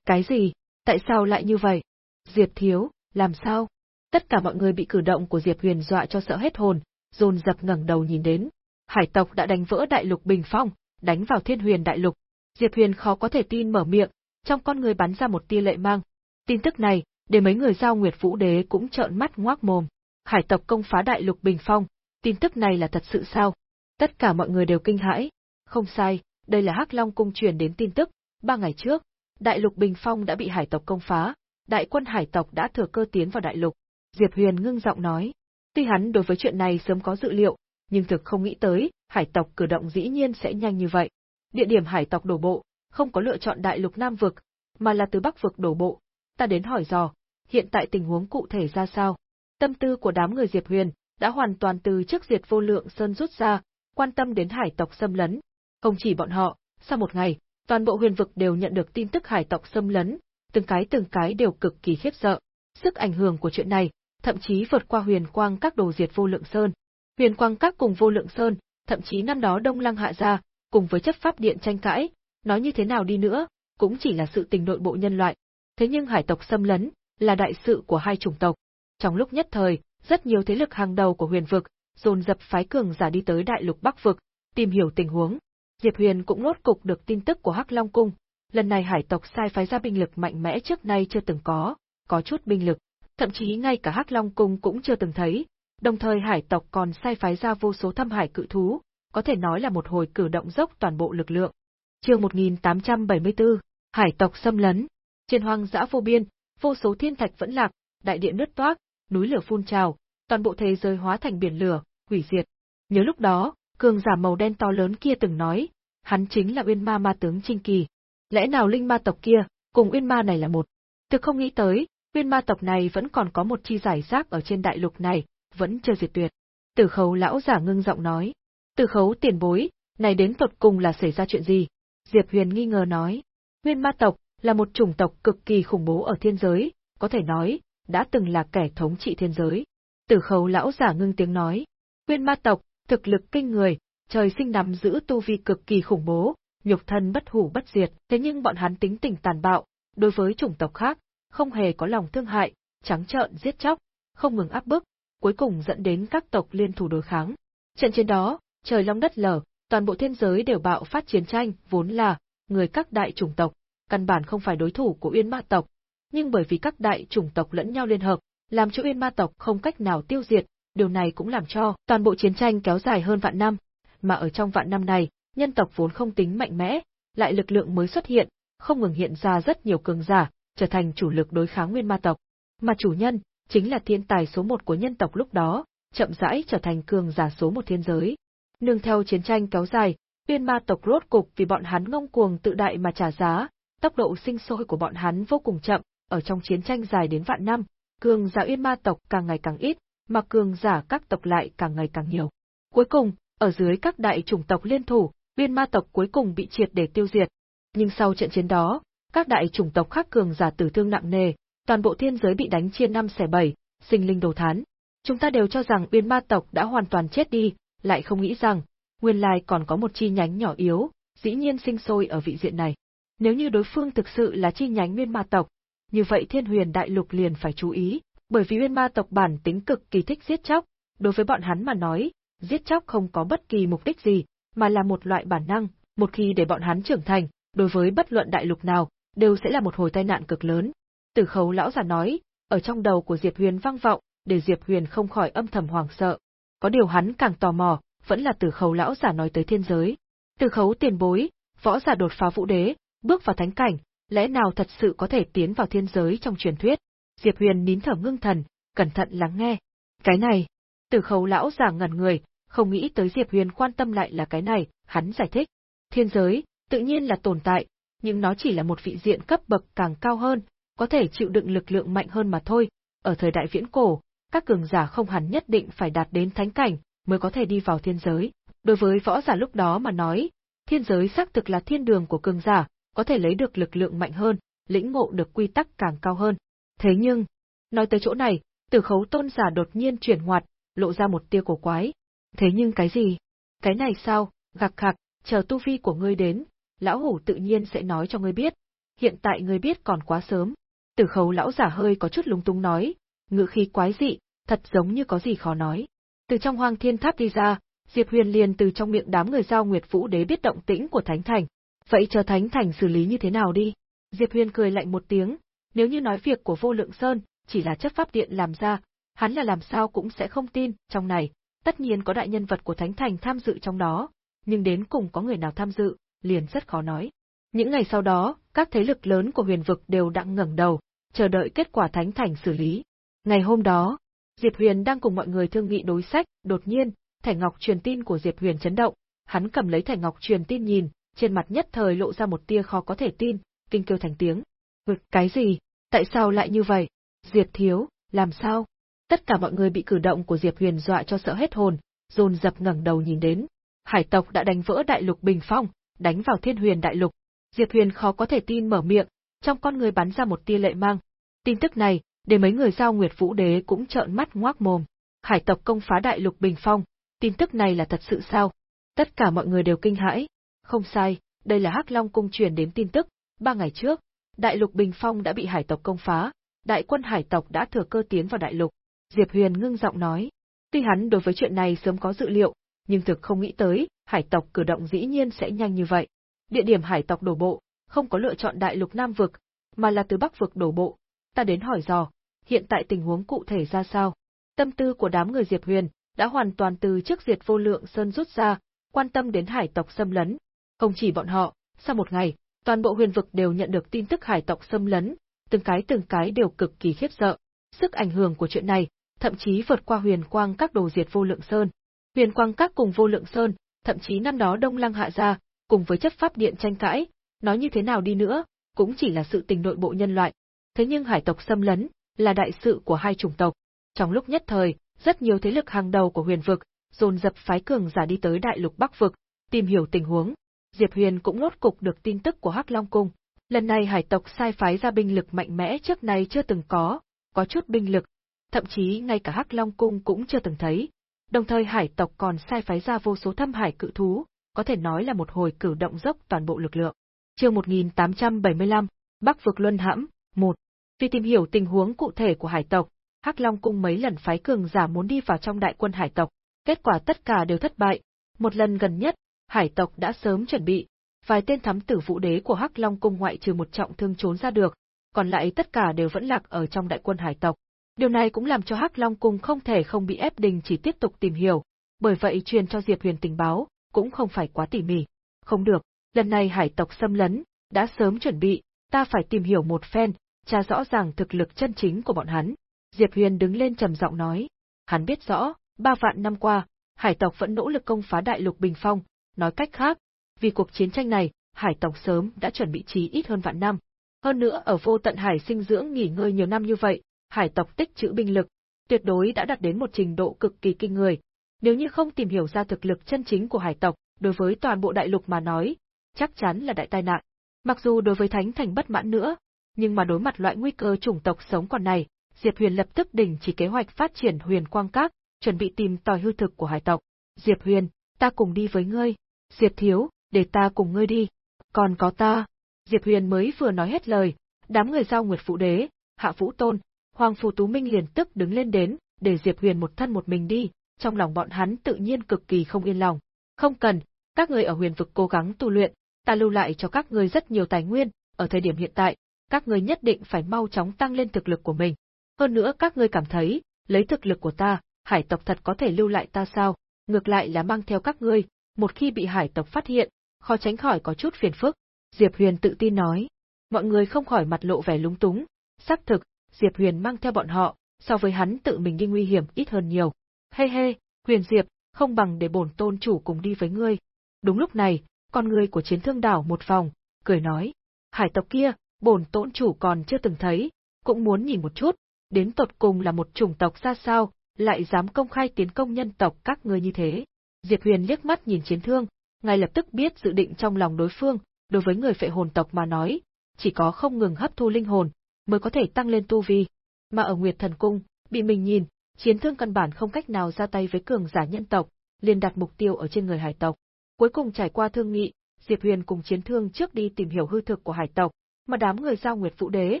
Cái gì? Tại sao lại như vậy? Diệp Thiếu, làm sao? Tất cả mọi người bị cử động của Diệp Huyền dọa cho sợ hết hồn, dồn dập ngẩng đầu nhìn đến. Hải tộc đã đánh vỡ đại lục bình phong, đánh vào thiên huyền đại lục. Diệp Huyền khó có thể tin mở miệng, trong con người bắn ra một tia lệ mang. Tin tức này, để mấy người giao Nguyệt Vũ Đế cũng trợn mắt ngoác mồm. Hải tộc công phá đại lục bình phong, tin tức này là thật sự sao? Tất cả mọi người đều kinh hãi. Không sai, đây là Hắc Long cung truyền đến tin tức, ba ngày trước, đại lục bình phong đã bị hải tộc công phá, đại quân hải tộc đã thừa cơ tiến vào đại lục. Diệp Huyền ngưng giọng nói. Tuy hắn đối với chuyện này sớm có dự liệu, nhưng thực không nghĩ tới, hải tộc cử động dĩ nhiên sẽ nhanh như vậy. Địa điểm hải tộc đổ bộ, không có lựa chọn đại lục Nam vực, mà là từ Bắc vực đổ bộ. Ta đến hỏi dò, hiện tại tình huống cụ thể ra sao? Tâm tư của đám người Diệp Huyền đã hoàn toàn từ trước diệt vô lượng sơn rút ra, quan tâm đến hải tộc xâm lấn. Không chỉ bọn họ, sau một ngày, toàn bộ huyền vực đều nhận được tin tức hải tộc xâm lấn, từng cái từng cái đều cực kỳ khiếp sợ. Sức ảnh hưởng của chuyện này, thậm chí vượt qua huyền quang các đồ diệt vô lượng sơn. Huyền quang các cùng vô lượng sơn, thậm chí năm đó Đông Lăng hạ ra, cùng với chấp pháp điện tranh cãi, nói như thế nào đi nữa, cũng chỉ là sự tình nội bộ nhân loại. Thế nhưng hải tộc xâm lấn, là đại sự của hai chủng tộc. Trong lúc nhất thời, rất nhiều thế lực hàng đầu của huyền vực, dồn dập phái cường giả đi tới đại lục Bắc vực, tìm hiểu tình huống. Diệp Huyền cũng nốt cục được tin tức của Hắc Long Cung, lần này hải tộc sai phái ra binh lực mạnh mẽ trước nay chưa từng có, có chút binh lực, thậm chí ngay cả Hắc Long Cung cũng chưa từng thấy, đồng thời hải tộc còn sai phái ra vô số thâm hải cự thú, có thể nói là một hồi cử động dốc toàn bộ lực lượng. Chương 1874, Hải tộc xâm lấn. Trên hoang dã vô biên, vô số thiên thạch vẫn lạc, đại địa nứt toác, núi lửa phun trào, toàn bộ thế giới hóa thành biển lửa, hủy diệt. Nhớ lúc đó, cường giả màu đen to lớn kia từng nói, hắn chính là Uyên Ma ma tướng Trinh Kỳ. Lẽ nào linh ma tộc kia, cùng Uyên Ma này là một? Thực không nghĩ tới, Uyên Ma tộc này vẫn còn có một chi giải rác ở trên đại lục này, vẫn chưa diệt tuyệt. Tử khấu lão giả ngưng giọng nói. Tử khấu tiền bối, này đến tột cùng là xảy ra chuyện gì? Diệp Huyền nghi ngờ nói. uyên ma tộc, là một chủng tộc cực kỳ khủng bố ở thiên giới, có thể nói, đã từng là kẻ thống trị thiên giới. Tử khấu lão giả ngưng tiếng nói. uyên ma tộc, thực lực kinh người, trời sinh nắm giữ tu vi cực kỳ khủng bố, nhục thân bất hủ bất diệt, thế nhưng bọn hắn tính tình tàn bạo, đối với chủng tộc khác, không hề có lòng thương hại, trắng trợn giết chóc, không ngừng áp bức, cuối cùng dẫn đến các tộc liên thủ đối kháng. Trận chiến đó, trời long đất lở, toàn bộ thiên giới đều bạo phát chiến tranh, vốn là người các đại chủng tộc, căn bản không phải đối thủ của Uyên Ma tộc, nhưng bởi vì các đại chủng tộc lẫn nhau liên hợp, làm cho Uyên Ma tộc không cách nào tiêu diệt, điều này cũng làm cho toàn bộ chiến tranh kéo dài hơn vạn năm, mà ở trong vạn năm này, nhân tộc vốn không tính mạnh mẽ, lại lực lượng mới xuất hiện, không ngừng hiện ra rất nhiều cường giả, trở thành chủ lực đối kháng Nguyên Ma tộc. mà chủ nhân chính là thiên tài số một của nhân tộc lúc đó, chậm rãi trở thành cường giả số một thiên giới. Nương theo chiến tranh kéo dài, uyên ma tộc rốt cục vì bọn hắn ngông cuồng tự đại mà trả giá, tốc độ sinh sôi của bọn hắn vô cùng chậm, ở trong chiến tranh dài đến vạn năm, cường giả uyên ma tộc càng ngày càng ít, mà cường giả các tộc lại càng ngày càng nhiều. Cuối cùng, ở dưới các đại chủng tộc liên thủ, biên ma tộc cuối cùng bị triệt để tiêu diệt. Nhưng sau trận chiến đó, các đại chủng tộc khác cường giả tử thương nặng nề, toàn bộ thiên giới bị đánh chia năm xẻ bảy, sinh linh đồ thán. Chúng ta đều cho rằng biên ma tộc đã hoàn toàn chết đi, lại không nghĩ rằng, nguyên lai còn có một chi nhánh nhỏ yếu, dĩ nhiên sinh sôi ở vị diện này. Nếu như đối phương thực sự là chi nhánh biên ma tộc, như vậy thiên huyền đại lục liền phải chú ý, bởi vì biên ma tộc bản tính cực kỳ thích giết chóc, đối với bọn hắn mà nói, giết chóc không có bất kỳ mục đích gì, mà là một loại bản năng, một khi để bọn hắn trưởng thành, đối với bất luận đại lục nào, đều sẽ là một hồi tai nạn cực lớn. Tử khấu lão giả nói, ở trong đầu của Diệp Huyền vang vọng, để Diệp Huyền không khỏi âm thầm hoảng sợ. Có điều hắn càng tò mò, vẫn là tử khấu lão giả nói tới thiên giới. Tử khấu tiền bối, võ giả đột phá vũ đế, bước vào thánh cảnh, lẽ nào thật sự có thể tiến vào thiên giới trong truyền thuyết? Diệp Huyền nín thở ngưng thần, cẩn thận lắng nghe. Cái này, tử khấu lão giả ngẩn người, không nghĩ tới Diệp Huyền quan tâm lại là cái này, hắn giải thích. Thiên giới, tự nhiên là tồn tại, nhưng nó chỉ là một vị diện cấp bậc càng cao hơn, có thể chịu đựng lực lượng mạnh hơn mà thôi. Ở thời đại viễn cổ, các cường giả không hẳn nhất định phải đạt đến thánh cảnh mới có thể đi vào thiên giới. Đối với võ giả lúc đó mà nói, thiên giới xác thực là thiên đường của cường giả, có thể lấy được lực lượng mạnh hơn, lĩnh ngộ được quy tắc càng cao hơn. Thế nhưng, nói tới chỗ này, tử khấu tôn giả đột nhiên chuyển hoạt, lộ ra một tia cổ quái. Thế nhưng cái gì? Cái này sao? Gạc khạc, chờ tu vi của ngươi đến, lão hủ tự nhiên sẽ nói cho ngươi biết. Hiện tại ngươi biết còn quá sớm. Tử khấu lão giả hơi có chút lúng túng nói, ngữ khí quái dị, thật giống như có gì khó nói. Từ trong hoang thiên tháp đi ra, Diệp Huyền liền từ trong miệng đám người giao Nguyệt Vũ Đế biết động tĩnh của Thánh Thành. Vậy chờ Thánh Thành xử lý như thế nào đi? Diệp Huyền cười lạnh một tiếng, nếu như nói việc của vô lượng sơn, chỉ là chất pháp điện làm ra, hắn là làm sao cũng sẽ không tin, trong này, tất nhiên có đại nhân vật của Thánh Thành tham dự trong đó, nhưng đến cùng có người nào tham dự, liền rất khó nói. Những ngày sau đó, các thế lực lớn của huyền vực đều đang ngẩng đầu, chờ đợi kết quả Thánh Thành xử lý. Ngày hôm đó, Diệp Huyền đang cùng mọi người thương nghị đối sách, đột nhiên, thẻ ngọc truyền tin của Diệp Huyền chấn động, hắn cầm lấy thẻ ngọc truyền tin nhìn, trên mặt nhất thời lộ ra một tia khó có thể tin, kinh kêu thành tiếng. Vực cái gì? Tại sao lại như vậy? Diệp thiếu, làm sao? Tất cả mọi người bị cử động của Diệp Huyền dọa cho sợ hết hồn, dồn dập ngẩng đầu nhìn đến. Hải tộc đã đánh vỡ đại lục bình phong, đánh vào thiên huyền đại lục. Diệp Huyền khó có thể tin mở miệng, trong con người bắn ra một tia lệ mang. Tin tức này, để mấy người giao Nguyệt Vũ Đế cũng trợn mắt ngoác mồm. Hải tộc công phá đại lục bình phong, tin tức này là thật sự sao? Tất cả mọi người đều kinh hãi. Không sai, đây là Hắc Long cung truyền đến tin tức, ba ngày trước, đại lục bình phong đã bị hải tộc công phá, đại quân hải tộc đã thừa cơ tiến vào đại lục. Diệp Huyền ngưng giọng nói. Tuy hắn đối với chuyện này sớm có dự liệu, nhưng thực không nghĩ tới, hải tộc cử động dĩ nhiên sẽ nhanh như vậy. Địa điểm hải tộc đổ bộ, không có lựa chọn đại lục Nam vực, mà là từ Bắc vực đổ bộ. Ta đến hỏi dò, hiện tại tình huống cụ thể ra sao? Tâm tư của đám người Diệp Huyền đã hoàn toàn từ trước diệt vô lượng sơn rút ra, quan tâm đến hải tộc xâm lấn. Không chỉ bọn họ, sau một ngày, toàn bộ huyền vực đều nhận được tin tức hải tộc xâm lấn, từng cái từng cái đều cực kỳ khiếp sợ. Sức ảnh hưởng của chuyện này, thậm chí vượt qua huyền quang các đồ diệt vô lượng sơn. Huyền quang các cùng vô lượng sơn, thậm chí năm đó Đông Lăng hạ ra, cùng với chấp pháp điện tranh cãi, nói như thế nào đi nữa, cũng chỉ là sự tình nội bộ nhân loại. Thế nhưng hải tộc xâm lấn, là đại sự của hai chủng tộc. Trong lúc nhất thời, rất nhiều thế lực hàng đầu của huyền vực, dồn dập phái cường giả đi tới đại lục Bắc vực, tìm hiểu tình huống. Diệp Huyền cũng lốt cục được tin tức của Hắc Long Cung. Lần này hải tộc sai phái ra binh lực mạnh mẽ trước nay chưa từng có, có chút binh lực, thậm chí ngay cả Hắc Long Cung cũng chưa từng thấy. Đồng thời hải tộc còn sai phái ra vô số thâm hải cự thú, có thể nói là một hồi cử động dốc toàn bộ lực lượng. Chương 1875, Bắc vực luân hãm, 1. Vì tìm hiểu tình huống cụ thể của hải tộc, Hắc Long cung mấy lần phái cường giả muốn đi vào trong đại quân hải tộc, kết quả tất cả đều thất bại. Một lần gần nhất, hải tộc đã sớm chuẩn bị, vài tên thám tử vũ đế của Hắc Long cung ngoại trừ một trọng thương trốn ra được, còn lại tất cả đều vẫn lạc ở trong đại quân hải tộc. Điều này cũng làm cho Hắc Long cung không thể không bị ép đình chỉ tiếp tục tìm hiểu, bởi vậy truyền cho Diệp Huyền tình báo, cũng không phải quá tỉ mỉ. Không được, lần này hải tộc xâm lấn, đã sớm chuẩn bị, ta phải tìm hiểu một phen, tra rõ ràng thực lực chân chính của bọn hắn. Diệp Huyền đứng lên trầm giọng nói, hắn biết rõ, ba vạn năm qua, hải tộc vẫn nỗ lực công phá đại lục bình phong, nói cách khác, vì cuộc chiến tranh này, hải tộc sớm đã chuẩn bị trí ít hơn vạn năm. Hơn nữa ở vô tận hải sinh dưỡng nghỉ ngơi nhiều năm như vậy, hải tộc tích trữ binh lực, tuyệt đối đã đạt đến một trình độ cực kỳ kinh người. Nếu như không tìm hiểu ra thực lực chân chính của hải tộc, đối với toàn bộ đại lục mà nói, chắc chắn là đại tai nạn. Mặc dù đối với Thánh Thành bất mãn nữa, nhưng mà đối mặt loại nguy cơ chủng tộc sống còn này, Diệp Huyền lập tức đình chỉ kế hoạch phát triển Huyền Quang Các, chuẩn bị tìm tòi hư thực của hải tộc. Diệp Huyền, ta cùng đi với ngươi. Diệp Thiếu, để ta cùng ngươi đi. Còn có ta. Diệp Huyền mới vừa nói hết lời, đám người giao Nguyệt Phụ Đế, Hạ Vũ Tôn, Hoàng Phù Tú Minh liền tức đứng lên đến, để Diệp Huyền một thân một mình đi, trong lòng bọn hắn tự nhiên cực kỳ không yên lòng. Không cần, các người ở huyền vực cố gắng tu luyện, ta lưu lại cho các ngươi rất nhiều tài nguyên, ở thời điểm hiện tại, các ngươi nhất định phải mau chóng tăng lên thực lực của mình. Hơn nữa các ngươi cảm thấy, lấy thực lực của ta, hải tộc thật có thể lưu lại ta sao? Ngược lại là mang theo các ngươi, một khi bị hải tộc phát hiện, khó tránh khỏi có chút phiền phức. Diệp Huyền tự tin nói. Mọi người không khỏi mặt lộ vẻ lúng túng. Xác thực, Diệp Huyền mang theo bọn họ, so với hắn tự mình đi nguy hiểm ít hơn nhiều. Hê hê, Huyền Diệp, không bằng để bổn tôn chủ cùng đi với ngươi. Đúng lúc này, con người của chiến thương đảo một vòng, cười nói. Hải tộc kia, bổn tôn chủ còn chưa từng thấy, cũng muốn nhìn một chút, đến tột cùng là một chủng tộc ra sao, lại dám công khai tiến công nhân tộc các ngươi như thế. Diệp Huyền liếc mắt nhìn chiến thương, ngay lập tức biết dự định trong lòng đối phương, đối với người phệ hồn tộc mà nói, chỉ có không ngừng hấp thu linh hồn, mới có thể tăng lên tu vi. Mà ở Nguyệt Thần Cung, bị mình nhìn, chiến thương căn bản không cách nào ra tay với cường giả nhân tộc, liền đặt mục tiêu ở trên người hải tộc. Cuối cùng trải qua thương nghị, Diệp Huyền cùng chiến thương trước đi tìm hiểu hư thực của hải tộc, mà đám người giao Nguyệt Vũ Đế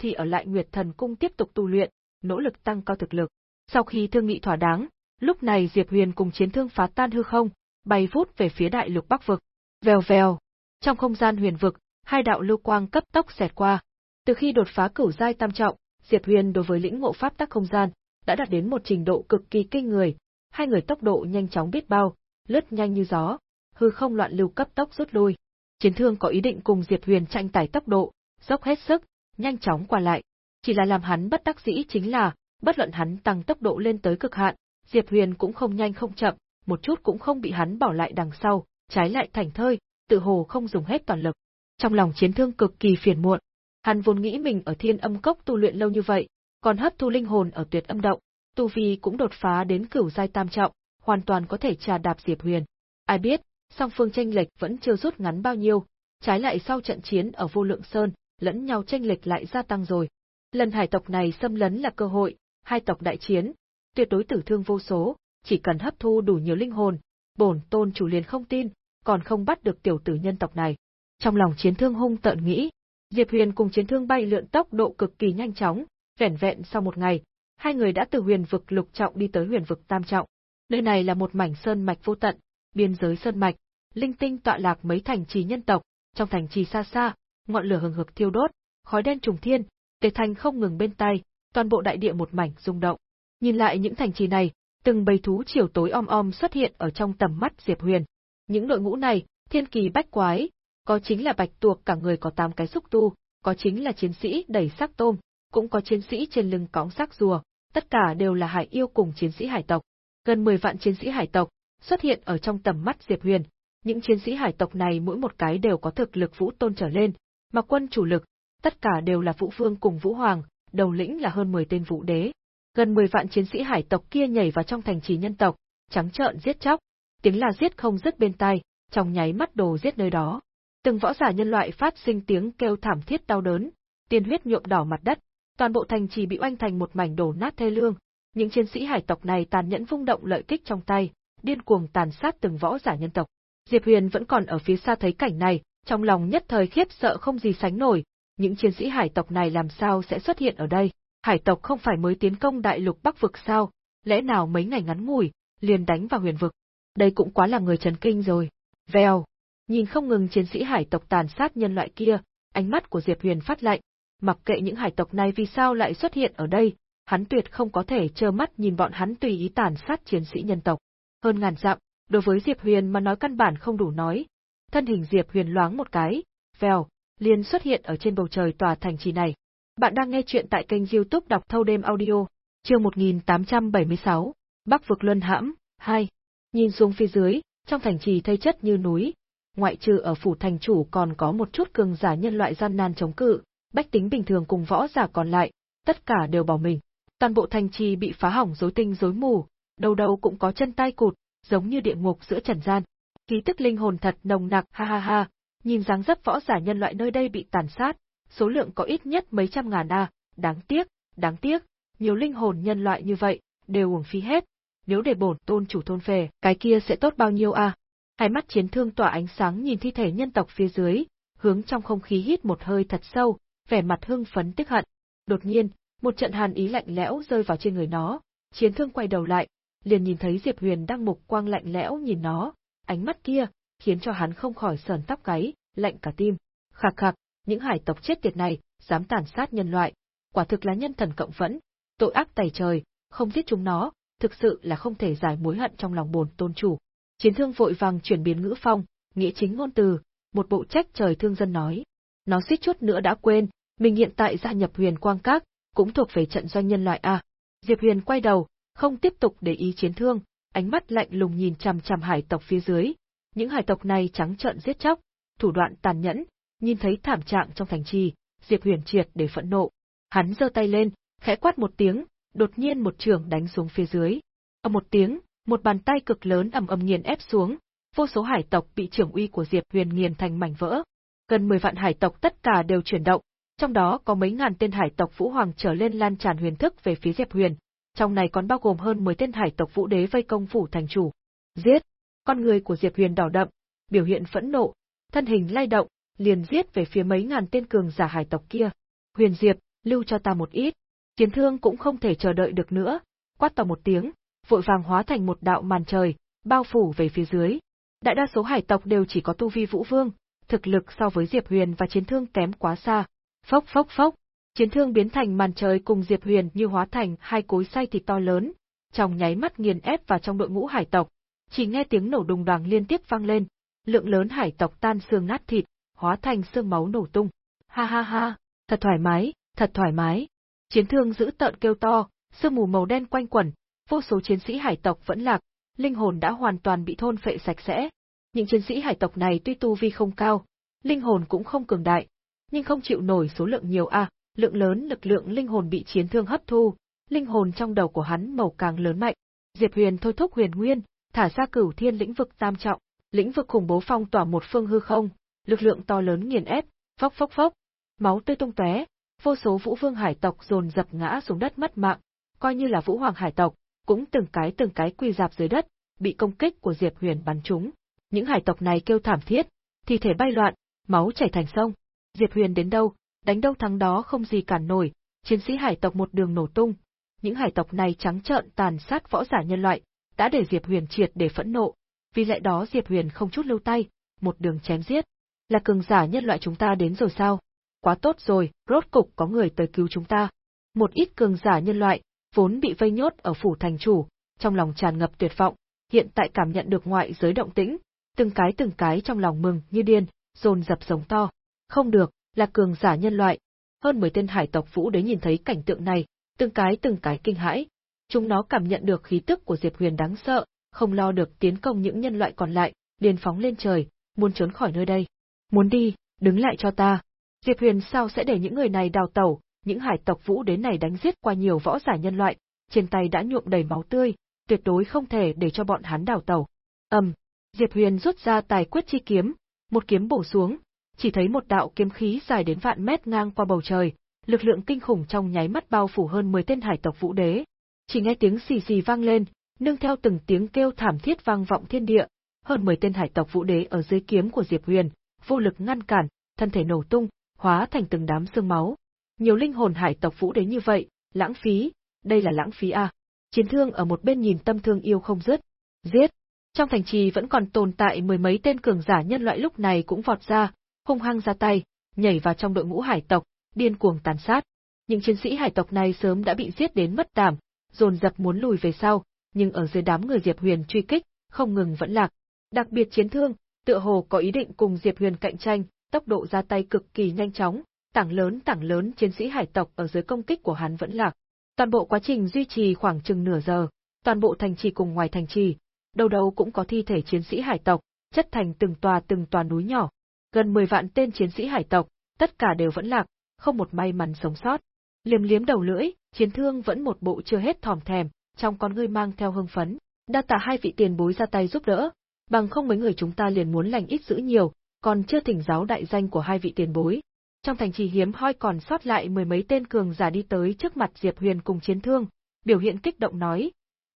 thì ở lại Nguyệt Thần Cung tiếp tục tu luyện, nỗ lực tăng cao thực lực. Sau khi thương nghị thỏa đáng, lúc này Diệp Huyền cùng chiến thương phá tan hư không, bay vút về phía đại lục Bắc vực. Vèo vèo, trong không gian huyền vực, hai đạo lưu quang cấp tốc xẹt qua. Từ khi đột phá cửu giai tam trọng, Diệp Huyền đối với lĩnh ngộ pháp tắc không gian đã đạt đến một trình độ cực kỳ kinh người, hai người tốc độ nhanh chóng biết bao, lướt nhanh như gió, hư không loạn lưu cấp tốc rút lui. Chiến thương có ý định cùng Diệp Huyền tranh tài tốc độ, dốc hết sức, nhanh chóng qua lại. Chỉ là làm hắn bất đắc dĩ chính là, bất luận hắn tăng tốc độ lên tới cực hạn, Diệp Huyền cũng không nhanh không chậm, một chút cũng không bị hắn bỏ lại đằng sau, trái lại thành thơi, tự hồ không dùng hết toàn lực. Trong lòng chiến thương cực kỳ phiền muộn, hắn vốn nghĩ mình ở thiên âm cốc tu luyện lâu như vậy, còn hấp thu linh hồn ở tuyệt âm động, tu vi cũng đột phá đến cửu giai tam trọng, hoàn toàn có thể trà đạp Diệp Huyền. Ai biết, song phương tranh lệch vẫn chưa rút ngắn bao nhiêu, trái lại sau trận chiến ở Vô Lượng Sơn, lẫn nhau tranh lệch lại gia tăng rồi. Lần hải tộc này xâm lấn là cơ hội, hai tộc đại chiến, tuyệt đối tử thương vô số, chỉ cần hấp thu đủ nhiều linh hồn, bổn tôn chủ liền không tin, còn không bắt được tiểu tử nhân tộc này. Trong lòng chiến thương hung tợn nghĩ, Diệp Huyền cùng chiến thương bay lượn tốc độ cực kỳ nhanh chóng, vẻn vẹn sau một ngày, hai người đã từ huyền vực lục trọng đi tới huyền vực tam trọng. Nơi này là một mảnh sơn mạch vô tận, biên giới sơn mạch, linh tinh tọa lạc mấy thành trì nhân tộc, trong thành trì xa xa, ngọn lửa hừng hực thiêu đốt, khói đen trùng thiên, tề thành không ngừng bên tay, toàn bộ đại địa một mảnh rung động. Nhìn lại những thành trì này, từng bầy thú chiều tối om om xuất hiện ở trong tầm mắt Diệp Huyền. Những đội ngũ này, thiên kỳ bách quái, có chính là bạch tuộc cả người có tám cái xúc tu, có chính là chiến sĩ đẩy xác tôm, cũng có chiến sĩ trên lưng cõng xác rùa, tất cả đều là hải yêu cùng chiến sĩ hải tộc. Gần 10 vạn chiến sĩ hải tộc xuất hiện ở trong tầm mắt Diệp Huyền. Những chiến sĩ hải tộc này mỗi một cái đều có thực lực vũ tôn trở lên, mà quân chủ lực, tất cả đều là vũ vương cùng vũ hoàng, đầu lĩnh là hơn 10 tên vũ đế. Gần 10 vạn chiến sĩ hải tộc kia nhảy vào trong thành trì nhân tộc, trắng trợn giết chóc, tiếng là giết không dứt bên tai, trong nháy mắt đồ giết nơi đó. Từng võ giả nhân loại phát sinh tiếng kêu thảm thiết đau đớn, tiên huyết nhuộm đỏ mặt đất, toàn bộ thành trì bị oanh thành một mảnh đổ nát thê lương. Những chiến sĩ hải tộc này tàn nhẫn vung động lợi kích trong tay, điên cuồng tàn sát từng võ giả nhân tộc. Diệp Huyền vẫn còn ở phía xa thấy cảnh này, trong lòng nhất thời khiếp sợ không gì sánh nổi, những chiến sĩ hải tộc này làm sao sẽ xuất hiện ở đây? Hải tộc không phải mới tiến công đại lục Bắc vực sao? Lẽ nào mấy ngày ngắn ngủi, liền đánh vào huyền vực? Đây cũng quá là người chấn kinh rồi. Vèo, nhìn không ngừng chiến sĩ hải tộc tàn sát nhân loại kia, ánh mắt của Diệp Huyền phát lạnh, mặc kệ những hải tộc này vì sao lại xuất hiện ở đây, hắn tuyệt không có thể trơ mắt nhìn bọn hắn tùy ý tàn sát chiến sĩ nhân tộc. Hơn ngàn dặm, đối với Diệp Huyền mà nói căn bản không đủ nói. Thân hình Diệp Huyền loáng một cái, vèo, liền xuất hiện ở trên bầu trời tòa thành trì này. Bạn đang nghe chuyện tại kênh youtube đọc thâu đêm audio, chương 1876, Bắc vực luân hãm, 2. Nhìn xuống phía dưới, trong thành trì thây chất như núi, ngoại trừ ở phủ thành chủ còn có một chút cường giả nhân loại gian nan chống cự, bách tính bình thường cùng võ giả còn lại, tất cả đều bỏ mình. Toàn bộ thành trì bị phá hỏng rối tinh rối mù, đầu đầu cũng có chân tay cụt, giống như địa ngục giữa trần gian. Khí tức linh hồn thật nồng nặc ha ha ha, nhìn dáng dấp võ giả nhân loại nơi đây bị tàn sát, số lượng có ít nhất mấy trăm ngàn a, đáng tiếc, đáng tiếc, nhiều linh hồn nhân loại như vậy, đều uổng phí hết. Nếu để bổn tôn chủ thôn về, cái kia sẽ tốt bao nhiêu a? Hai mắt chiến thương tỏa ánh sáng nhìn thi thể nhân tộc phía dưới, hướng trong không khí hít một hơi thật sâu, vẻ mặt hưng phấn tức hận. Đột nhiên, một trận hàn ý lạnh lẽo rơi vào trên người nó, chiến thương quay đầu lại, liền nhìn thấy Diệp Huyền đang mục quang lạnh lẽo nhìn nó, ánh mắt kia, khiến cho hắn không khỏi sờn tóc gáy, lạnh cả tim. Khạc khạc, những hải tộc chết tiệt này, dám tàn sát nhân loại, quả thực là nhân thần cộng phẫn, tội ác tày trời, không giết chúng nó, thực sự là không thể giải mối hận trong lòng bồn tôn chủ. Chiến thương vội vàng chuyển biến ngữ phong, nghĩa chính ngôn từ, một bộ trách trời thương dân nói. Nó suýt chút nữa đã quên, mình hiện tại gia nhập huyền quang các, cũng thuộc về trận doanh nhân loại A. Diệp Huyền quay đầu, không tiếp tục để ý chiến thương, ánh mắt lạnh lùng nhìn chằm chằm hải tộc phía dưới. Những hải tộc này trắng trợn giết chóc, thủ đoạn tàn nhẫn, nhìn thấy thảm trạng trong thành trì, Diệp Huyền triệt để phẫn nộ. Hắn giơ tay lên, khẽ quát một tiếng, đột nhiên một trường đánh xuống phía dưới. Ở một tiếng, một bàn tay cực lớn ầm ầm nghiền ép xuống, vô số hải tộc bị trưởng uy của Diệp Huyền nghiền thành mảnh vỡ. Gần 10 vạn hải tộc tất cả đều chuyển động, trong đó có mấy ngàn tên hải tộc vũ hoàng trở lên lan tràn huyền thức về phía Diệp Huyền, trong này còn bao gồm hơn 10 tên hải tộc vũ đế vây công phủ thành chủ. Giết! Con người của Diệp Huyền đỏ đậm, biểu hiện phẫn nộ, thân hình lay động, liền giết về phía mấy ngàn tên cường giả hải tộc kia. Huyền Diệp, lưu cho ta một ít. Chiến thương cũng không thể chờ đợi được nữa, quát to một tiếng, vội vàng hóa thành một đạo màn trời, bao phủ về phía dưới. Đại đa số hải tộc đều chỉ có tu vi vũ vương, thực lực so với Diệp Huyền và chiến thương kém quá xa. Phốc phốc phốc, chiến thương biến thành màn trời cùng Diệp Huyền như hóa thành hai cối xay thịt to lớn, trong nháy mắt nghiền ép vào trong đội ngũ hải tộc. Chỉ nghe tiếng nổ đùng đoàng liên tiếp vang lên, lượng lớn hải tộc tan xương nát thịt, hóa thành xương máu nổ tung. Ha ha ha, thật thoải mái, thật thoải mái. Chiến thương giữ tợn kêu to, sương mù màu đen quanh quẩn, vô số chiến sĩ hải tộc vẫn lạc, linh hồn đã hoàn toàn bị thôn phệ sạch sẽ. Những chiến sĩ hải tộc này tuy tu vi không cao, linh hồn cũng không cường đại, nhưng không chịu nổi số lượng nhiều a, lượng lớn lực lượng linh hồn bị chiến thương hấp thu, linh hồn trong đầu của hắn màu càng lớn mạnh. Diệp Huyền thôi thúc Huyền Nguyên, thả ra Cửu Thiên lĩnh vực tam trọng, lĩnh vực khủng bố phong tỏa một phương hư không, lực lượng to lớn nghiền ép, phốc phốc phốc, máu tươi tung tóe, vô số Vũ Vương hải tộc dồn dập ngã xuống đất mất mạng, coi như là Vũ Hoàng hải tộc, cũng từng cái từng cái quỳ dạp dưới đất, bị công kích của Diệp Huyền bắn trúng. Những hải tộc này kêu thảm thiết, thi thể bay loạn, máu chảy thành sông. Diệp Huyền đến đâu, đánh đâu thắng đó không gì cản nổi, chiến sĩ hải tộc một đường nổ tung. Những hải tộc này trắng trợn tàn sát võ giả nhân loại, đã để Diệp Huyền triệt để phẫn nộ, vì lẽ đó Diệp Huyền không chút lưu tay, một đường chém giết. Là cường giả nhân loại chúng ta đến rồi sao? Quá tốt rồi, rốt cục có người tới cứu chúng ta. Một ít cường giả nhân loại, vốn bị vây nhốt ở phủ thành chủ, trong lòng tràn ngập tuyệt vọng, hiện tại cảm nhận được ngoại giới động tĩnh, từng cái từng cái trong lòng mừng như điên, dồn dập giống to. Không được, là cường giả nhân loại. Hơn 10 tên hải tộc vũ đế nhìn thấy cảnh tượng này, từng cái từng cái kinh hãi. Chúng nó cảm nhận được khí tức của Diệp Huyền đáng sợ, không lo được tiến công những nhân loại còn lại, liền phóng lên trời, muốn trốn khỏi nơi đây. Muốn đi, đứng lại cho ta. Diệp Huyền sao sẽ để những người này đào tẩu, những hải tộc vũ đến này đánh giết qua nhiều võ giả nhân loại, trên tay đã nhuộm đầy máu tươi, tuyệt đối không thể để cho bọn hắn đào tẩu. Ầm, Diệp Huyền rút ra tài quyết chi kiếm, một kiếm bổ xuống, chỉ thấy một đạo kiếm khí dài đến vạn mét ngang qua bầu trời, lực lượng kinh khủng trong nháy mắt bao phủ hơn 10 tên hải tộc vũ đế. Chỉ nghe tiếng xì xì vang lên, nương theo từng tiếng kêu thảm thiết vang vọng thiên địa, hơn 10 tên hải tộc vũ đế ở dưới kiếm của Diệp Huyền, vô lực ngăn cản, thân thể nổ tung, hóa thành từng đám xương máu. Nhiều linh hồn hải tộc vũ đế như vậy, lãng phí, đây là lãng phí à Chiến thương ở một bên nhìn tâm thương yêu không dứt. Giết! Trong thành trì vẫn còn tồn tại mười mấy tên cường giả nhân loại lúc này cũng vọt ra, hung hăng ra tay, nhảy vào trong đội ngũ hải tộc, điên cuồng tàn sát. Những chiến sĩ hải tộc này sớm đã bị giết đến mất đảm, dồn dập muốn lùi về sau, nhưng ở dưới đám người Diệp Huyền truy kích, không ngừng vẫn lạc. Đặc biệt chiến thương, tựa hồ có ý định cùng Diệp Huyền cạnh tranh, tốc độ ra tay cực kỳ nhanh chóng, tảng lớn tảng lớn chiến sĩ hải tộc ở dưới công kích của hắn vẫn lạc. Toàn bộ quá trình duy trì khoảng chừng nửa giờ, toàn bộ thành trì cùng ngoài thành trì, đâu đâu cũng có thi thể chiến sĩ hải tộc, chất thành từng tòa từng tòa núi nhỏ. Gần 10 vạn tên chiến sĩ hải tộc, tất cả đều vẫn lạc, không một may mắn sống sót. Liếm liếm đầu lưỡi, chiến thương vẫn một bộ chưa hết thòm thèm, trong con ngươi mang theo hưng phấn. Đa tạ hai vị tiền bối ra tay giúp đỡ, bằng không mấy người chúng ta liền muốn lành ít giữ nhiều, còn chưa thỉnh giáo đại danh của hai vị tiền bối. Trong thành trì hiếm hoi còn sót lại mười mấy tên cường giả đi tới trước mặt Diệp Huyền cùng chiến thương, biểu hiện kích động nói.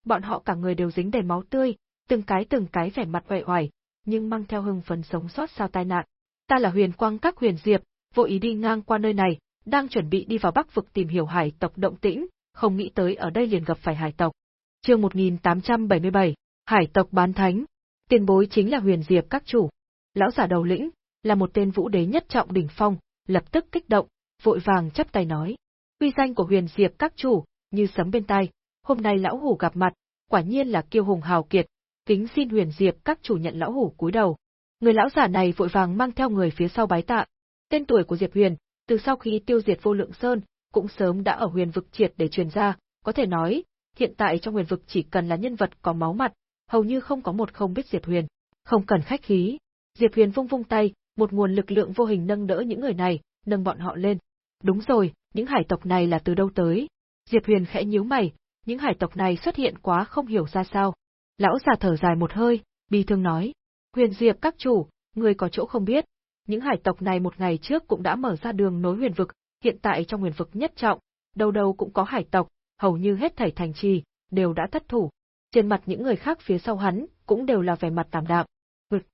Bọn họ cả người đều dính đầy máu tươi, từng cái từng cái vẻ mặt uể oải, nhưng mang theo hưng phấn sống sót sau tai nạn. Ta là Huyền Quang Các Huyền Diệp, vội ý đi ngang qua nơi này, đang chuẩn bị đi vào Bắc vực tìm hiểu hải tộc động tĩnh, không nghĩ tới ở đây liền gặp phải hải tộc. Chương 1877, Hải tộc bán thánh. Tiền bối chính là Huyền Diệp các chủ. Lão giả đầu lĩnh, là một tên vũ đế nhất trọng đỉnh phong, lập tức kích động, vội vàng chắp tay nói: "Uy danh của Huyền Diệp các chủ, như sấm bên tai, hôm nay lão hủ gặp mặt, quả nhiên là kiêu hùng hào kiệt, kính xin Huyền Diệp các chủ nhận lão hủ cúi đầu." Người lão giả này vội vàng mang theo người phía sau bái tạ. Tên tuổi của Diệp Huyền, từ sau khi tiêu diệt Vô Lượng Sơn, cũng sớm đã ở Huyền vực triệt để truyền ra, có thể nói, hiện tại trong Huyền vực chỉ cần là nhân vật có máu mặt, hầu như không có một không biết Diệp Huyền. Không cần khách khí, Diệp Huyền vung vung tay, một nguồn lực lượng vô hình nâng đỡ những người này, nâng bọn họ lên. Đúng rồi, những hải tộc này là từ đâu tới? Diệp Huyền khẽ nhíu mày, những hải tộc này xuất hiện quá không hiểu ra sao. Lão già thở dài một hơi, bi thương nói. Huyền Diệp các chủ, người có chỗ không biết. Những hải tộc này một ngày trước cũng đã mở ra đường nối huyền vực, hiện tại trong huyền vực nhất trọng, đâu đâu cũng có hải tộc, hầu như hết thảy thành trì, đều đã thất thủ. Trên mặt những người khác phía sau hắn, cũng đều là vẻ mặt tạm đạm.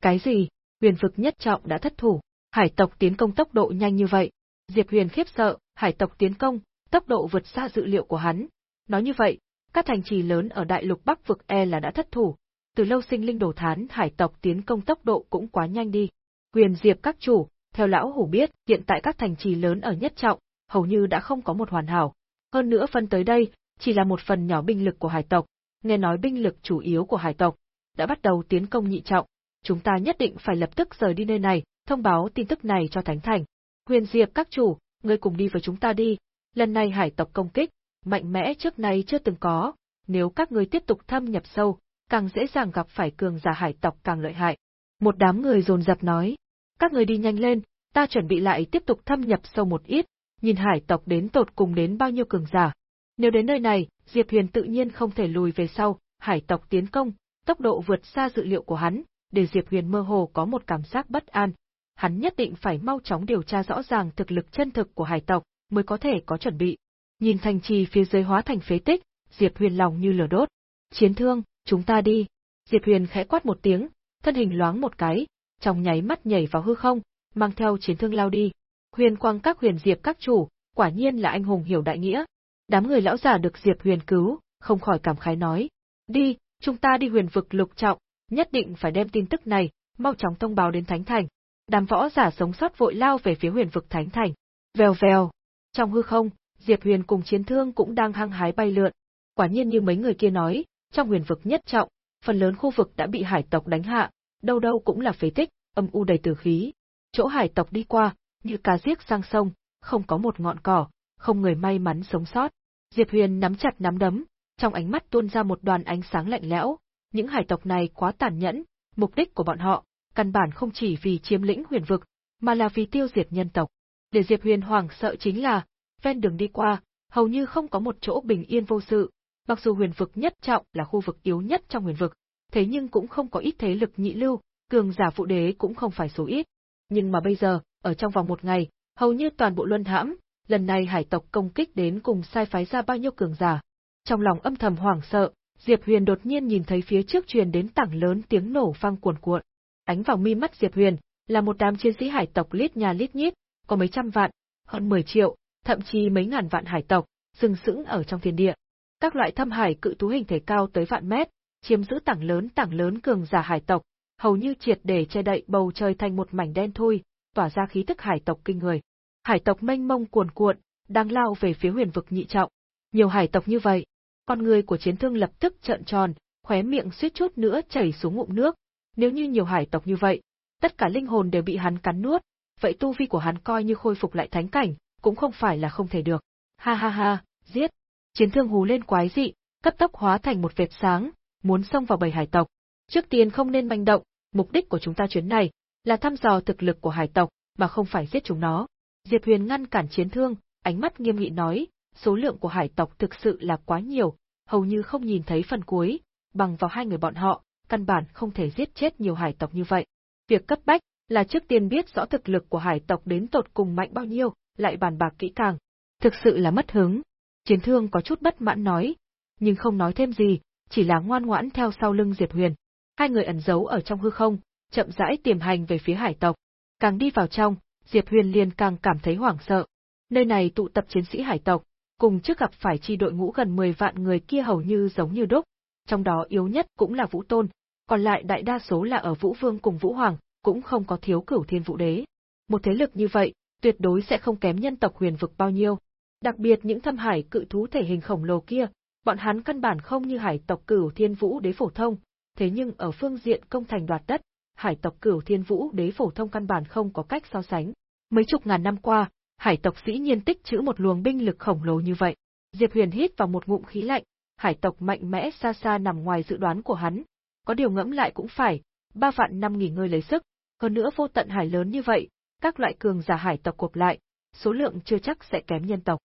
Cái gì? Huyền vực nhất trọng đã thất thủ, hải tộc tiến công tốc độ nhanh như vậy. Diệp Huyền khiếp sợ, hải tộc tiến công, tốc độ vượt xa dự liệu của hắn. Nói như vậy, các thành trì lớn ở đại lục Bắc vực e là đã thất thủ. Từ lâu sinh linh đồ thán hải tộc tiến công tốc độ cũng quá nhanh đi. Huyền Diệp các chủ, theo lão hủ biết, hiện tại các thành trì lớn ở nhất trọng, hầu như đã không có một hoàn hảo. Hơn nữa phân tới đây, chỉ là một phần nhỏ binh lực của hải tộc, nghe nói binh lực chủ yếu của hải tộc đã bắt đầu tiến công nhị trọng, chúng ta nhất định phải lập tức rời đi nơi này, thông báo tin tức này cho Thánh Thành. Huyền Diệp các chủ, ngươi cùng đi với chúng ta đi, lần này hải tộc công kích, mạnh mẽ trước nay chưa từng có, nếu các ngươi tiếp tục thâm nhập sâu, càng dễ dàng gặp phải cường giả hải tộc càng lợi hại. Một đám người dồn dập nói, các ngươi đi nhanh lên, ta chuẩn bị lại tiếp tục thâm nhập sâu một ít, nhìn hải tộc đến tột cùng đến bao nhiêu cường giả. Nếu đến nơi này, Diệp Huyền tự nhiên không thể lùi về sau, hải tộc tiến công, tốc độ vượt xa dự liệu của hắn, để Diệp Huyền mơ hồ có một cảm giác bất an. Hắn nhất định phải mau chóng điều tra rõ ràng thực lực chân thực của hải tộc, mới có thể có chuẩn bị. Nhìn thành trì phía dưới hóa thành phế tích, Diệp Huyền lòng như lửa đốt. Chiến thương, chúng ta đi. Diệp Huyền khẽ quát một tiếng, thân hình loáng một cái, trong nháy mắt nhảy vào hư không, mang theo chiến thương lao đi. Huyền quang các huyền diệp các chủ, quả nhiên là anh hùng hiểu đại nghĩa. Đám người lão già được Diệp Huyền cứu, không khỏi cảm khái nói. Đi, chúng ta đi huyền vực lục trọng, nhất định phải đem tin tức này, mau chóng thông báo đến Thánh Thành. Đám võ giả sống sót vội lao về phía huyền vực Thánh Thành. Vèo vèo. Trong hư không, Diệp Huyền cùng chiến thương cũng đang hăng hái bay lượn. Quả nhiên như mấy người kia nói, trong huyền vực nhất trọng, phần lớn khu vực đã bị hải tộc đánh hạ, đâu đâu cũng là phế tích, âm u đầy tử khí. Chỗ hải tộc đi qua, như cá giết sang sông, không có một ngọn cỏ, không người may mắn sống sót. Diệp Huyền nắm chặt nắm đấm, trong ánh mắt tuôn ra một đoàn ánh sáng lạnh lẽo, những hải tộc này quá tàn nhẫn, mục đích của bọn họ, căn bản không chỉ vì chiếm lĩnh huyền vực, mà là vì tiêu diệt nhân tộc. Để Diệp Huyền hoàng sợ chính là, ven đường đi qua, hầu như không có một chỗ bình yên vô sự, mặc dù huyền vực nhất trọng là khu vực yếu nhất trong huyền vực, thế nhưng cũng không có ít thế lực nhị lưu, cường giả phụ đế cũng không phải số ít. Nhưng mà bây giờ, ở trong vòng một ngày, hầu như toàn bộ luân hãm, lần này hải tộc công kích đến cùng sai phái ra bao nhiêu cường giả. Trong lòng âm thầm hoảng sợ, Diệp Huyền đột nhiên nhìn thấy phía trước truyền đến tảng lớn tiếng nổ vang cuồn cuộn. Ánh vào mi mắt Diệp Huyền, là một đám chiến sĩ hải tộc lít nhà lít nhít, có mấy trăm vạn, hơn 10 triệu, thậm chí mấy ngàn vạn hải tộc, sừng sững ở trong thiên địa. Các loại thâm hải cự thú hình thể cao tới vạn mét, chiếm giữ tảng lớn tảng lớn cường giả hải tộc, hầu như triệt để che đậy bầu trời thành một mảnh đen thui, tỏa ra khí tức hải tộc kinh người. Hải tộc mênh mông cuồn cuộn, đang lao về phía huyền vực nhị trọng. Nhiều hải tộc như vậy, con người của chiến thương lập tức trợn tròn, khóe miệng suýt chút nữa chảy xuống ngụm nước. Nếu như nhiều hải tộc như vậy, tất cả linh hồn đều bị hắn cắn nuốt, vậy tu vi của hắn coi như khôi phục lại thánh cảnh, cũng không phải là không thể được. Ha ha ha, giết. Chiến thương hú lên quái dị, cấp tốc hóa thành một vệt sáng, muốn xông vào bầy hải tộc. Trước tiên không nên manh động, mục đích của chúng ta chuyến này là thăm dò thực lực của hải tộc, mà không phải giết chúng nó. Diệp Huyền ngăn cản chiến thương, ánh mắt nghiêm nghị nói, số lượng của hải tộc thực sự là quá nhiều, hầu như không nhìn thấy phần cuối, bằng vào hai người bọn họ, căn bản không thể giết chết nhiều hải tộc như vậy. Việc cấp bách là trước tiên biết rõ thực lực của hải tộc đến tột cùng mạnh bao nhiêu, lại bàn bạc kỹ càng. Thực sự là mất hứng. Chiến thương có chút bất mãn nói, nhưng không nói thêm gì, chỉ là ngoan ngoãn theo sau lưng Diệp Huyền. Hai người ẩn giấu ở trong hư không, chậm rãi tiềm hành về phía hải tộc. Càng đi vào trong, Diệp Huyền liền càng cảm thấy hoảng sợ. Nơi này tụ tập chiến sĩ hải tộc, cùng trước gặp phải chi đội ngũ gần 10 vạn người kia hầu như giống như đúc, trong đó yếu nhất cũng là Vũ Tôn, còn lại đại đa số là ở Vũ Vương cùng Vũ Hoàng, cũng không có thiếu cửu thiên vũ đế. Một thế lực như vậy, tuyệt đối sẽ không kém nhân tộc huyền vực bao nhiêu. Đặc biệt những thâm hải cự thú thể hình khổng lồ kia, bọn hắn căn bản không như hải tộc cửu thiên vũ đế phổ thông, thế nhưng ở phương diện công thành đoạt đất, hải tộc cửu thiên vũ đế phổ thông căn bản không có cách so sánh. Mấy chục ngàn năm qua, hải tộc dĩ nhiên tích trữ một luồng binh lực khổng lồ như vậy. Diệp Huyền hít vào một ngụm khí lạnh, hải tộc mạnh mẽ xa xa nằm ngoài dự đoán của hắn. Có điều ngẫm lại cũng phải, ba vạn năm nghỉ ngơi lấy sức, hơn nữa vô tận hải lớn như vậy, các loại cường giả hải tộc cuộc lại, số lượng chưa chắc sẽ kém nhân tộc.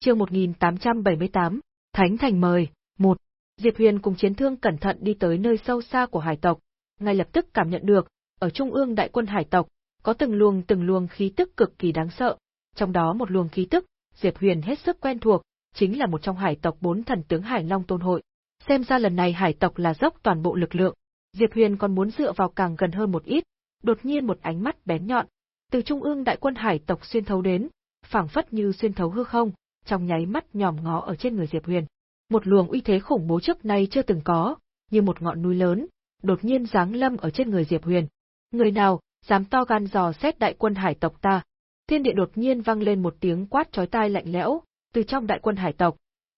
Chương 1878, Thánh Thành mời, một Diệp Huyền cùng chiến thương cẩn thận đi tới nơi sâu xa của hải tộc, ngay lập tức cảm nhận được, ở trung ương đại quân hải tộc, có từng luồng từng luồng khí tức cực kỳ đáng sợ, trong đó một luồng khí tức, Diệp Huyền hết sức quen thuộc, chính là một trong hải tộc bốn thần tướng Hải Long Tôn Hội. Xem ra lần này hải tộc là dốc toàn bộ lực lượng, Diệp Huyền còn muốn dựa vào càng gần hơn một ít, đột nhiên một ánh mắt bén nhọn, từ trung ương đại quân hải tộc xuyên thấu đến, phảng phất như xuyên thấu hư không, trong nháy mắt nhòm ngó ở trên người Diệp Huyền. Một luồng uy thế khủng bố trước nay chưa từng có, như một ngọn núi lớn, đột nhiên giáng lâm ở trên người Diệp Huyền. Người nào, dám to gan dò xét đại quân hải tộc ta? Thiên địa đột nhiên vang lên một tiếng quát chói tai lạnh lẽo, từ trong đại quân hải tộc,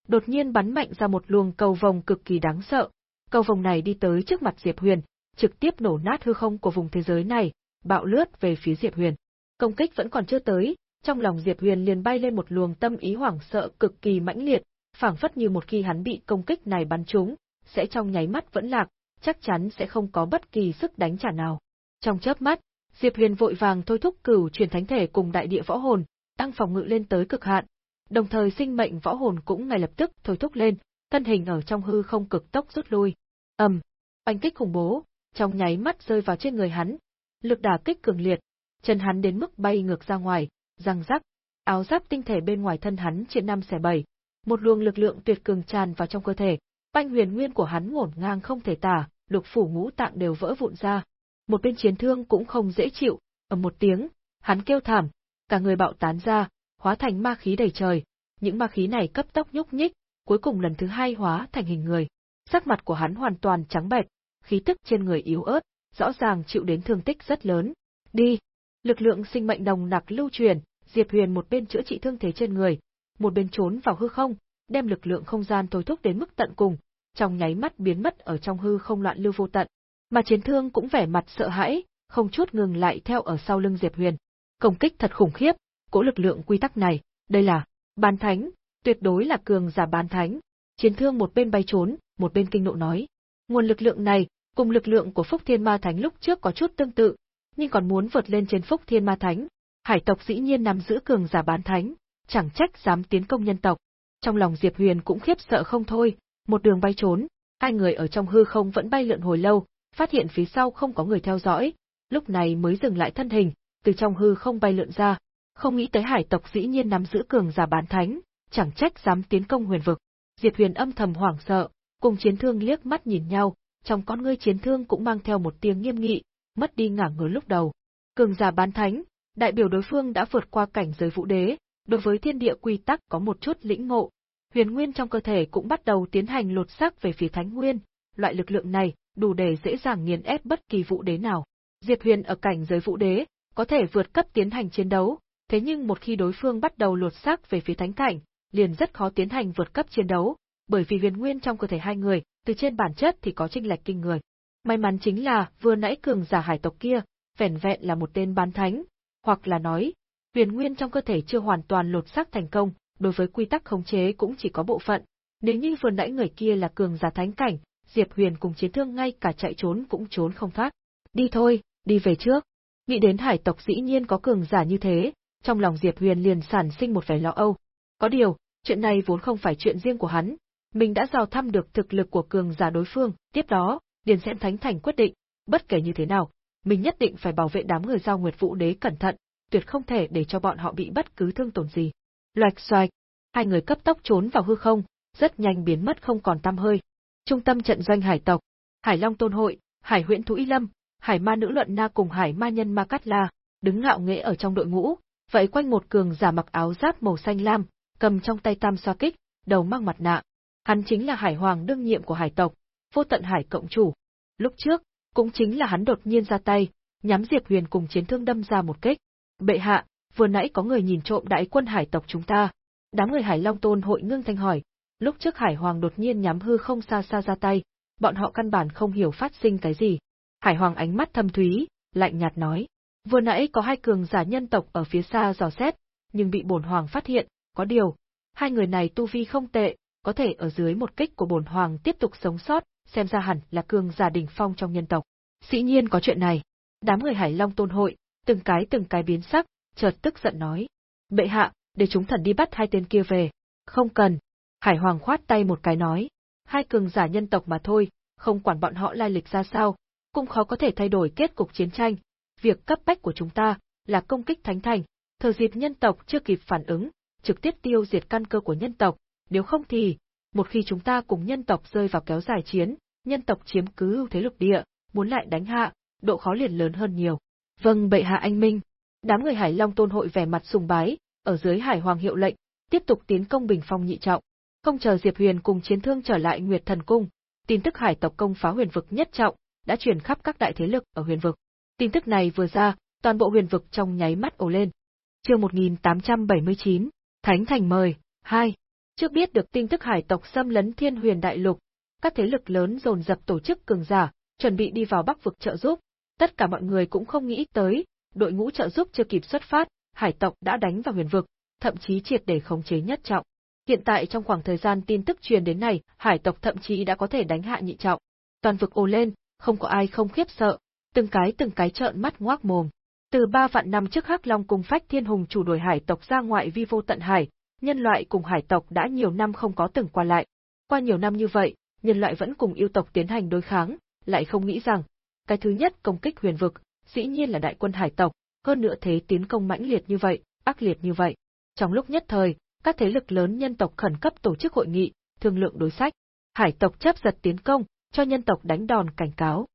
đột nhiên bắn mạnh ra một luồng cầu vòng cực kỳ đáng sợ. Cầu vòng này đi tới trước mặt Diệp Huyền, trực tiếp nổ nát hư không của vùng thế giới này, bạo lướt về phía Diệp Huyền. Công kích vẫn còn chưa tới, trong lòng Diệp Huyền liền bay lên một luồng tâm ý hoảng sợ cực kỳ mãnh liệt, phảng phất như một khi hắn bị công kích này bắn trúng, sẽ trong nháy mắt vẫn lạc, chắc chắn sẽ không có bất kỳ sức đánh trả nào. Trong chớp mắt, Diệp Huyền vội vàng thôi thúc cửu truyền thánh thể cùng đại địa võ hồn, tăng phòng ngự lên tới cực hạn, đồng thời sinh mệnh võ hồn cũng ngay lập tức thôi thúc lên, thân hình ở trong hư không cực tốc rút lui. Ầm, oanh kích khủng bố, trong nháy mắt rơi vào trên người hắn, lực đả kích cường liệt, chân hắn đến mức bay ngược ra ngoài, răng rắc, áo giáp tinh thể bên ngoài thân hắn chia năm xẻ bảy, một luồng lực lượng tuyệt cường tràn vào trong cơ thể, banh huyền nguyên của hắn ngổn ngang không thể tả, lục phủ ngũ tạng đều vỡ vụn ra. Một bên chiến thương cũng không dễ chịu, ở một tiếng, hắn kêu thảm, cả người bạo tán ra, hóa thành ma khí đầy trời, những ma khí này cấp tốc nhúc nhích, cuối cùng lần thứ hai hóa thành hình người. Sắc mặt của hắn hoàn toàn trắng bệch, khí tức trên người yếu ớt, rõ ràng chịu đến thương tích rất lớn. Đi! Lực lượng sinh mệnh đồng nặc lưu truyền, Diệp Huyền một bên chữa trị thương thế trên người, một bên trốn vào hư không, đem lực lượng không gian thôi thúc đến mức tận cùng, trong nháy mắt biến mất ở trong hư không loạn lưu vô tận. Mà chiến thương cũng vẻ mặt sợ hãi, không chút ngừng lại theo ở sau lưng Diệp Huyền. Công kích thật khủng khiếp, cỗ lực lượng quy tắc này, đây là bán thánh, tuyệt đối là cường giả bán thánh. Chiến thương một bên bay trốn, một bên kinh nộ nói. Nguồn lực lượng này, cùng lực lượng của Phúc Thiên Ma Thánh lúc trước có chút tương tự, nhưng còn muốn vượt lên trên Phúc Thiên Ma Thánh. Hải tộc dĩ nhiên nắm giữ cường giả bán thánh, chẳng trách dám tiến công nhân tộc. Trong lòng Diệp Huyền cũng khiếp sợ không thôi, một đường bay trốn, hai người ở trong hư không vẫn bay lượn hồi lâu, phát hiện phía sau không có người theo dõi, lúc này mới dừng lại thân hình, từ trong hư không bay lượn ra, không nghĩ tới hải tộc dĩ nhiên nắm giữ cường giả bán thánh, chẳng trách dám tiến công huyền vực. Diệp Huyền âm thầm hoảng sợ, cùng chiến thương liếc mắt nhìn nhau, trong con ngươi chiến thương cũng mang theo một tiếng nghiêm nghị, mất đi ngả ngớn lúc đầu. Cường giả bán thánh, đại biểu đối phương đã vượt qua cảnh giới vũ đế, đối với thiên địa quy tắc có một chút lĩnh ngộ. Huyền nguyên trong cơ thể cũng bắt đầu tiến hành lột xác về phía thánh nguyên, loại lực lượng này đủ để dễ dàng nghiền ép bất kỳ vũ đế nào. Diệp Huyền ở cảnh giới vũ đế, có thể vượt cấp tiến hành chiến đấu, thế nhưng một khi đối phương bắt đầu lột xác về phía thánh cảnh, liền rất khó tiến hành vượt cấp chiến đấu, bởi vì huyền nguyên trong cơ thể hai người, từ trên bản chất thì có chênh lệch kinh người. May mắn chính là vừa nãy cường giả hải tộc kia, vẻn vẹn là một tên bán thánh, hoặc là nói, huyền nguyên trong cơ thể chưa hoàn toàn lột xác thành công, đối với quy tắc khống chế cũng chỉ có bộ phận. Nếu như vừa nãy người kia là cường giả thánh cảnh, Diệp Huyền cùng chiến thương ngay cả chạy trốn cũng trốn không thoát. Đi thôi, đi về trước. Nghĩ đến hải tộc dĩ nhiên có cường giả như thế, trong lòng Diệp Huyền liền sản sinh một vẻ lo âu. Có điều, chuyện này vốn không phải chuyện riêng của hắn, mình đã dò thăm được thực lực của cường giả đối phương, tiếp đó, liền sẽ thánh thành quyết định, bất kể như thế nào, mình nhất định phải bảo vệ đám người giao Nguyệt Vũ Đế cẩn thận, tuyệt không thể để cho bọn họ bị bất cứ thương tổn gì. Loạch xoạch, hai người cấp tốc trốn vào hư không, rất nhanh biến mất không còn tăm hơi. Trung tâm trận doanh hải tộc, Hải Long Tôn Hội, Hải Huyễn Thú Y Lâm, Hải Ma Nữ Luận Na cùng Hải Ma Nhân Ma Cát La, đứng ngạo nghễ ở trong đội ngũ, vậy quanh một cường giả mặc áo giáp màu xanh lam, cầm trong tay tam xoa kích, đầu mang mặt nạ. Hắn chính là Hải Hoàng đương nhiệm của hải tộc, vô tận hải cộng chủ. Lúc trước, cũng chính là hắn đột nhiên ra tay, nhắm Diệp Huyền cùng chiến thương đâm ra một kích. Bệ hạ, vừa nãy có người nhìn trộm đại quân hải tộc chúng ta. Đám người Hải Long Tôn hội ngưng thanh hỏi, lúc trước Hải Hoàng đột nhiên nhắm hư không xa xa ra tay, bọn họ căn bản không hiểu phát sinh cái gì. Hải Hoàng ánh mắt thâm thúy, lạnh nhạt nói, vừa nãy có hai cường giả nhân tộc ở phía xa dò xét, nhưng bị bổn hoàng phát hiện, có điều, hai người này tu vi không tệ, có thể ở dưới một kích của bổn hoàng tiếp tục sống sót, xem ra hẳn là cường giả đỉnh phong trong nhân tộc. Dĩ nhiên có chuyện này. Đám người Hải Long Tôn hội, từng cái từng cái biến sắc, chợt tức giận nói: "Bệ hạ, để chúng thần đi bắt hai tên kia về." "Không cần." Hải Hoàng khoát tay một cái nói: "Hai cường giả nhân tộc mà thôi, không quản bọn họ lai lịch ra sao, cũng khó có thể thay đổi kết cục chiến tranh. Việc cấp bách của chúng ta là công kích thánh thành, thừa dịp nhân tộc chưa kịp phản ứng, trực tiếp tiêu diệt căn cơ của nhân tộc, nếu không thì, một khi chúng ta cùng nhân tộc rơi vào kéo dài chiến, nhân tộc chiếm cứ ưu thế lục địa, muốn lại đánh hạ, độ khó liền lớn hơn nhiều. Vâng bệ hạ anh minh. Đám người Hải Long Tôn hội vẻ mặt sùng bái, ở dưới Hải Hoàng hiệu lệnh, tiếp tục tiến công bình phong nhị trọng. Không chờ Diệp Huyền cùng chiến thương trở lại Nguyệt Thần Cung, tin tức Hải tộc công phá huyền vực nhất trọng đã truyền khắp các đại thế lực ở huyền vực. Tin tức này vừa ra, toàn bộ huyền vực trong nháy mắt ồ lên. Chương 1879, Thánh Thành mời, 2. Trước biết được tin tức hải tộc xâm lấn Thiên Huyền Đại Lục, các thế lực lớn dồn dập tổ chức cường giả, chuẩn bị đi vào Bắc vực trợ giúp. Tất cả mọi người cũng không nghĩ tới, đội ngũ trợ giúp chưa kịp xuất phát, hải tộc đã đánh vào huyền vực, thậm chí triệt để khống chế nhất trọng. Hiện tại trong khoảng thời gian tin tức truyền đến này, hải tộc thậm chí đã có thể đánh hạ nhị trọng. Toàn vực ồ lên, không có ai không khiếp sợ, từng cái từng cái trợn mắt ngoác mồm. Từ ba vạn năm trước Hắc Long cùng Phách Thiên Hùng chủ đuổi hải tộc ra ngoại vi vô tận hải, nhân loại cùng hải tộc đã nhiều năm không có từng qua lại. Qua nhiều năm như vậy, nhân loại vẫn cùng yêu tộc tiến hành đối kháng, lại không nghĩ rằng, cái thứ nhất công kích huyền vực, dĩ nhiên là đại quân hải tộc, hơn nữa thế tiến công mãnh liệt như vậy, ác liệt như vậy. Trong lúc nhất thời, các thế lực lớn nhân tộc khẩn cấp tổ chức hội nghị, thương lượng đối sách. Hải tộc chấp giật tiến công, cho nhân tộc đánh đòn cảnh cáo.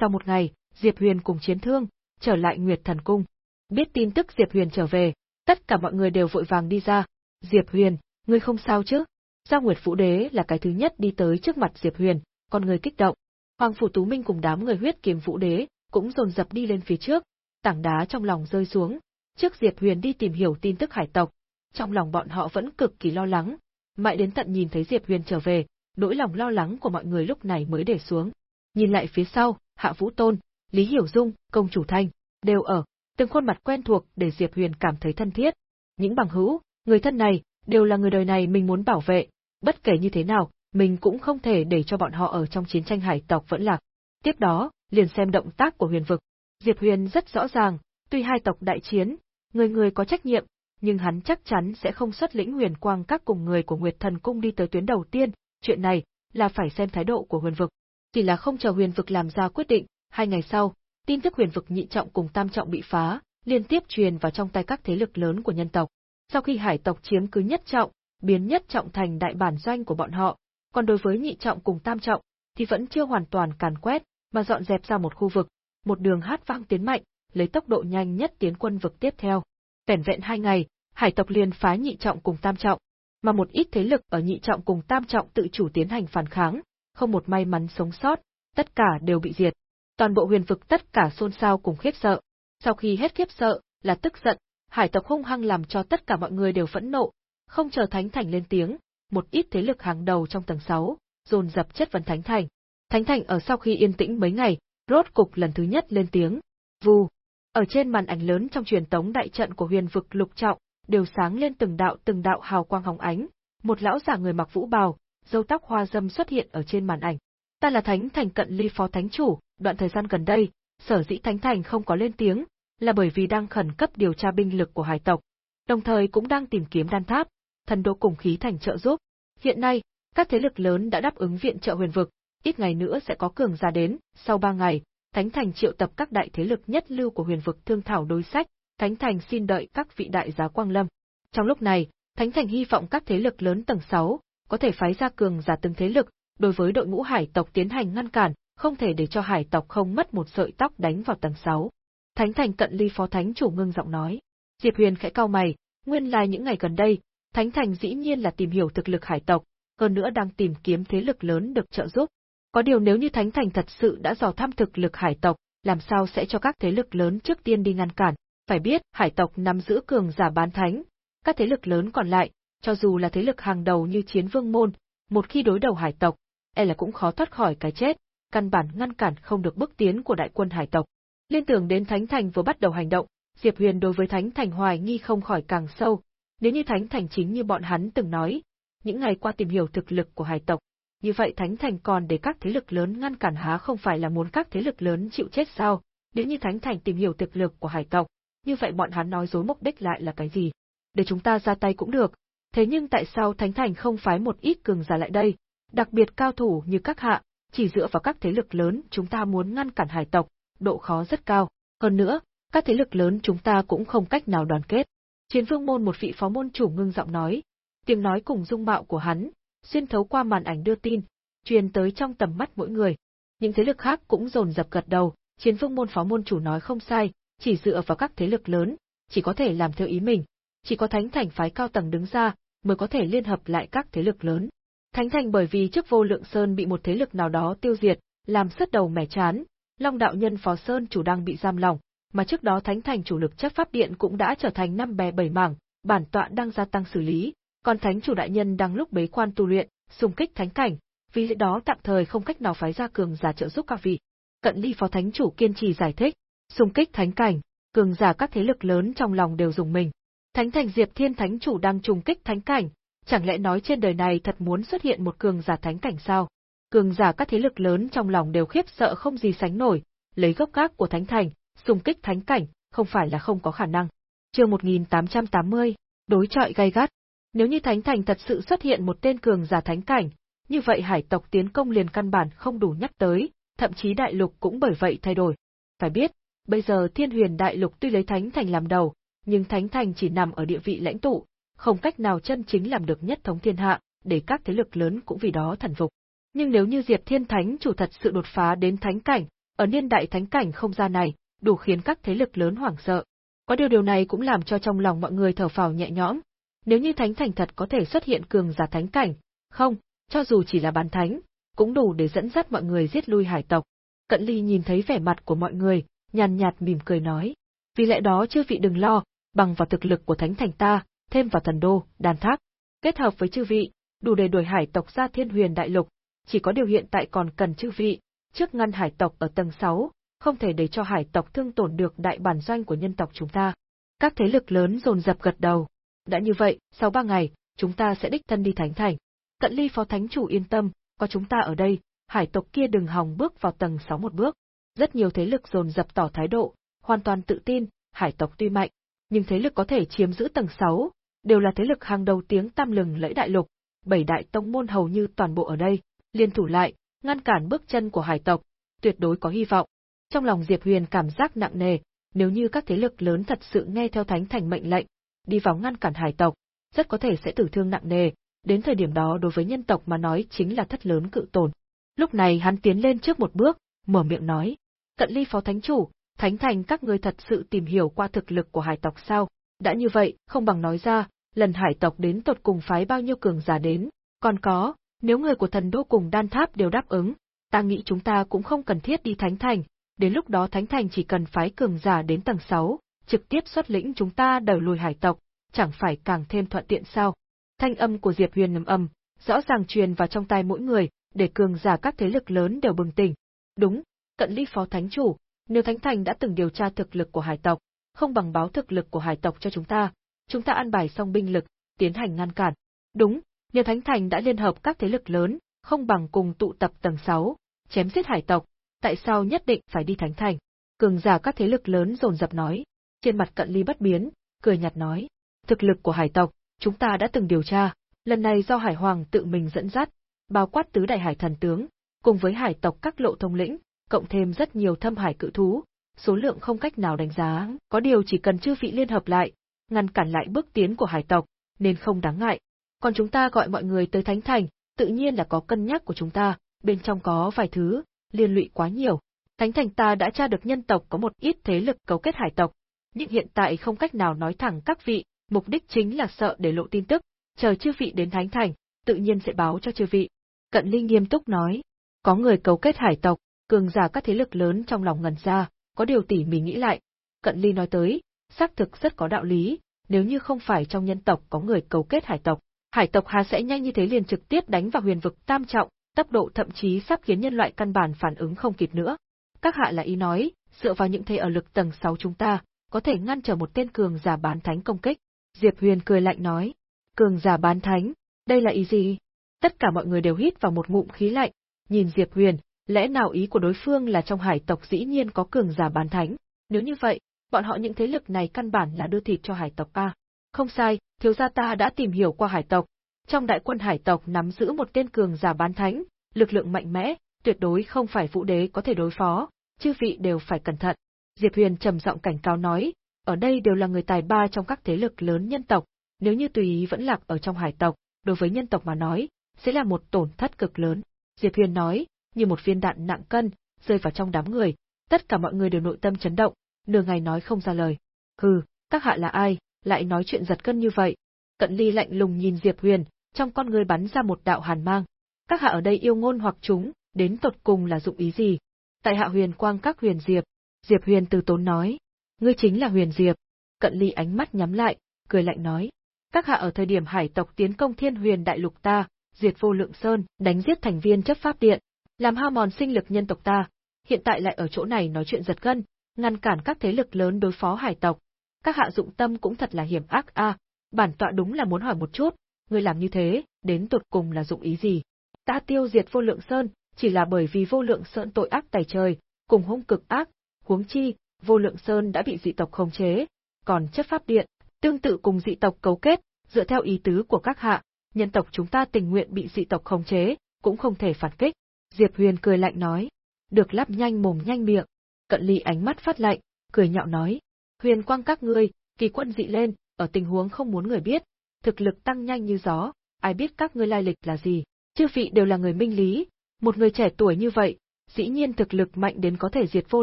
Sau một ngày, Diệp Huyền cùng chiến thương, trở lại Nguyệt Thần Cung. Biết tin tức Diệp Huyền trở về, tất cả mọi người đều vội vàng đi ra. Diệp Huyền, ngươi không sao chứ? Giao Nguyệt Vũ Đế là cái thứ nhất đi tới trước mặt Diệp Huyền, con người kích động. Hoàng Phủ Tú Minh cùng đám người huyết kiếm Vũ Đế cũng dồn dập đi lên phía trước, tảng đá trong lòng rơi xuống. Trước Diệp Huyền đi tìm hiểu tin tức hải tộc, trong lòng bọn họ vẫn cực kỳ lo lắng. Mãi đến tận nhìn thấy Diệp Huyền trở về, nỗi lòng lo lắng của mọi người lúc này mới để xuống. Nhìn lại phía sau, Hạ Vũ Tôn, Lý Hiểu Dung, Công Chủ Thanh, đều ở, từng khuôn mặt quen thuộc để Diệp Huyền cảm thấy thân thiết. Những bằng hữu, người thân này, đều là người đời này mình muốn bảo vệ, bất kể như thế nào, mình cũng không thể để cho bọn họ ở trong chiến tranh hải tộc vẫn lạc. Tiếp đó, liền xem động tác của huyền vực. Diệp Huyền rất rõ ràng, tuy hai tộc đại chiến, người người có trách nhiệm, nhưng hắn chắc chắn sẽ không xuất lĩnh huyền quang các cùng người của Nguyệt Thần Cung đi tới tuyến đầu tiên, chuyện này là phải xem thái độ của huyền vực. Chỉ là không chờ huyền vực làm ra quyết định, hai ngày sau, tin tức huyền vực nhị trọng cùng tam trọng bị phá, liên tiếp truyền vào trong tay các thế lực lớn của nhân tộc. Sau khi hải tộc chiếm cứ nhất trọng, biến nhất trọng thành đại bản doanh của bọn họ, còn đối với nhị trọng cùng tam trọng, thì vẫn chưa hoàn toàn càn quét, mà dọn dẹp ra một khu vực, một đường hát vang tiến mạnh, lấy tốc độ nhanh nhất tiến quân vực tiếp theo. Vẻn vẹn hai ngày, hải tộc liền phá nhị trọng cùng tam trọng, mà một ít thế lực ở nhị trọng cùng tam trọng tự chủ tiến hành phản kháng, không một may mắn sống sót, tất cả đều bị diệt. Toàn bộ huyền vực tất cả xôn xao cùng khiếp sợ. Sau khi hết khiếp sợ, là tức giận, hải tộc hung hăng làm cho tất cả mọi người đều phẫn nộ, không chờ Thánh Thành lên tiếng, một ít thế lực hàng đầu trong tầng 6, dồn dập chất vấn Thánh Thành. Thánh Thành ở sau khi yên tĩnh mấy ngày, rốt cục lần thứ nhất lên tiếng. Vù. Ở trên màn ảnh lớn trong truyền tống đại trận của huyền vực lục trọng, đều sáng lên từng đạo từng đạo hào quang hồng ánh, một lão giả người mặc vũ bào, râu tóc hoa dâm xuất hiện ở trên màn ảnh. Ta là Thánh Thành cận ly phó thánh chủ, đoạn thời gian gần đây, sở dĩ Thánh Thành không có lên tiếng, là bởi vì đang khẩn cấp điều tra binh lực của hải tộc, đồng thời cũng đang tìm kiếm đan tháp, thần đô cùng khí thành trợ giúp. Hiện nay, các thế lực lớn đã đáp ứng viện trợ huyền vực, ít ngày nữa sẽ có cường giả đến, sau ba ngày, Thánh Thành triệu tập các đại thế lực nhất lưu của huyền vực thương thảo đối sách, Thánh Thành xin đợi các vị đại giá quang lâm. Trong lúc này, Thánh Thành hy vọng các thế lực lớn tầng 6 có thể phái ra cường giả từng thế lực, đối với đội ngũ hải tộc tiến hành ngăn cản, không thể để cho hải tộc không mất một sợi tóc đánh vào tầng 6. Thánh Thành cận ly phó thánh chủ ngưng giọng nói. Diệp Huyền khẽ cau mày, nguyên là những ngày gần đây, Thánh Thành dĩ nhiên là tìm hiểu thực lực hải tộc, hơn nữa đang tìm kiếm thế lực lớn được trợ giúp. Có điều nếu như Thánh Thành thật sự đã dò thăm thực lực hải tộc, làm sao sẽ cho các thế lực lớn trước tiên đi ngăn cản? Phải biết, hải tộc nắm giữ cường giả bán thánh, các thế lực lớn còn lại, cho dù là thế lực hàng đầu như chiến vương môn, một khi đối đầu hải tộc, e là cũng khó thoát khỏi cái chết, căn bản ngăn cản không được bước tiến của đại quân hải tộc. Liên tưởng đến Thánh Thành vừa bắt đầu hành động, Diệp Huyền đối với Thánh Thành hoài nghi không khỏi càng sâu, nếu như Thánh Thành chính như bọn hắn từng nói, những ngày qua tìm hiểu thực lực của hải tộc, như vậy Thánh Thành còn để các thế lực lớn ngăn cản há không phải là muốn các thế lực lớn chịu chết sao? Nếu như Thánh Thành tìm hiểu thực lực của hải tộc, như vậy bọn hắn nói dối mục đích lại là cái gì? Để chúng ta ra tay cũng được, thế nhưng tại sao Thánh Thành không phái một ít cường giả lại đây, đặc biệt cao thủ như các hạ, chỉ dựa vào các thế lực lớn chúng ta muốn ngăn cản hải tộc, độ khó rất cao. Hơn nữa, các thế lực lớn chúng ta cũng không cách nào đoàn kết. Chiến vương môn một vị phó môn chủ ngưng giọng nói, tiếng nói cùng dung mạo của hắn, xuyên thấu qua màn ảnh đưa tin, truyền tới trong tầm mắt mỗi người. Những thế lực khác cũng rồn dập gật đầu, chiến vương môn phó môn chủ nói không sai, chỉ dựa vào các thế lực lớn, chỉ có thể làm theo ý mình. Chỉ có thánh thành phái cao tầng đứng ra, mới có thể liên hợp lại các thế lực lớn. Thánh thành bởi vì trước vô lượng sơn bị một thế lực nào đó tiêu diệt, làm sứt đầu mẻ chán, Long đạo nhân phó sơn chủ đang bị giam lòng, mà trước đó thánh thành chủ lực chấp pháp điện cũng đã trở thành năm bè bảy mảng, bản tọa đang gia tăng xử lý, còn thánh chủ đại nhân đang lúc bế quan tu luyện, xung kích thánh cảnh, vì lẽ đó tạm thời không cách nào phái ra cường giả trợ giúp các vị. Cận ly phó thánh chủ kiên trì giải thích, xung kích thánh cảnh, cường giả các thế lực lớn trong lòng đều dùng mình. Thánh thành Diệp Thiên thánh chủ đang trùng kích thánh cảnh, chẳng lẽ nói trên đời này thật muốn xuất hiện một cường giả thánh cảnh sao? Cường giả các thế lực lớn trong lòng đều khiếp sợ không gì sánh nổi, lấy gốc gác của thánh thành, xung kích thánh cảnh, không phải là không có khả năng. Chương 1880, đối chọi gay gắt. Nếu như thánh thành thật sự xuất hiện một tên cường giả thánh cảnh, như vậy hải tộc tiến công liền căn bản không đủ nhắc tới, thậm chí đại lục cũng bởi vậy thay đổi. Phải biết, bây giờ thiên huyền đại lục tuy lấy thánh thành làm đầu, nhưng thánh thành chỉ nằm ở địa vị lãnh tụ, không cách nào chân chính làm được nhất thống thiên hạ, để các thế lực lớn cũng vì đó thần phục. Nhưng nếu như Diệp Thiên Thánh chủ thật sự đột phá đến thánh cảnh, ở niên đại thánh cảnh không gian này, đủ khiến các thế lực lớn hoảng sợ. Có điều điều này cũng làm cho trong lòng mọi người thở phào nhẹ nhõm. Nếu như thánh thành thật có thể xuất hiện cường giả thánh cảnh, không, cho dù chỉ là bán thánh, cũng đủ để dẫn dắt mọi người giết lui hải tộc. Cận ly nhìn thấy vẻ mặt của mọi người, nhàn nhạt mỉm cười nói. Vì lẽ đó chư vị đừng lo, bằng vào thực lực của thánh thành ta, thêm vào thần đô, đàn tháp kết hợp với chư vị, đủ để đuổi hải tộc ra thiên huyền đại lục, chỉ có điều hiện tại còn cần chư vị, trước ngăn hải tộc ở tầng 6, không thể để cho hải tộc thương tổn được đại bản doanh của nhân tộc chúng ta. Các thế lực lớn dồn dập gật đầu. Đã như vậy, sau ba ngày, chúng ta sẽ đích thân đi thánh thành. Cận ly phó thánh chủ yên tâm, có chúng ta ở đây, hải tộc kia đừng hòng bước vào tầng 6 một bước. Rất nhiều thế lực dồn dập tỏ thái độ, hoàn toàn tự tin, hải tộc tuy mạnh, nhưng thế lực có thể chiếm giữ tầng 6, đều là thế lực hàng đầu tiếng tam lừng lẫy đại lục, bảy đại tông môn hầu như toàn bộ ở đây, liên thủ lại, ngăn cản bước chân của hải tộc, tuyệt đối có hy vọng. Trong lòng Diệp Huyền cảm giác nặng nề, nếu như các thế lực lớn thật sự nghe theo Thánh Thành mệnh lệnh, đi vào ngăn cản hải tộc, rất có thể sẽ tử thương nặng nề, đến thời điểm đó đối với nhân tộc mà nói chính là thất lớn cự tổn. Lúc này hắn tiến lên trước một bước, mở miệng nói, cận ly phó thánh chủ, Thánh Thành các ngươi thật sự tìm hiểu qua thực lực của hải tộc sao? Đã như vậy, không bằng nói ra, lần hải tộc đến tột cùng phái bao nhiêu cường giả đến, còn có, nếu người của thần đô cùng đan tháp đều đáp ứng, ta nghĩ chúng ta cũng không cần thiết đi Thánh Thành, đến lúc đó Thánh Thành chỉ cần phái cường giả đến tầng 6, trực tiếp xuất lĩnh chúng ta đẩy lùi hải tộc, chẳng phải càng thêm thuận tiện sao. Thanh âm của Diệp Huyền nấm âm, rõ ràng truyền vào trong tai mỗi người, để cường giả các thế lực lớn đều bừng tỉnh. Đúng, cận ly phó thánh chủ, Nếu Thánh Thành đã từng điều tra thực lực của hải tộc, không bằng báo thực lực của hải tộc cho chúng ta, chúng ta an bài xong binh lực, tiến hành ngăn cản. Đúng, nếu Thánh Thành đã liên hợp các thế lực lớn, không bằng cùng tụ tập tầng 6, chém giết hải tộc, tại sao nhất định phải đi Thánh Thành? Cường giả các thế lực lớn dồn dập nói. Trên mặt cận ly bất biến, cười nhạt nói. Thực lực của hải tộc, chúng ta đã từng điều tra, lần này do hải hoàng tự mình dẫn dắt, bao quát tứ đại hải thần tướng, cùng với hải tộc các lộ thông lĩnh, cộng thêm rất nhiều thâm hải cự thú, số lượng không cách nào đánh giá, có điều chỉ cần chư vị liên hợp lại, ngăn cản lại bước tiến của hải tộc, nên không đáng ngại. Còn chúng ta gọi mọi người tới Thánh Thành, tự nhiên là có cân nhắc của chúng ta, bên trong có vài thứ, liên lụy quá nhiều. Thánh Thành ta đã tra được nhân tộc có một ít thế lực cấu kết hải tộc, nhưng hiện tại không cách nào nói thẳng các vị, mục đích chính là sợ để lộ tin tức, chờ chư vị đến Thánh Thành, tự nhiên sẽ báo cho chư vị. Cận Linh nghiêm túc nói, có người cấu kết hải tộc, cường giả các thế lực lớn trong lòng ngần ra, có điều tỉ mỉ nghĩ lại. Cận Ly nói tới, xác thực rất có đạo lý, nếu như không phải trong nhân tộc có người cấu kết hải tộc, hải tộc hà sẽ nhanh như thế liền trực tiếp đánh vào huyền vực tam trọng, tốc độ thậm chí sắp khiến nhân loại căn bản phản ứng không kịp nữa. Các hạ là ý nói, dựa vào những thế ở lực tầng 6 chúng ta, có thể ngăn trở một tên cường giả bán thánh công kích. Diệp Huyền cười lạnh nói, cường giả bán thánh, đây là ý gì? Tất cả mọi người đều hít vào một ngụm khí lạnh, nhìn Diệp Huyền, lẽ nào ý của đối phương là trong hải tộc dĩ nhiên có cường giả bán thánh? Nếu như vậy, bọn họ những thế lực này căn bản là đưa thịt cho hải tộc a. Không sai, thiếu gia ta đã tìm hiểu qua hải tộc. Trong đại quân hải tộc nắm giữ một tên cường giả bán thánh, lực lượng mạnh mẽ, tuyệt đối không phải vũ đế có thể đối phó, chư vị đều phải cẩn thận. Diệp Huyền trầm giọng cảnh cáo nói, ở đây đều là người tài ba trong các thế lực lớn nhân tộc, nếu như tùy ý vẫn lạc ở trong hải tộc, đối với nhân tộc mà nói, sẽ là một tổn thất cực lớn. Diệp Huyền nói, như một viên đạn nặng cân, rơi vào trong đám người, tất cả mọi người đều nội tâm chấn động, nửa ngày nói không ra lời. Hừ, các hạ là ai, lại nói chuyện giật cân như vậy? Cận Ly lạnh lùng nhìn Diệp Huyền, trong con người bắn ra một đạo hàn mang. Các hạ ở đây yêu ngôn hoặc chúng, đến tột cùng là dụng ý gì? Tại hạ Huyền Quang các Huyền Diệp, Diệp Huyền từ tốn nói, ngươi chính là Huyền Diệp. Cận Ly ánh mắt nhắm lại, cười lạnh nói, các hạ ở thời điểm hải tộc tiến công Thiên Huyền đại lục ta, diệt vô lượng sơn, đánh giết thành viên chấp pháp điện, làm hao mòn sinh lực nhân tộc ta, hiện tại lại ở chỗ này nói chuyện giật gân, ngăn cản các thế lực lớn đối phó hải tộc. Các hạ dụng tâm cũng thật là hiểm ác a, bản tọa đúng là muốn hỏi một chút, người làm như thế, đến tột cùng là dụng ý gì? Ta tiêu diệt vô lượng sơn, chỉ là bởi vì vô lượng sơn tội ác tày trời, cùng hung cực ác, huống chi, vô lượng sơn đã bị dị tộc khống chế, còn chấp pháp điện, tương tự cùng dị tộc cấu kết, dựa theo ý tứ của các hạ, nhân tộc chúng ta tình nguyện bị dị tộc khống chế, cũng không thể phản kích. Diệp Huyền cười lạnh nói, được lắp nhanh mồm nhanh miệng. Cận Ly ánh mắt phát lạnh, cười nhạo nói, Huyền quang các ngươi, kỳ quân dị lên, ở tình huống không muốn người biết, thực lực tăng nhanh như gió, ai biết các ngươi lai lịch là gì, chư vị đều là người minh lý, một người trẻ tuổi như vậy, dĩ nhiên thực lực mạnh đến có thể diệt vô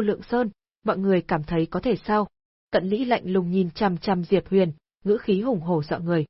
lượng sơn, mọi người cảm thấy có thể sao? Cận Lý lạnh lùng nhìn chằm chằm Diệp Huyền, ngữ khí hùng hổ sợ người.